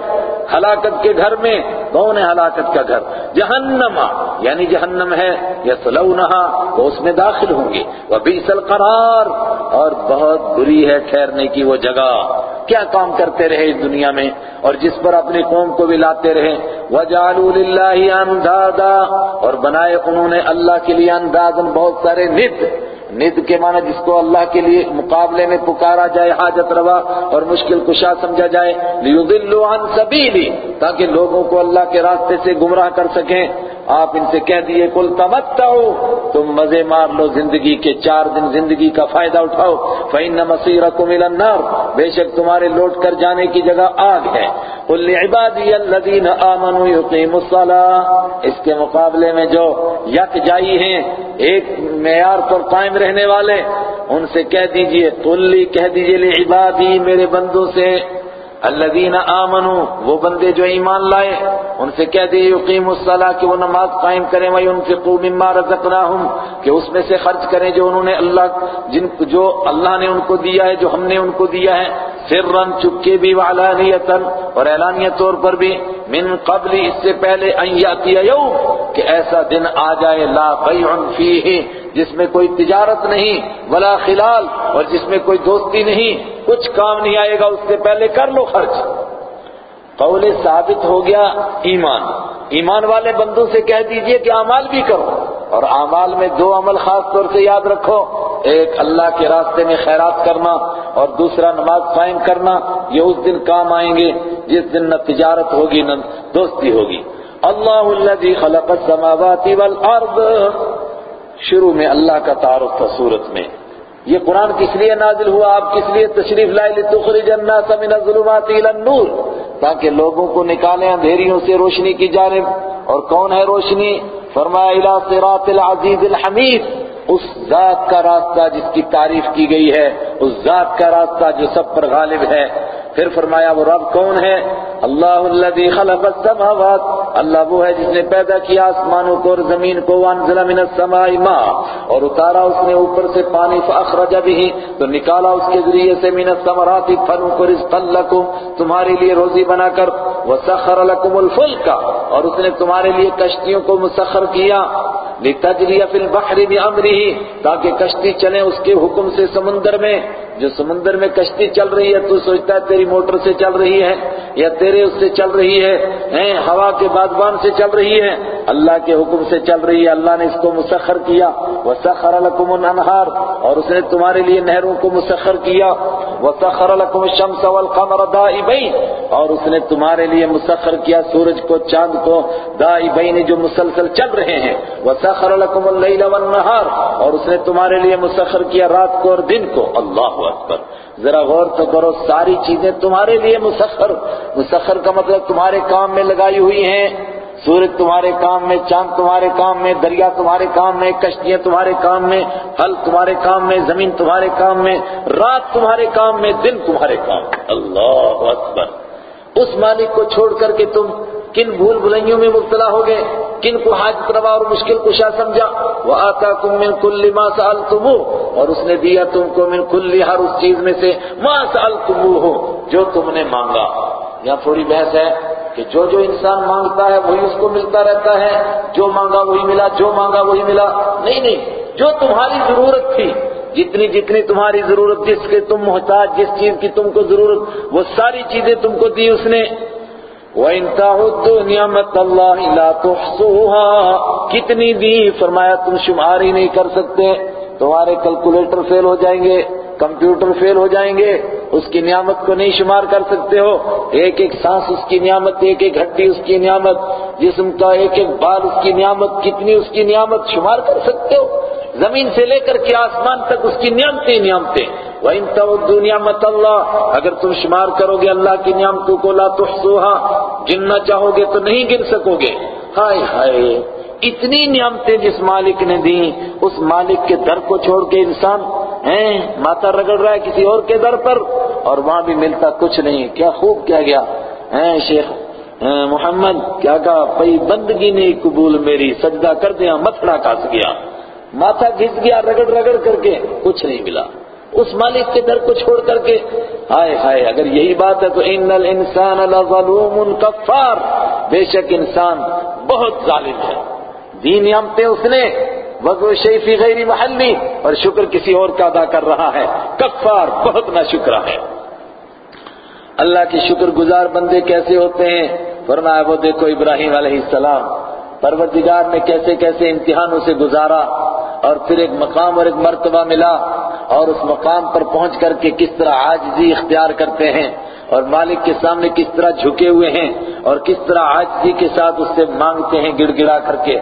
ہلاکت کے گھر میں کون ہے ہلاکت کا گھر؟ جہنم. یعنی جہنم ہے. یا سلونہا وہ اس میں داخل ہوں گے. وہ بیس القرار. اور بہت بری ہے ٹھہرنے کی وہ جگہ. کیا کام کرتے رہے اس دنیا میں؟ اور جس پر اپنی قوم کو بھی لاتے رہے. وَجَعَلُوا لِلَّهِ أَنْدَادًا اور بنائے انہوں نے اللہ کے لیے اندازن بہت سارے ند. ند کے معنی جس کو اللہ کے لیے مقابلے میں پکارا جائے، حاجت روا اور مشکل کشا سمجھا جائے. لِيُضِلُّوا عَنْ سَبِيلِ تاکہ لوگوں کو اللہ کے راستے سے گمراہ کر سکیں۔ آپ ان سے کہہ دیے کل تمتعو تم مزے مار لو زندگی کے چار دن زندگی کا فائدہ اٹھاؤ۔ فَإِنَّ مَصِيرَكُمْ إِلَى النَّارِ۔ بے شک تمہارے لوٹ کر جانے کی جگہ آگ ہے۔ قُلْ لِعِبَادِيَ الَّذِينَ آمَنُوا يُقِيمُوا الصَّلَاةِ۔ اس کے مقابلے میں جو یک جائی ہیں، ایک معیار پر قائم رہنے والے، ان سے کہہ دیجیے، قُلْ کہہ دیجیے لِعِبَادِي میرے بندوں سے الذین آمنو، وہ بندے جو ایمان لائے، ان سے کہہ دے، یقیم الصلاح کہ وہ نماز قائم کریں، وینفقوا مما رزقناہم، کہ اس میں سے خرچ کریں جو انہوں نے اللہ، جن جو اللہ نے ان کو دیا ہے، جو ہم نے ان کو دیا ہے۔ سرن چپکے بھی وعلانیتاً اور اعلانیہ طور پر بھی، من قبل اس سے پہلے ان یاتی یوم، کہ ایسا دن آ جائے، لا بیع فیہ، جس میں کوئی تجارت نہیں، ولا خلال، اور جس میں کوئی دوستی نہیں، کچھ کام نہیں آئے گا، اس سے پہلے کر لو خرچ۔ قول ثابت ہو گیا ایمان۔ ایمان والے بندوں سے کہہ دیجیے کہ اعمال بھی کرو اور اعمال میں دو عمل خاص طور سے یاد رکھو۔ ایک، اللہ کے راستے میں خیرات کرنا اور دوسرا، نماز قائم کرنا۔ یہ اس دن کام آئیں گے، جس دن نہ تجارت ہوگی نہ دوستی ہوگی۔ اللہ الذي خلق السماوات والارض۔ شروع میں اللہ کا تعارف تھا صورت میں۔ یہ قرآن کس لیے نازل ہوا؟ آپ کس لیے تشریف لائے؟ لتخرج الناس من الظلمات الى النور۔ تاکہ لوگوں کو نکالیں اندھیریوں سے روشنی کی جانب۔ اور کون ہے روشنی؟ فرمایا الى صراط العزیز الحمید اس ذات کا راستہ جس کی تعریف کی گئی ہے، اس ذات کا راستہ جو سب پر غالب ہے۔ پھر فرمایا وہ رب کون ہے؟ اللہ الذي خلق السماوات۔ اللہ وہ ہے جس نے پیدا کیا آسمانوں کو اور زمین کو۔ وانزل من السماء ماء۔ اور اتارا اس نے اوپر سے پانی فاخرج به۔ تو نکالا اس کے ذریعے سے من الثمرات پھلوں کو رزقا لكم تمہارے لیے روزی بنا کر وسخر لكم الفلك۔ اور اس نے تمہارے لیے کشتیوں کو مسخر کیا۔ لتجری فی البحر بامره تاکہ کشتی چلے اس کے حکم سے سمندر میں۔ جو سمندر میں کشتی چل رہی ہے، تو سوچتا ہے تیری موٹر سے چل رہی ہے، یا تیرے اس سے چل رہی ہے۔ ہوا کے بادبان سے چل رہی ہے۔ اللہ کے حکم سے چل رہی ہے۔ اللہ نے اس کو مسخر کیا۔ وسخر لكم الانہار اور اس نے تمہارے لیے نہروں کو مسخر کیا۔ وسخر لكم الشمس والقمر دائبین اور اس نے تمہارے لیے مسخر کیا سورج کو، چاند کو۔ دائبین جو مسلسل چل رہے ہیں۔ وسخر لكم الليل والنهار اور اس نے تمہارے لیے مسخر کیا رات کو اور دن کو۔ اللہ اکبر۔ ذرا غور تو کرو، ساری چیزیں تمہارے لیے مسخر۔ مسخر کا مطلب تمہارے کام میں لگائی ہوئی ہیں۔ سورج تمہارے کام میں، چاند تمہارے کام میں، دریا تمہارے کام میں، کشتیاں تمہارے کام میں، پھل تمہارے کام میں، زمین تمہارے کام میں، رات تمہارے کام میں، دن تمہارے کام میں۔ اللہ اکبر۔ اس مالک کو چھوڑ کر کے تم کن بھول بھلائیوں میں مبتلا ہو گئے؟ کن کو حاجت روا اور مشکل کشا سمجھا۔ وہ آتا من کل ما سال اور اس نے دیا تم کو من کل ہر اس چیز میں سے ما سال ہو جو تم نے مانگا۔ یہاں تھوڑی بحث ہے کہ جو جو انسان مانگتا ہے وہی اس کو ملتا رہتا ہے۔ جو مانگا وہی ملا، جو مانگا وہی ملا۔ نہیں نہیں، جو تمہاری ضرورت تھی، جتنی جتنی تمہاری ضرورت، جس کے تم محتاج، جس چیز کی تم کو ضرورت، وہ ساری چیزیں تم کو دی اس نے۔ وَإِن تَعُدُّوا نِعْمَتَ اللَّهِ لَا تُحْصُوهَا، کتنی دی فرمایا تم شمار ہی نہیں کر سکتے، تمہارے کیلکولیٹر فیل ہو جائیں گے۔ کمپیوٹر فیل ہو جائیں گے، اس کی نعمت کو نہیں شمار کر سکتے ہو۔ ایک ایک سانس اس کی نعمت، ایک ایک ہڈی اس کی نعمت، جسم کا ایک ایک بال اس کی نعمت، کتنی اس کی نعمت شمار کر سکتے ہو۔ زمین سے لے کر کے آسمان تک اس کی نعمتیں نعمتیں۔ وَإِن تَعُدُّوا نِعْمَةَ اللَّهِ، اگر تم شمار کرو گے اللہ کی نعمتوں کو، لا تحصوها، گننا چاہو گے تو نہیں گن سکو گے۔ ہائے ہائے۔ اتنی نعمتیں جس مالک نے دی اس مالک کے در کو چھوڑ کے انسان، ہیں ماتا رگڑ رہا ہے کسی اور کے در پر، اور وہاں بھی ملتا کچھ نہیں۔ کیا خوب کیا گیا۔ ہیں، شیخ محمد، کیا کہا؟ پئی بندگی نہیں قبول میری، سجدہ کر دیا، متھڑا کاس گیا۔ ماتھا گھس گیا، رگڑ رگڑ کر کے کچھ نہیں ملا۔ اس مالک کے در کو چھوڑ کر کے، ہائے ہائے، اگر یہی بات ہے تو ان الانسان لظلوم کفار۔ بے شک انسان بہت ظالم ہے۔ دین نعمتیں اس نے وضو شیفی غیر محلی اور شکر کسی اور کا ادا کر رہا ہے۔ کفار، بہت نہ شکرہ ہے۔ اللہ کی شکر گزار بندے کیسے ہوتے ہیں؟ فرمایا وہ دیکھو ابراہیم علیہ السلام، پروردگار نے کیسے کیسے امتحانوں سے گزارا اور پھر ایک مقام اور ایک مرتبہ ملا اور اس مقام پر پہنچ کر کے کس طرح عاجزی اختیار کرتے ہیں اور مالک کے سامنے کس طرح جھکے ہوئے ہیں اور کس طرح عاجزی کے ساتھ اس سے مانگتے ہیں، گڑ گڑا کر کے۔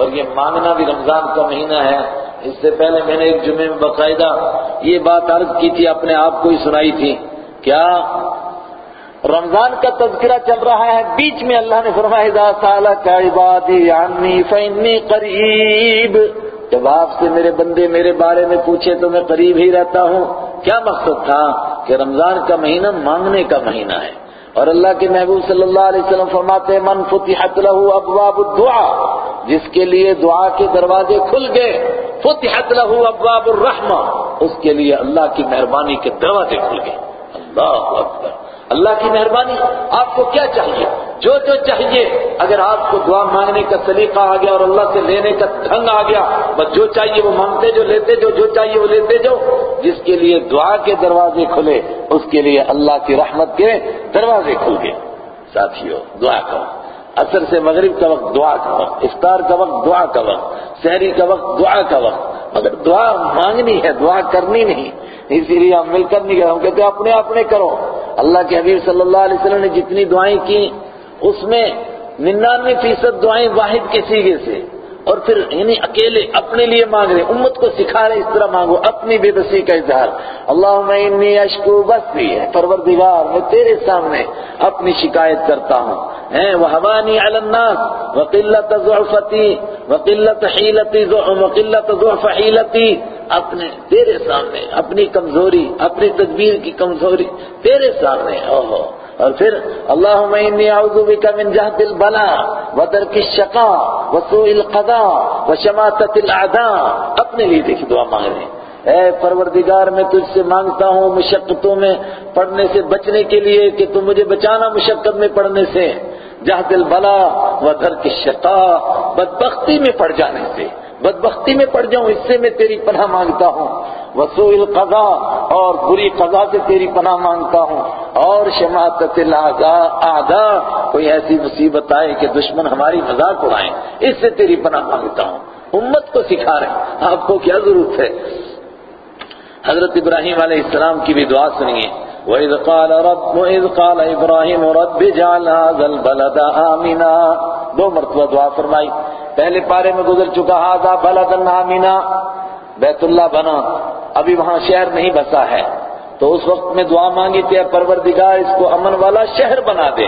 اور یہ مانگنا بھی رمضان کا مہینہ ہے۔ اس سے پہلے میں نے ایک جمعے میں باقاعدہ یہ بات عرض کی تھی، اپنے آپ کو ہی سنائی تھی۔ کیا رمضان کا تذکرہ چل رہا ہے؟ بیچ میں اللہ نے فرمایا تعالیٰ کا عبادی عنی قریب۔ جب آپ سے میرے بندے میرے بارے میں پوچھے تو میں قریب ہی رہتا ہوں۔ کیا مقصد تھا کہ رمضان کا مہینہ مانگنے کا مہینہ ہے؟ اور اللہ کے محبوب صلی اللہ علیہ وسلم فرماتے ہیں، من فتحت له ابواب الدعا جس کے لیے دعا کے دروازے کھل گئے، فتحت له ابواب الرحمہ، اس کے لیے اللہ کی مہربانی کے دروازے کھل گئے۔ اللہ اکبر۔ اللہ کی مہربانی، آپ کو کیا چاہیے؟ جو جو چاہیے۔ اگر آپ کو دعا مانگنے کا سلیقہ آ گیا اور اللہ سے لینے کا ڈھنگ آ گیا، بس جو چاہیے وہ مانگتے جو، لیتے جو جو چاہیے وہ لیتے جو۔ جس کے لیے دعا کے دروازے کھلے، اس کے لیے اللہ کی رحمت کے دروازے کھل گئے۔ ساتھیو، دعا کرو۔ اثر سے مغرب کا وقت، دعا کا وقت، افطار کا وقت، دعا کا وقت شہری کا وقت، دعا کا وقت۔ مگر دعا مانگنی ہے، دعا کرنی نہیں۔ اسی لیے ہم مل کر نہیں کرتے ہم کہتے اپنے اپنے کرو۔ اللہ کے حبیب صلی اللہ علیہ وسلم نے جتنی دعائیں کی، اس میں ننانوے فیصد دعائیں واحد کے سیگے سے۔ اور پھر یعنی اکیلے اپنے لیے مانگ رہے، امت کو سکھا رہے، اس طرح مانگو، اپنی بے بسی کا اظہار۔ اللہ انی اشکو بس بھی ہے پروردگار، میں تیرے سامنے اپنی شکایت کرتا ہوں۔ ہیں وہ حوانی الناس، وقلت ضعفتی، وقلت حیلتی وقلت ضعف حیلتی۔ اپنے، تیرے سامنے، اپنی کمزوری، اپنی تدبیر کی کمزوری، تیرے سامنے، اوہو۔ اور پھر اللہم انی اعوذ بک من جہد البلاء ودرک الشقاء وسوء القضاء وشماتت الاعداء اپنے لیے دیکھ دعا مانگ رہے ہیں اے پروردگار، میں تجھ سے مانگتا ہوں مشقتوں میں پڑھنے سے بچنے کے لیے کہ تم مجھے بچانا مشقت میں پڑھنے سے۔ جہد البلاء ودرک الشقاء، بدبختی میں پڑ جانے سے۔ بدبختی میں پڑ جاؤں، اس سے میں تیری پناہ مانگتا ہوں۔ وسوء القضاء، اور بری قضا سے تیری پناہ مانگتا ہوں۔ اور شماتت الاعداء کوئی ایسی مصیبت آئے کہ دشمن ہماری مذاق اڑائیں، اس سے تیری پناہ مانگتا ہوں۔ امت کو سکھا رہے ہیں۔ آپ کو کیا ضرورت ہے؟ حضرت ابراہیم علیہ السلام کی بھی دعا سنیے۔ وَإِذْ قَالَ رَبُّ وَإِذْ قَالَ إِبْرَاهِيمُ رَبِّ جَعَلْ هَذَا الْبَلَدَ آمِنًا دو مرتبہ دعا فرمائی۔ پہلے پارے میں گزر چکا هَذَا بَلَدًا آمِنًا۔ بیت اللہ بنا۔ ابھی وہاں شہر نہیں بسا ہے۔ تو اس وقت میں دعا مانگی تھی پروردگار، اس کو امن والا شہر بنا دے۔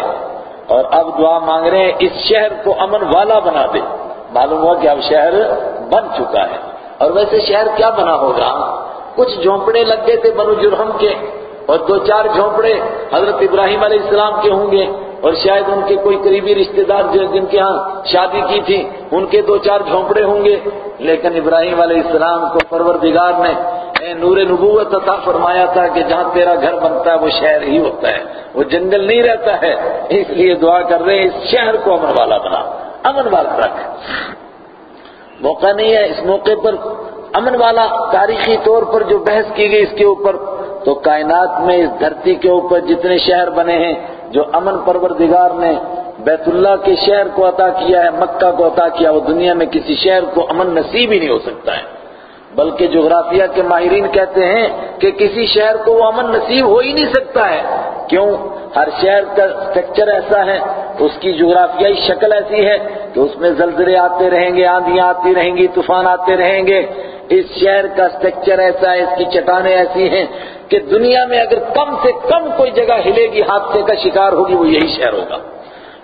اور اب دعا مانگ رہے ہیں، اس شہر کو امن والا بنا دے۔ معلوم ہوا کہ اب شہر بن چکا ہے۔ اور ویسے شہر کیا بنا ہوگا؟ کچھ جھونپڑے لگ گئے تھے بنو جرہم کے۔ اور دو چار جھونپڑے حضرت ابراہیم علیہ السلام کے ہوں گے اور شاید ان کے کوئی قریبی رشتہ دار جو جن کے ہاں شادی کی تھی، ان کے دو چار جھونپڑے ہوں گے۔ لیکن ابراہیم علیہ السلام کو پروردگار نے نور نبوت عطا فرمایا تھا کہ جہاں تیرا گھر بنتا ہے، وہ شہر ہی ہوتا ہے۔ وہ جنگل نہیں رہتا ہے۔ اس لیے دعا کر رہے ہیں، اس شہر کو امن والا بنا۔ امن والا رکھ۔ موقع نہیں ہے اس موقع پر۔ امن والا تاریخی طور پر جو بحث کی گئی اس کے اوپر تو کائنات میں اس دھرتی کے اوپر جتنے شہر بنے ہیں، جو امن پروردگار نے بیت اللہ کے شہر کو عطا کیا ہے، مکہ کو عطا کیا، وہ دنیا میں کسی شہر کو امن نصیب ہی نہیں ہو سکتا ہے۔ بلکہ جغرافیہ کے ماہرین کہتے ہیں کہ کسی شہر کو وہ امن نصیب ہو ہی نہیں سکتا ہے۔ کیوں؟ ہر شہر کا سٹرکچر ایسا ہے، اس کی جغرافیائی شکل ایسی ہے کہ اس میں زلزلے آتے رہیں گے، آندیاں آتی رہیں گی، طوفان آتے رہیں گے۔ اس شہر کا سٹرکچر ایسا ہے، اس کی چٹانیں ایسی ہیں کہ دنیا میں اگر کم سے کم کوئی جگہ ہلے گی، حادثے کا شکار ہوگی، وہ یہی شہر ہوگا۔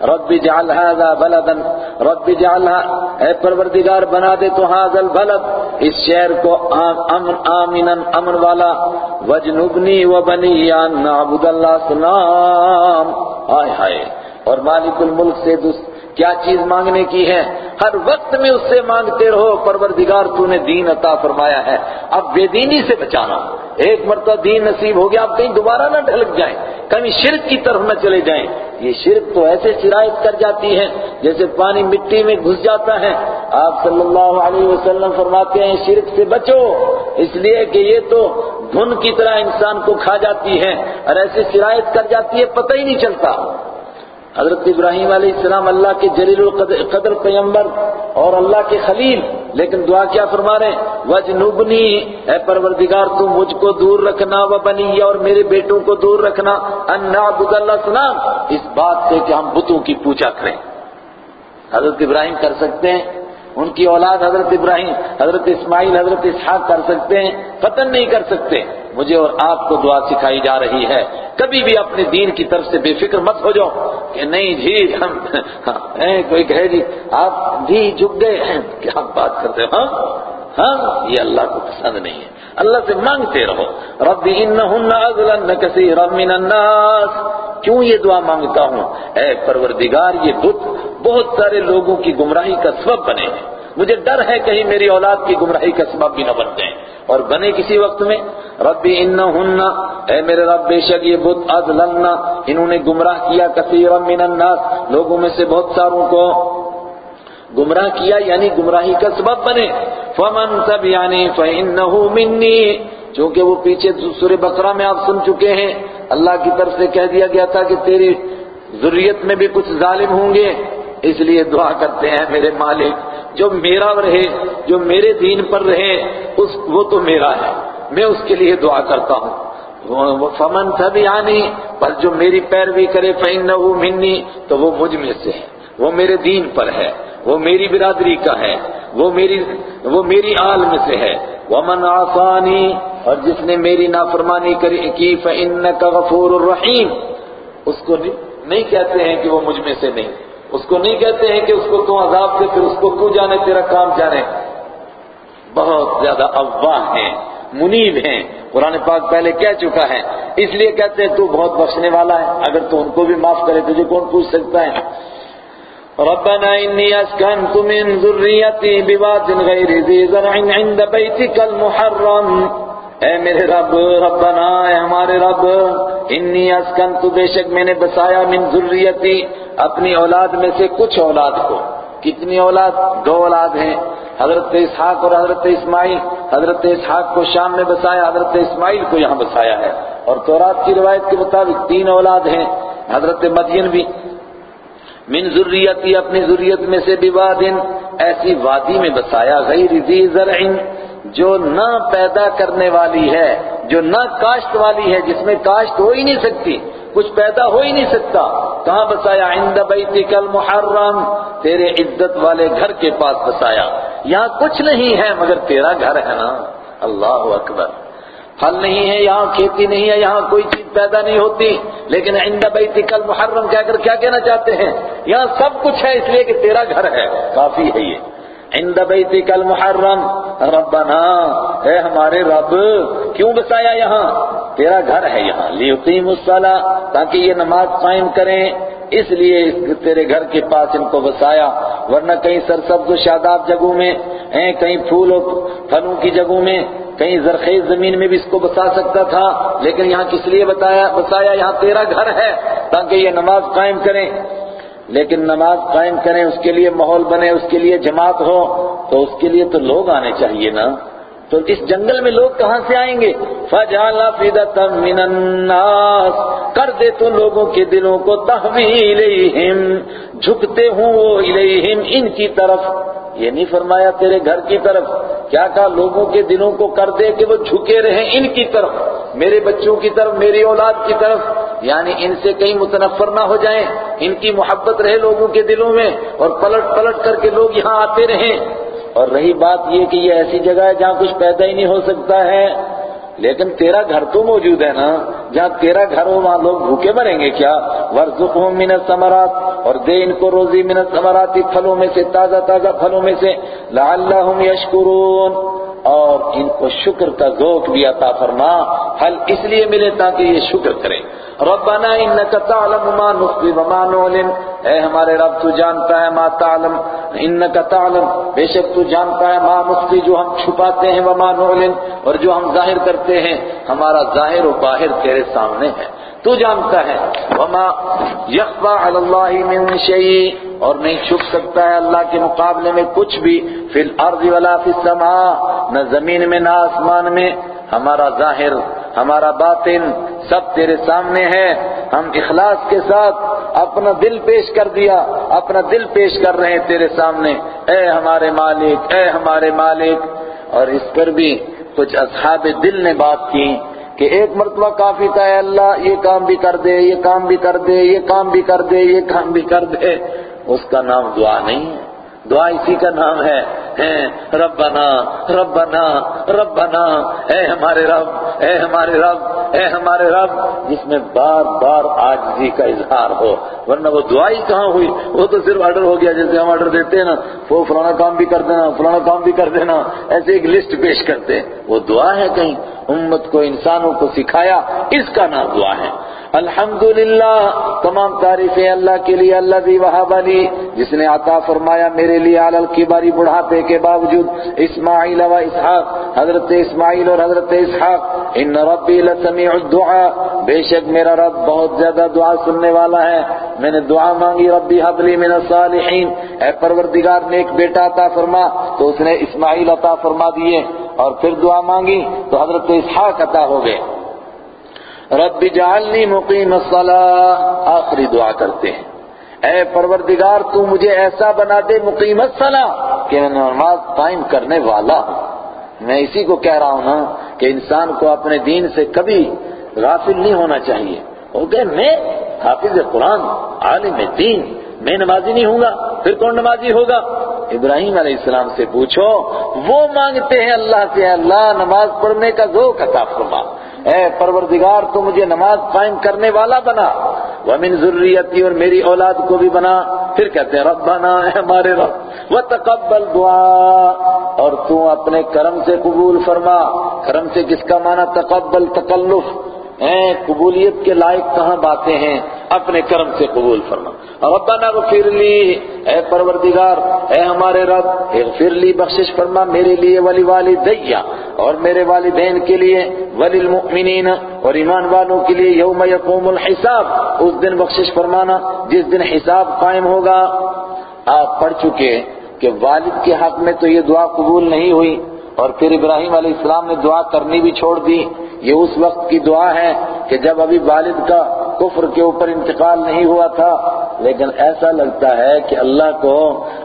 رب جعل هذا بلدا، رب جعلها اے پروردگار، بنا دے تو هذا البلد۔ اس شہر کو امن آمنا امن والا۔ وجنبنی وبنی ان نعبد اللہ سلام ہائے ہائے۔ اور مالک الملک سے کیا چیز مانگنے کی ہے؟ ہر وقت میں اس سے مانگتے رہو، پروردگار تو نے دین عطا فرمایا ہے۔ اب بے دینی سے بچانا۔ ایک مرتبہ دین نصیب ہو گیا اب کہیں دوبارہ نہ ڈھلک جائیں کبھی شرک کی طرف نہ چلے جائیں۔ یہ شرک تو ایسے شرائط کر جاتی ہے، جیسے پانی مٹی میں گھس جاتا ہے۔ آپ صلی اللہ علیہ وسلم فرماتے ہیں، شرک سے بچو۔ اس لیے کہ یہ تو دھن کی طرح انسان کو کھا جاتی ہے اور ایسے شرائط کر جاتی ہے، پتہ ہی نہیں چلتا۔ حضرت ابراہیم علیہ السلام اللہ کے جلیل القدر پیمبر اور اللہ کے خلیل، لیکن دعا کیا فرما رہے ہیں؟ وجنبنی اے پروردگار، تو مجھ کو دور رکھنا و بنی اور میرے بیٹوں کو دور رکھنا، ان نعبد اللہ سلام۔ اس بات سے کہ ہم بتوں کی پوجا کریں۔ حضرت ابراہیم کر سکتے ہیں۔ ان کی اولاد حضرت ابراہیم، حضرت اسماعیل، حضرت اسحاق کر سکتے ہیں۔ قتل نہیں کر سکتے۔ مجھے اور آپ کو دعا سکھائی جا رہی ہے۔ کبھی بھی اپنے دین کی طرف سے بے فکر مت ہو جاؤ کہ نہیں جی ہم ہاں، کوئی کہے جی آپ بھی جھک گئے ہیں، کیا بات کرتے ہو ہاں؟ ہاں یہ اللہ کو پسند نہیں ہے۔ اللہ سے مانگتے رہو۔ رب انہن اغلن کثیر من الناس۔ کیوں یہ دعا مانگتا ہوں؟ اے پروردگار، یہ بت بہت سارے لوگوں کی گمراہی کا سبب بنے ہیں۔ مجھے ڈر ہے کہیں میری اولاد کی گمراہی کا سبب بھی نہ بن جائیں اور بنے کسی وقت میں، ربی انہن، اے میرے رب، بے شک یہ بت اضللنا انہوں نے گمراہ کیا کثیرا من الناس، لوگوں میں سے بہت ساروں کو۔ گمراہ کیا یعنی گمراہی کا سبب بنے۔ فمن سب یعنی فإنه منی چونکہ وہ پیچھے سورہ بقرہ میں آپ سن چکے ہیں۔ اللہ کی طرف سے کہہ دیا گیا تھا کہ تیری ذریت میں بھی کچھ ظالم ہوں گے۔ اس لیے دعا کرتے ہیں میرے مالک۔ جو میرا رہے، جو میرے دین پر رہے، اس وہ تو میرا ہے۔ میں اس کے لیے دعا کرتا ہوں۔ وہ فمن تھا بھی آنی پر جو میری پیروی کرے، فَإِنَّهُ مِنِّي، تو وہ مجھ میں سے ہے۔ وہ میرے دین پر ہے۔ وہ میری برادری کا ہے۔ وہ میری وہ میری آل میں سے ہے۔ ومن آسانی اور جس نے میری نافرمانی کی، فَإِنَّكَ غَفُورُ الرَّحِيمُ اس کو نہیں کہتے ہیں کہ وہ مجھ میں سے نہیں۔ اس کو نہیں کہتے ہیں کہ اس کو تو عذاب سے پھر اس کو تو جانے، تیرا کام جانے؟ بہت زیادہ افواہ ہیں، منیب ہیں۔ قرآن پاک پہلے کہہ چکا ہے، اس لیے کہتے ہیں تو بہت بخشنے والا ہے، اگر تو ان کو بھی معاف کرے تجھے کون پوچھ سکتا ہے؟ ربنا انی اسکنت من ذریتی بواد غیر ذی زرع عند بیتک المحرم۔ اے میرے رب، ربنا، اے ہمارے رب، انی اسکنت بے شک میں نے بسایا من ذریتی اپنی اولاد میں سے کچھ اولاد کو۔ کتنی اولاد؟ دو اولاد ہیں۔ حضرت اسحاق اور حضرت اسماعیل۔ حضرت اسحاق کو شام میں بسایا، حضرت اسماعیل کو یہاں بسایا ہے۔ اور تورات کی روایت کے مطابق تین اولاد ہیں۔ حضرت مدین بھی۔ من ذریتی اپنی ذریت میں سے بھی وادن ایسی وادی میں بسایا غیر ذی زرع جو نہ پیدا کرنے والی ہے، جو نہ کاشت والی ہے، جس میں کاشت ہو ہی نہیں سکتی، کچھ پیدا ہو ہی نہیں سکتا، کہاں بسایا؟ عند بیتک المحرم، تیرے عزت والے گھر کے پاس بسایا۔ یہاں کچھ نہیں ہے، مگر تیرا گھر ہے نا۔ اللہ اکبر۔ پھل نہیں ہے، یہاں کھیتی نہیں ہے، یہاں کوئی چیز پیدا نہیں ہوتی۔ لیکن عند بیتک المحرم کہہ کر کیا کہنا چاہتے ہیں؟ یہاں سب کچھ ہے، اس لیے کہ تیرا گھر ہے۔ کافی ہے یہ۔ عند بیتک المحرم. ربنا، اے ہمارے رب، کیوں بسایا یہاں؟ تیرا گھر ہے یہاں لیقیم الصلاة تاکہ یہ نماز قائم کریں۔ اس لیے تیرے گھر کے پاس ان کو بسایا، ورنہ کہیں سرسبز و شاداب جگہوں میں ہیں کہیں پھول و پھلوں کی جگہوں میں، کہیں زرخیز زمین میں بھی اس کو بسا سکتا تھا۔ لیکن یہاں کس لیے بتایا؟ بسایا یہاں تیرا گھر ہے، تاکہ یہ نماز قائم کریں۔ لیکن نماز قائم کریں، اس کے لیے ماحول بنے، اس کے لیے جماعت ہو، تو اس کے لیے تو لوگ آنے چاہیے نا۔ تو اس جنگل میں لوگ کہاں سے آئیں گے؟ فَجَعَلَ فِدَةً مِّنَ النَّاسِ، کر دے تو لوگوں کے دلوں کو تحویل جھکتے ہوں وہ الیہم ان کی طرف۔ یہ نہیں فرمایا تیرے گھر کی طرف، کیا کہا لوگوں کے دلوں کو کر دے کہ وہ جھکے رہیں ان کی طرف، میرے بچوں کی طرف، میری اولاد کی طرف۔ یعنی ان سے کہیں متنفر نہ ہو جائیں، ان کی محبت رہے لوگوں کے دلوں میں، اور پلٹ پلٹ کر کے لوگ یہاں آتے رہیں۔ اور رہی بات یہ کہ یہ ایسی جگہ ہے جہاں کچھ پیدا ہی نہیں ہو سکتا ہے۔ لیکن تیرا گھر تو موجود ہے نا؟ جہاں تیرا گھر ہو، وہاں لوگ بھوکے مریں گے کیا؟ ورزقہم من الثمرات، اور دے ان کو روزی من الثمرات، پھلوں میں سے، تازہ تازہ پھلوں میں سے۔ لعلہم یشکرون اور ان کو شکر کا ذوق بھی عطا فرما پھل اس لیے ملے تاکہ یہ شکر کریں۔ ربنا انك تعلم ما نخفي وما نعلن۔ اے ہمارے رب، تو جانتا ہے ما تعلم۔ انك تعلم، بے شک تو جانتا ہے ما نخفي جو ہم چھپاتے ہیں وما نعلن۔ اور جو ہم ظاہر کرتے ہیں، ہمارا ظاہر و باہر تیرے سامنے ہے۔ تو جانتا ہے۔ وما يخفى على الله من شيء۔ اور نہیں چھپ سکتا ہے اللہ کے مقابلے میں کچھ بھی۔ فی الارض ولا فی السماء۔ نہ زمین میں، نہ آسمان میں۔ ہمارا ظاہر، ہمارا باطن سب تیرے سامنے ہے۔ ہم اخلاص کے ساتھ اپنا دل پیش کر دیا۔ اپنا دل پیش کر رہے ہیں تیرے سامنے۔ اے ہمارے مالک، اے ہمارے مالک۔ اور اس پر بھی کچھ اصحاب دل نے بات کی۔ کہ ایک مرتبہ کافی تھا، اے اللہ، یہ کام بھی کر دے، یہ کام بھی کر دے، یہ کام بھی کر دے، یہ کام بھی کر دے۔ اس کا نام دعا نہیں ہے۔ دعا اسی کا نام ہے ربنا ربنا ربنا، اے ہمارے رب، اے ہمارے رب، اے ہمارے رب، جس میں بار بار آجزی کا اظہار ہو۔ ورنہ وہ دعا ہی کہاں ہوئی؟ وہ تو صرف آرڈر ہو گیا، جیسے ہم آرڈر دیتے ہیں نا، وہ فلانا کام بھی کر دینا، فلانا کام بھی کر دینا، ایسے ایک لسٹ پیش کرتے۔ ہیں وہ دعا ہے کہیں؟ امت کو، انسانوں کو سکھایا، اس کا نام دعا ہے۔ الحمدللہ، تمام تعریفیں اللہ کے لیے، اللہ دی وہاب علی، جس نے عطا فرمایا میرے لیے عالل کی باری بڑھاپے کے باوجود، اسماعیل و اسحاق، حضرت اسماعیل اور حضرت اسحاق، ان ربی لسمیع الدعاء، بے شک میرا رب بہت زیادہ دعا سننے والا ہے۔ میں نے دعا مانگی، ربی حبلی من الصالحین۔ اے پروردگار نے ایک بیٹا عطا فرما۔ تو اس نے اسماعیل عطا فرما دیے اور پھر دعا مانگی، تو حضرت اسحاق عطا ہو گئے۔ رب جعلنی مقیم الصلاة، آخری دعا کرتے ہیں۔ اے پروردگار، تو مجھے ایسا بنا دے مقیم الصلاة کہ میں نماز قائم کرنے والا ہوں۔ میں اسی کو کہہ رہا ہوں نا کہ انسان کو اپنے دین سے کبھی غافل نہیں ہونا چاہیے۔ ہو گئے میں حافظ قرآن، عالم دین، میں نمازی نہیں ہوں گا، پھر کون نمازی ہوگا؟ ابراہیم علیہ السلام سے پوچھو۔ وہ مانگتے ہیں اللہ سے، اللہ نماز پڑھنے کا ذوق عطا فرما۔ اے پروردگار، تو مجھے نماز قائم کرنے والا بنا۔ ومن ذریتی اور میری اولاد کو بھی بنا۔ پھر کہتے ہیں، ربنا، اے ہمارے رب، وتقبل دعا اور تو اپنے کرم سے قبول فرما۔ کرم سے کس کا معنی؟ تقبل تکلف اے قبولیت کے لائق کہاں باتیں ہیں؟ اپنے کرم سے قبول فرما۔ ربنا غفر لی۔ اے پروردگار، اے ہمارے رب، اغفر لی بخشش فرما میرے لیے ولی والدیا اور میرے والدین کے لیے، ولی المؤمنین اور ایمان والوں کے لیے یوم یقوم الحساب۔ اس دن بخشش فرمانا، جس دن حساب قائم ہوگا۔ آپ پڑھ چکے کہ والد کے حق میں تو یہ دعا قبول نہیں ہوئی اور پھر ابراہیم علیہ السلام نے دعا کرنی بھی چھوڑ دی۔ یہ اس وقت کی دعا ہے کہ جب ابھی والد کا کفر کے اوپر انتقال نہیں ہوا تھا، لیکن ایسا لگتا ہے کہ اللہ کو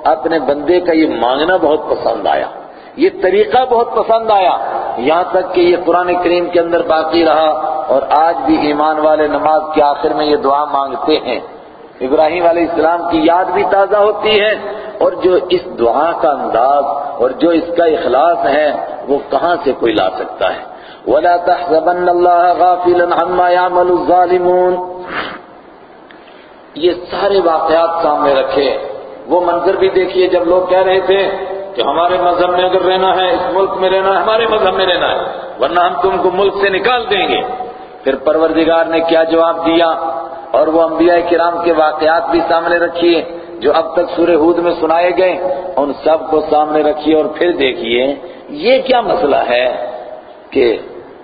اپنے بندے کا یہ مانگنا بہت پسند آیا، یہ طریقہ بہت پسند آیا۔ یہاں تک کہ یہ قرآن کریم کے اندر باقی رہا اور آج بھی ایمان والے نماز کے آخر میں یہ دعا مانگتے ہیں۔ ابراہیم علیہ السلام کی یاد بھی تازہ ہوتی ہے اور جو اس دعا کا انداز اور جو اس کا اخلاص ہے، وہ کہاں سے کوئی لا سکتا ہے؟ وَلَا تَحْزَبَنَّ اللَّهَ غَافِلًا عَمَّا يَعْمَلُ الظَّالِمُونَ۔ یہ سارے واقعات سامنے رکھے۔ وہ منظر بھی دیکھیے جب لوگ کہہ رہے تھے کہ ہمارے مذہب میں اگر رہنا ہے، اس ملک میں رہنا ہے، ہمارے مذہب میں رہنا ہے، ورنہ ہم تم کو ملک سے نکال دیں گے۔ پھر پروردگار نے کیا جواب دیا؟ اور وہ انبیاء کرام کے واقعات بھی سامنے رکھیے، جو اب تک سورہ ہود میں سنائے گئے، ان سب کو سامنے رکھیے اور پھر دیکھیے، یہ کیا مسئلہ ہے کہ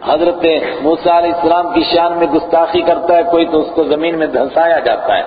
حضرت موسیٰ علیہ السلام کی شان میں گستاخی کرتا ہے، کوئی تو اس کو زمین میں دھنسایا جاتا ہے۔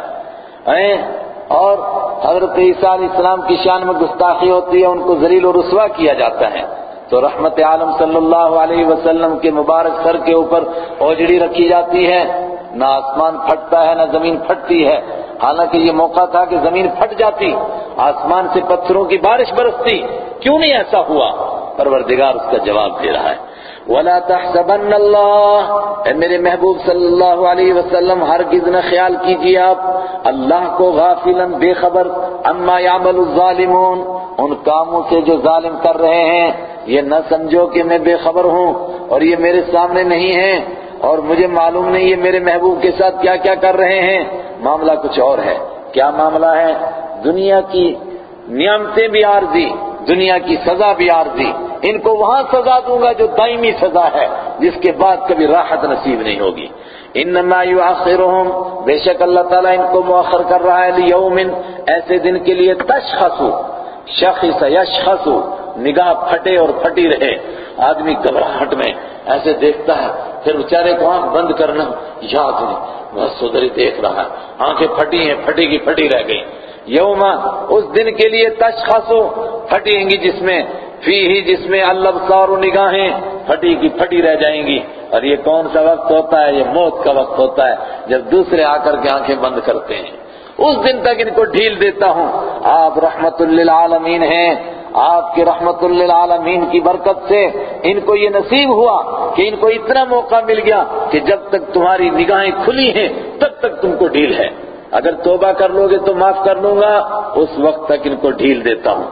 اور حضرت عیسیٰ علیہ السلام کی شان میں گستاخی ہوتی ہے، ان کو ذلیل و رسوا کیا جاتا ہے۔ تو رحمت عالم صلی اللہ علیہ وسلم کے مبارک سر کے اوپر اوجڑی رکھی جاتی ہے۔ نہ آسمان پھٹتا ہے، نہ زمین پھٹتی ہے۔ حالانکہ یہ موقع تھا کہ زمین پھٹ جاتی۔ آسمان سے پتھروں کی بارش برستی۔ کیوں نہیں ایسا ہوا؟ پروردگار اس کا جواب دے رہا ہے۔ ولا تحسبن اللہ اے میرے محبوب صلی اللہ علیہ وسلم، ہرگز نہ خیال کیجیے آپ۔ اللہ کو غافلا بے خبر اما يعمل الظالمون۔ ان کاموں سے جو ظالم کر رہے ہیں، یہ نہ سمجھو کہ میں بے خبر ہوں، اور یہ میرے سامنے نہیں ہے اور مجھے معلوم نہیں یہ میرے محبوب کے ساتھ کیا کیا کر رہے ہیں۔ معاملہ کچھ اور ہے۔ کیا معاملہ ہے؟ دنیا کی نعمتیں بھی عارضی۔ دنیا کی سزا بھی عارضی۔ ان کو وہاں سزا دوں گا جو دائمی سزا ہے، جس کے بعد کبھی راحت نصیب نہیں ہوگی۔ انما یؤخرهم بے شک اللہ تعالیٰ ان کو مؤخر کر رہا ہے لیوم ایسے دن کے لیے تشخص شخص یشخص نگاہ پھٹے اور پھٹی رہے۔ آدمی گھبراہٹ میں، ایسے دیکھتا ہے، پھر بیچارے کو آنکھ بند کرنا، یاد نہیں، بس ادھر ہی دیکھ رہا ہے۔ آنکھیں پھٹی ہیں، پھٹی کی پھٹی رہ گئی یوم اس دن کے لیے تشخص پھٹیں گی جس میں فی ہی جس میں اللہ و نگاہیں، پھٹی کی پھٹی رہ جائیں گی اور یہ کون سا وقت ہوتا ہے؟ یہ موت کا وقت ہوتا ہے، جب دوسرے آ کر کے آنکھیں بند کرتے ہیں۔ اس دن تک ان کو ڈھیل دیتا ہوں۔ آپ رحمت للعالمین ہیں، آپ کے رحمت للعالمین کی برکت سے ان کو یہ نصیب ہوا کہ ان کو اتنا موقع مل گیا کہ جب تک تمہاری نگاہیں کھلی ہیں، تب تک تم کو ڈھیل ہے۔ اگر توبہ کر لو گے تو معاف کر لوں گا، اس وقت تک ان کو ڈھیل دیتا ہوں۔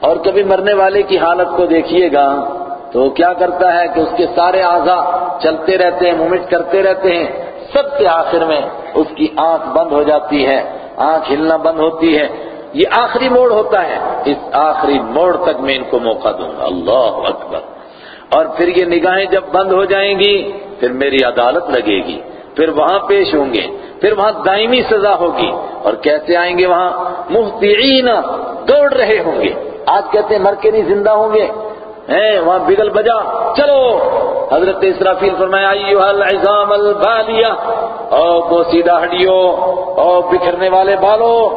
اور کبھی مرنے والے کی حالت کو دیکھیے گا تو کیا کرتا ہے کہ اس کے سارے اعضا چلتے رہتے ہیں مومنٹ کرتے رہتے ہیں۔ سب کے آخر میں اس کی آنکھ بند ہو جاتی ہے، آنکھ ہلنا بند ہوتی ہے۔ یہ آخری موڑ ہوتا ہے۔ اس آخری موڑ تک میں ان کو موقع دوں گا۔ اللہ اکبر۔ اور پھر یہ نگاہیں جب بند ہو جائیں گی، پھر میری عدالت لگے گی۔ پھر وہاں پیش ہوں گے، پھر وہاں دائمی سزا ہوگی۔ اور کیسے آئیں گے وہاں؟ مفتعین دوڑ رہے ہوں گے۔ آج کہتے ہیں مر کے نہیں زندہ ہوں گے۔ ہیں، وہاں بگل بجا۔ چلو۔ حضرت اسرافیل فرمایا ایوہ العظام البالیہ۔ او بوسیدہ ہڈیو او بکھرنے والے بالو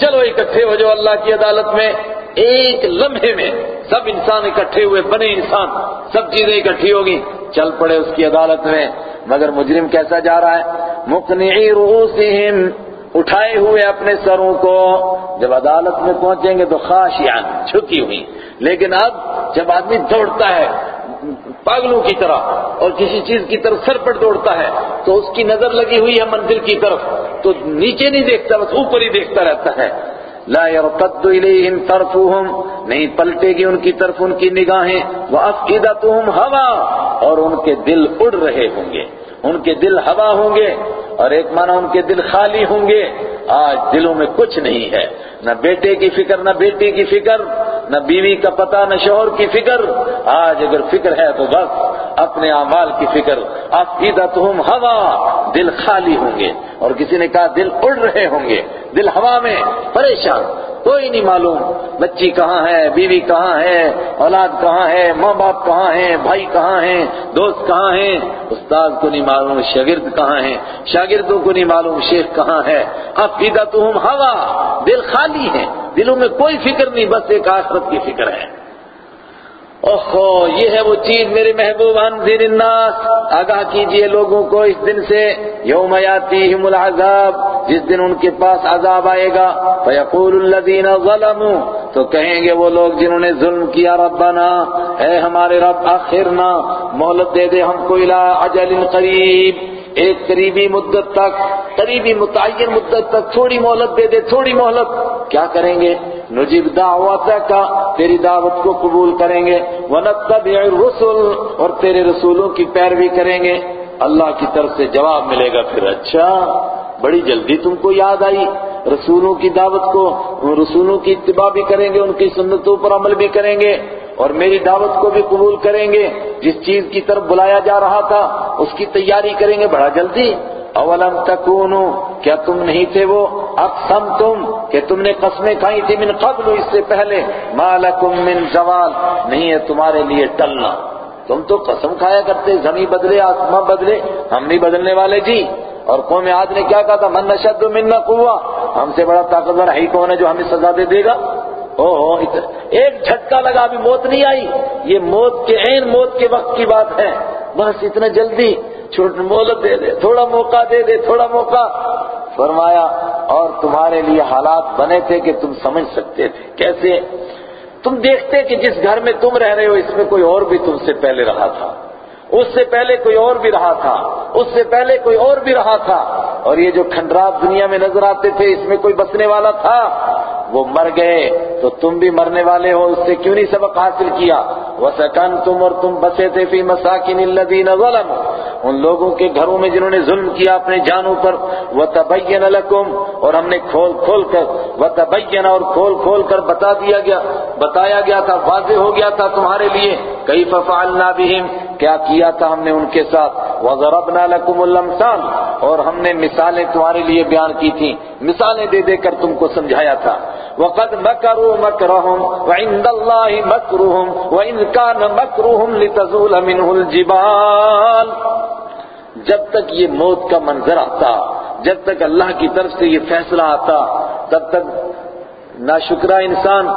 چلو، اکٹھے ہو جو اللہ کی عدالت میں۔ ایک لمحے میں سب انسان اکٹھے ہوئے، بنے انسان۔ سب چیزیں اکٹھی ہوگی۔ چل پڑے اس کی عدالت میں، مگر مجرم کیسا جا رہا ہے؟ مقنعی رؤوسہم، اٹھائے ہوئے اپنے سروں کو۔ جب عدالت میں پہنچیں گے تو خاشیان چھکی ہوئی لیکن اب جب آدمی دوڑتا ہے، پاگلوں کی طرح، اور کسی چیز کی طرف سر پر دوڑتا ہے، تو اس کی نظر لگی ہوئی ہے منزل کی طرف۔ تو نیچے نہیں دیکھتا، بس اوپر ہی دیکھتا رہتا ہے۔ لا يرتد الیہم طرفهم، نہیں پلٹے گی ان کی طرف ان کی نگاہیں وافئدتهم ہوا اور ان کے دل اڑ رہے ہوں گے، ان کے دل ہوا ہوں گے، اور ایک معنی ان کے دل خالی ہوں گے آج دلوں میں کچھ نہیں ہے۔ نہ بیٹے کی فکر، نہ بیٹی کی فکر، نہ بیوی کا پتہ، نہ شوہر کی فکر۔ آج اگر فکر ہے تو بس اپنے اعمال کی فکر۔ افیدتہم ہوا، دل خالی ہوں گے۔ اور کسی نے کہا دل اڑ رہے ہوں گے، دل ہوا میں پریشان۔ کوئی نہیں معلوم۔ بچی کہاں ہے، بیوی کہاں ہے، اولاد کہاں ہے، ماں باپ کہاں ہیں، بھائی کہاں ہیں، دوست کہاں ہیں۔ استاد کو نہیں معلوم، شاگرد کہاں ہیں، شاگردوں کو نہیں معلوم، شیخ کہاں ہے۔ افیدتہم ہوا دل خالی ہے دلوں میں کوئی فکر نہیں، بس ایک آخرت کی فکر ہے۔ اوہو، یہ ہے وہ چیز میرے محبوب انذر الناس۔ آگاہ کیجیے لوگوں کو اس دن سے، یوم یاتیہم العذاب، جس دن ان کے پاس عذاب آئے گا۔ فیقول الذین ظلموا، تو کہیں گے وہ لوگ جنہوں نے ظلم کیا، ربنا، اے ہمارے رب، آخرنا، مہلت دے دے ہم کو الى اجل قریب۔ ایک قریبی مدت تک، قریبی متعین مدت تک تھوڑی مہلت دے دے، تھوڑی مہلت۔ کیا کریں گے؟ نجیب دعوت کا، تیری دعوت کو قبول کریں گے۔ ونتبع الرسل اور تیرے رسولوں کی پیروی کریں گے۔ اللہ کی طرف سے جواب ملے گا، پھر اچھا بڑی جلدی تم کو یاد آئی۔ رسولوں کی دعوت کو، رسولوں کی اتباع بھی کریں گے، ان کی سنتوں پر عمل بھی کریں گے، اور میری دعوت کو بھی قبول کریں گے۔ جس چیز کی طرف بلایا جا رہا تھا، اس کی تیاری کریں گے بڑا جلدی۔ اولم تکونو کیا تم نہیں تھے وہ؟ اقسم تم کہ تم نے قسمیں کھائی تھی من قبل، اس سے پہلے۔ مالکم من زوال، نہیں ہے تمہارے لیے ٹلنا۔ تم تو قسم کھایا کرتے زمین بدلے آسمان بدلے، ہم نہیں بدلنے والے جی۔ اور قوم عاد نے کیا کہا تھا؟ من نشد من قوہ ہم سے بڑا طاقتور ہے کون ہے جو ہمیں سزا دے دے گا؟ او ہو ایک جھٹکا لگا، ابھی موت نہیں آئی۔ یہ موت کے عین، موت کے وقت کی بات ہے۔ بس اتنا جلدی چھوٹ مولت دے دے، تھوڑا موقع دے دے، تھوڑا موقع۔ فرمایا، اور تمہارے لیے حالات بنے تھے کہ تم سمجھ سکتے تھے۔ کیسے؟ تم دیکھتے کہ جس گھر میں تم رہ رہے ہو، اس میں کوئی اور بھی تم سے پہلے رہا تھا۔ اس سے پہلے کوئی اور بھی رہا تھا۔ اس سے پہلے کوئی اور بھی رہا تھا۔ اور یہ جو کھنڈرات دنیا میں نظر آتے تھے، اس میں کوئی بسنے والا تھا۔ وہ مر گئے تو تم بھی مرنے والے ہو، اس سے کیوں نہیں سبق حاصل کیا؟ وسکن تم اور تم بسے تھے فی مساکن الذین ظلم ان لوگوں کے گھروں میں جنہوں نے ظلم کیا اپنے جانوں پر وتبین لکم اور ہم نے کھول کھول کر وتبین اور کھول کھول کر بتا دیا گیا، بتایا گیا تھا، واضح ہو گیا تھا تمہارے لیے۔ کیف فعلنا بہم کیا کیا تھا ہم نے ان کے ساتھ؟ وضربنا لکم الامثال اور ہم نے مثالیں تمہارے لیے بیان کی تھی مثالیں دے دے کر تم کو سمجھایا تھا۔ وقد مكروا مكرهم وعند الله مكرهم وان كان مكرهم لتزول منه الجبال۔ جب تک یہ موت کا منظر آتا، جب تک اللہ کی طرف سے یہ فیصلہ آتا، تب تک ناشکرہ انسان،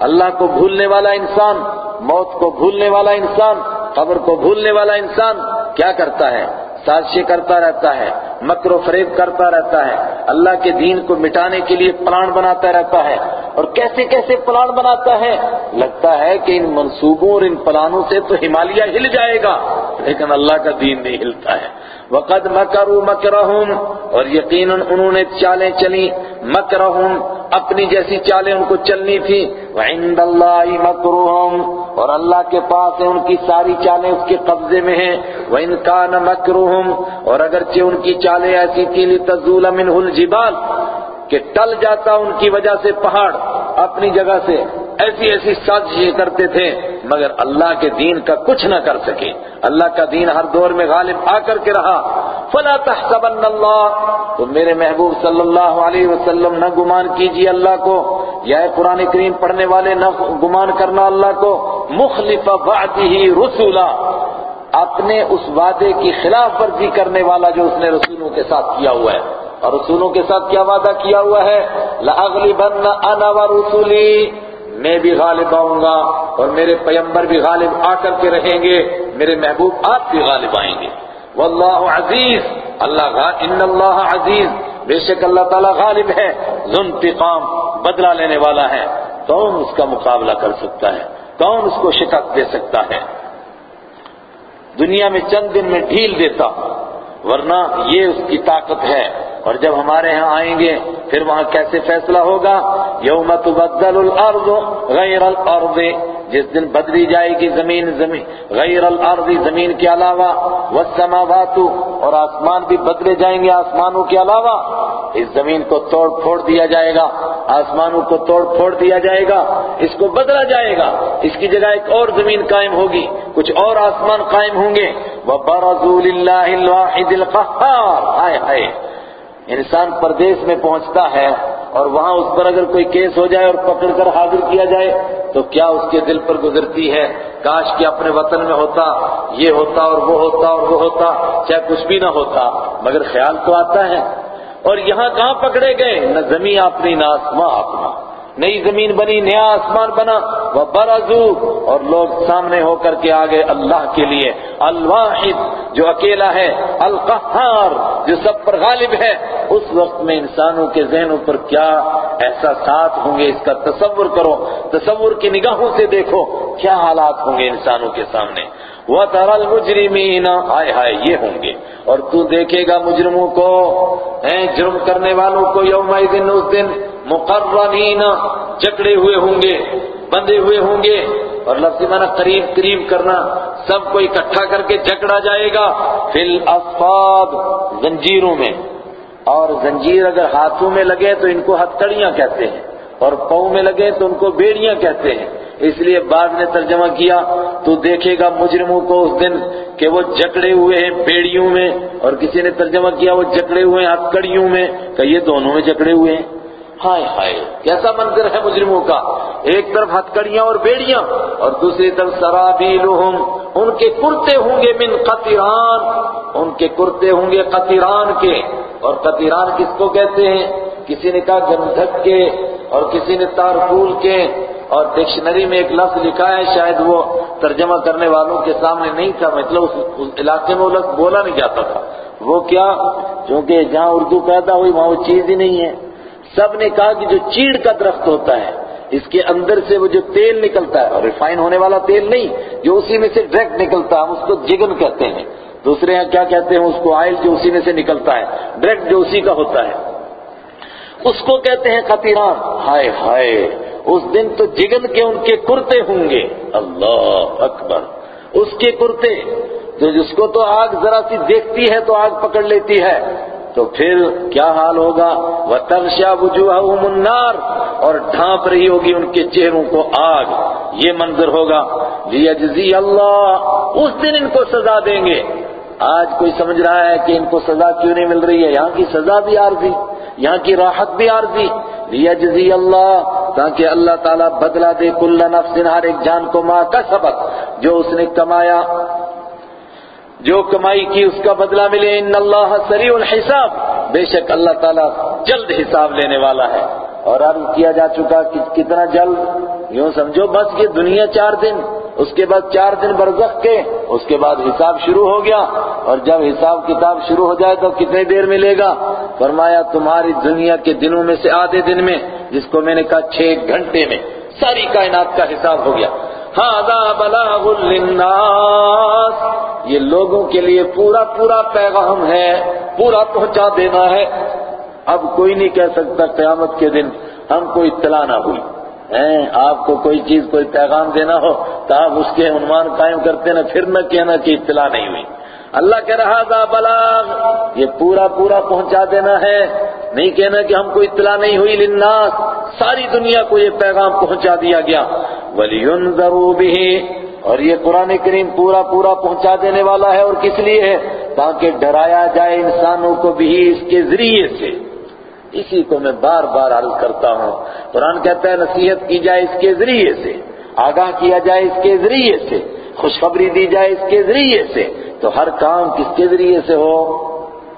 اللہ کو بھولنے والا انسان، موت کو بھولنے والا انسان قبر کو بھولنے والا انسان کیا کرتا ہے؟ سازشیں کرتا رہتا ہے، مکر و فریب کرتا رہتا ہے، اللہ کے دین کو مٹانے کے لیے پلان بناتا رہتا ہے۔ اور کیسے کیسے پلان بناتا ہے؟ لگتا ہے کہ ان منصوبوں اور ان پلانوں سے تو ہمالیہ ہل جائے گا، لیکن اللہ کا دین نہیں ہلتا ہے۔ وقد مکروا مکرہم اور یقیناً انہوں نے چالیں چلی مکرہم اپنی جیسی چالیں ان کو چلنی تھی وعند اللہ مکرہم اور اللہ کے پاس ہے ان کی ساری چالیں اس کے قبضے میں ہیں۔ وَإِن كَانَ مَكْرُهُمْ، اور اگرچہ ان کی چالیں ایسی تھی لتزول مِنْهُ جبال کہ ٹل جاتا ان کی وجہ سے پہاڑ اپنی جگہ سے۔ ایسی ایسی سازشیں کرتے تھے، مگر اللہ کے دین کا کچھ نہ کر سکے۔ اللہ کا دین ہر دور میں غالب آ کر کے رہا۔ فلا تحسبن اللہ تو میرے محبوب صلی اللہ علیہ وسلم، نہ گمان کیجیے اللہ کو۔ یا قرآن کریم پڑھنے والے، نہ گمان کرنا اللہ کو۔ مخلف بعده رسولا۔ اپنے اس وعدے کی خلاف ورزی کرنے والا جو اس نے رسولوں کے ساتھ کیا ہوا ہے۔ اور رسولوں کے ساتھ کیا وعدہ کیا ہوا ہے؟ لَأَغْلِبَنَّ أَنَا وَرُسُولِي میں بھی غالب آؤں گا اور میرے پیمبر بھی غالب آ کر کے رہیں گے، میرے محبوب آپ بھی غالب آئیں گے۔ واللہ عزیز، اللہ ان اللہ عزیز، بے شک اللہ تعالیٰ غالب ہے ذنتقام بدلہ لینے والا ہے۔ کون اس کا مقابلہ کر سکتا ہے؟ کون اس کو شکست دے سکتا ہے؟ دنیا میں چند دن میں ڈھیل دیتا ورنہ یہ اس کی طاقت ہے۔ اور جب ہمارے ہاں آئیں گے، پھر وہاں کیسے فیصلہ ہوگا؟ یوم تبدل الارض غیر الارض، جس دن بدلی جائے گی زمین زمین غیر الارض، زمین کے علاوہ، والسماوات، اور آسمان بھی بدلے جائیں گے آسمانوں کے علاوہ۔ اس زمین کو توڑ پھوڑ دیا جائے گا، آسمانوں کو توڑ پھوڑ دیا جائے گا، اس کو بدلا جائے گا۔ اس کی جگہ ایک اور زمین قائم ہوگی، کچھ اور آسمان قائم ہوں گے۔ وَبَرَزُوا لِلَّهِ الْوَاحِدِ الْقَحَّارِ ہائے ہائے۔ انسان پردیس میں پہنچتا ہے اور وہاں اس پر اگر کوئی کیس ہو جائے اور پکڑ کر حاضر کیا جائے تو کیا اس کے دل پر گزرتی ہے؟ کاش کہ اپنے وطن میں ہوتا، یہ ہوتا اور وہ ہوتا اور وہ ہوتا، چاہے کچھ بھی نہ ہوتا، مگر خیال تو آتا ہے۔ اور یہاں کہاں پکڑے گئے؟ نہ زمین اپنی، نہ آسماں اپنا۔ نئی زمین بنی، نیا آسمان بنا وہ برازو اور لوگ سامنے ہو کر کے آگے اللہ کے لیے۔ الواحد جو اکیلا ہے، القہار جو سب پر غالب ہے۔ اس وقت میں انسانوں کے ذہنوں پر کیا احساسات ہوں گے؟ اس کا تصور کرو۔ تصور کی نگاہوں سے دیکھو کیا حالات ہوں گے انسانوں کے سامنے۔ وہ ترل مجرمین آئے ہائے، یہ ہوں گے۔ اور تو دیکھے گا مجرموں کو، ہیں، جرم کرنے والوں کو یوم دن اس دن مقررین جکڑے ہوئے ہوں گے، بندے ہوئے ہوں گے۔ اور لفظ مانا قریب قریب کرنا، سب کو اکٹھا کر کے جکڑا جائے گا۔ فی الاسفاد، زنجیروں میں۔ اور زنجیر اگر ہاتھوں میں لگے تو ان کو ہتھکڑیاں کہتے ہیں۔ اور پاؤں میں لگے تو ان کو بیڑیاں کہتے ہیں۔ اس لیے بعد نے ترجمہ کیا، تو دیکھے گا مجرموں کو اس دن کہ وہ جکڑے ہوئے ہیں بیڑیوں میں، اور کسی نے ترجمہ کیا وہ جکڑے ہوئے ہیں ہتھکڑیوں میں، کہ یہ دونوں میں جکڑے ہوئے ہیں۔ ہائے ہائے، کیسا منظر ہے مجرموں کا؟ ایک طرف ہتھکڑیاں اور بیڑیاں، اور دوسری طرف سرابیلہم، ان کے کرتے ہوں گے من قطران، ان کے کرتے ہوں گے قطران کے۔ اور قطران کس کو کہتے ہیں؟ کسی نے کہا گندھک کے اور کسی نے تارکول کے اور ڈکشنری میں ایک لفظ لکھا ہے، شاید وہ ترجمہ کرنے والوں کے سامنے نہیں تھا مطلب اس علاقے میں وہ لفظ بولا نہیں جاتا تھا۔ وہ کیا؟ کیونکہ جہاں اردو پیدا ہوئی، وہاں وہ چیز ہی نہیں ہے۔ سب نے کہا کہ جو چیڑ کا درخت ہوتا ہے، اس کے اندر سے وہ جو تیل نکلتا ہے، اور ریفائن ہونے والا تیل نہیں، جو اسی میں سے ڈائریکٹ نکلتا ہے، ہم اس کو جگن کہتے ہیں۔ دوسرے یہاں کیا کہتے ہیں؟ اس کو آئل جو اسی میں سے نکلتا ہے، ڈائریکٹ جو اسی کا ہوتا ہے۔ اس کو کہتے ہیں خطیران ہائے ہائے، اس دن تو جگن کے ان کے کرتے ہوں گے۔ اللہ اکبر۔ اس کے کرتے، جو جس کو تو آگ ذرا سی دیکھتی ہے تو آگ پکڑ لیتی ہے۔ تو پھر کیا حال ہوگا؟ وہ ترشا وجوہہم النار، اور ڈھانپ رہی ہوگی ان کے چہروں کو آگ۔ یہ منظر ہوگا۔ لیجزی اللہ اس دن ان کو سزا دیں گے۔ آج کوئی سمجھ رہا ہے کہ ان کو سزا کیوں نہیں مل رہی ہے؟ یہاں کی سزا بھی عارضی، یہاں کی راحت بھی عارضی۔ لیجزی اللہ، تاکہ اللہ تعالیٰ بدلہ دے کل نفس ہر ایک جان کو ماں کا سبق جو اس نے کمایا، جو کمائی کی اس کا بدلہ ملے۔ ان اللہ سریع الحساب۔ بے شک اللہ تعالیٰ جلد حساب لینے والا ہے۔ اور عرض کیا جا چکا کہ کتنا جلد؟ یوں سمجھو، بس یہ دنیا چار دن۔ اس کے بعد چار دن برزخ کے، اس کے بعد حساب شروع ہو گیا اور جب حساب کتاب شروع ہو جائے تو کتنے دیر ملے گا؟ فرمایا، تمہاری دنیا کے دنوں میں سے آدھے دن میں، جس کو میں نے کہا چھ گھنٹے میں، ساری کائنات کا حساب ہو گیا۔ ہاں بلاغ للناس۔ یہ لوگوں کے لیے پورا پورا پیغام ہے، پورا پہنچا دینا ہے۔ اب کوئی نہیں کہہ سکتا قیامت کے دن ہم کو اطلاع نہ ہوئی۔ آپ کو کوئی چیز، کوئی پیغام دینا ہو، تو آپ اس کے عنوان قائم کرتے نا پھر نہ کہنا کہ اطلاع نہیں ہوئی۔ اللہ کہہ رہا تھا، بلاغ، یہ پورا پورا پہنچا دینا ہے۔ نہیں کہنا کہ ہم کو اطلاع نہیں ہوئی، للناس، ساری دنیا کو یہ پیغام پہنچا دیا گیا۔ وَلِيُنذَرُوا بِهِ، اور یہ قرآن کریم پورا پورا پہنچا دینے والا ہے، اور کس لیے؟ ہے تاکہ ڈرایا جائے انسانوں کو بھی اس کے ذریعے سے۔ اسی کو میں بار بار عرض کرتا ہوں۔ قرآن کہتا ہے، نصیحت کی جائے اس کے ذریعے سے، آگاہ کیا جائے اس کے ذریعے سے، خوشخبری دی جائے اس کے ذریعے سے۔ تو ہر کام کس کے ذریعے سے ہو؟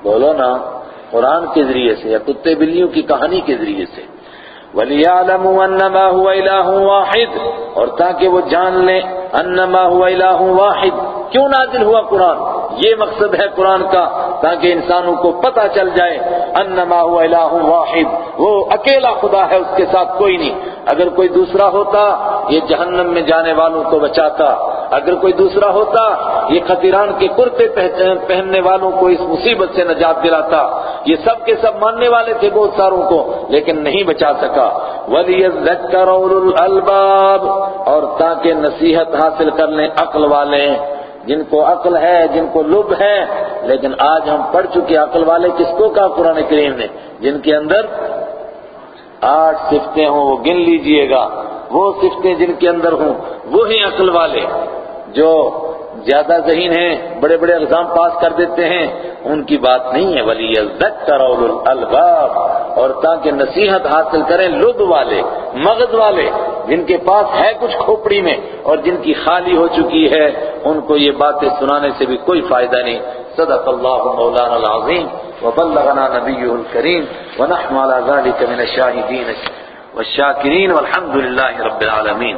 بولو نا، قرآن کے ذریعے سے یا کتے بلیوں کی کہانی کے ذریعے سے۔ وَلِيَعْلَمُوا أَنَّمَا هُوَ إِلَهٌ وَاحِدٌ، اور تاکہ وہ جان لیں۔ انما هو الہ واحد. کیوں نازل ہوا قرآن؟ یہ مقصد ہے قرآن کا، تاکہ انسانوں کو پتہ چل جائے، انما هو الہ واحد. وہ اکیلا خدا ہے، اس کے ساتھ کوئی نہیں. اگر کوئی دوسرا ہوتا، یہ جہنم میں جانے والوں کو بچاتا. اگر کوئی دوسرا ہوتا، یہ خطیران کے کرتے پہننے والوں کو اس مصیبت سے نجات دلاتا. یہ سب کے سب ماننے والے تھے بہت ساروں کو، لیکن نہیں بچا سکا. وَلِيَذَّكَّرَ أُولُو الْأَلْبَابِ اور تاکہ نصیحت حاصل کر لیں عقل والے جن کو عقل ہے، جن کو لب ہے، لیکن آج ہم پڑھ چکے عقل والے کس کو کہا قرآن کریم نے؟ جن کے اندر آٹھ سفتیں ہوں، وہ گن لیجیے گا۔ وہ سفتیں جن کے اندر ہوں وہ عقل والے جو زیادہ ذہین ہیں، بڑے بڑے الزام پاس کر دیتے ہیں۔ ان کی بات نہیں ہے، ولی الذکر اور تاکہ نصیحت حاصل کریں لب والے مغز والے، جن کے پاس ہے کچھ کھوپڑی میں اور جن کی خالی ہو چکی ہے، ان کو یہ باتیں سنانے سے بھی کوئی فائدہ نہیں۔ صدق اللہ مولانا العظیم۔ وبلغنا نبیہ الکریم۔ ونحن على ذلك من الشاہدین والشاکرین والحمد للہ رب العالمین۔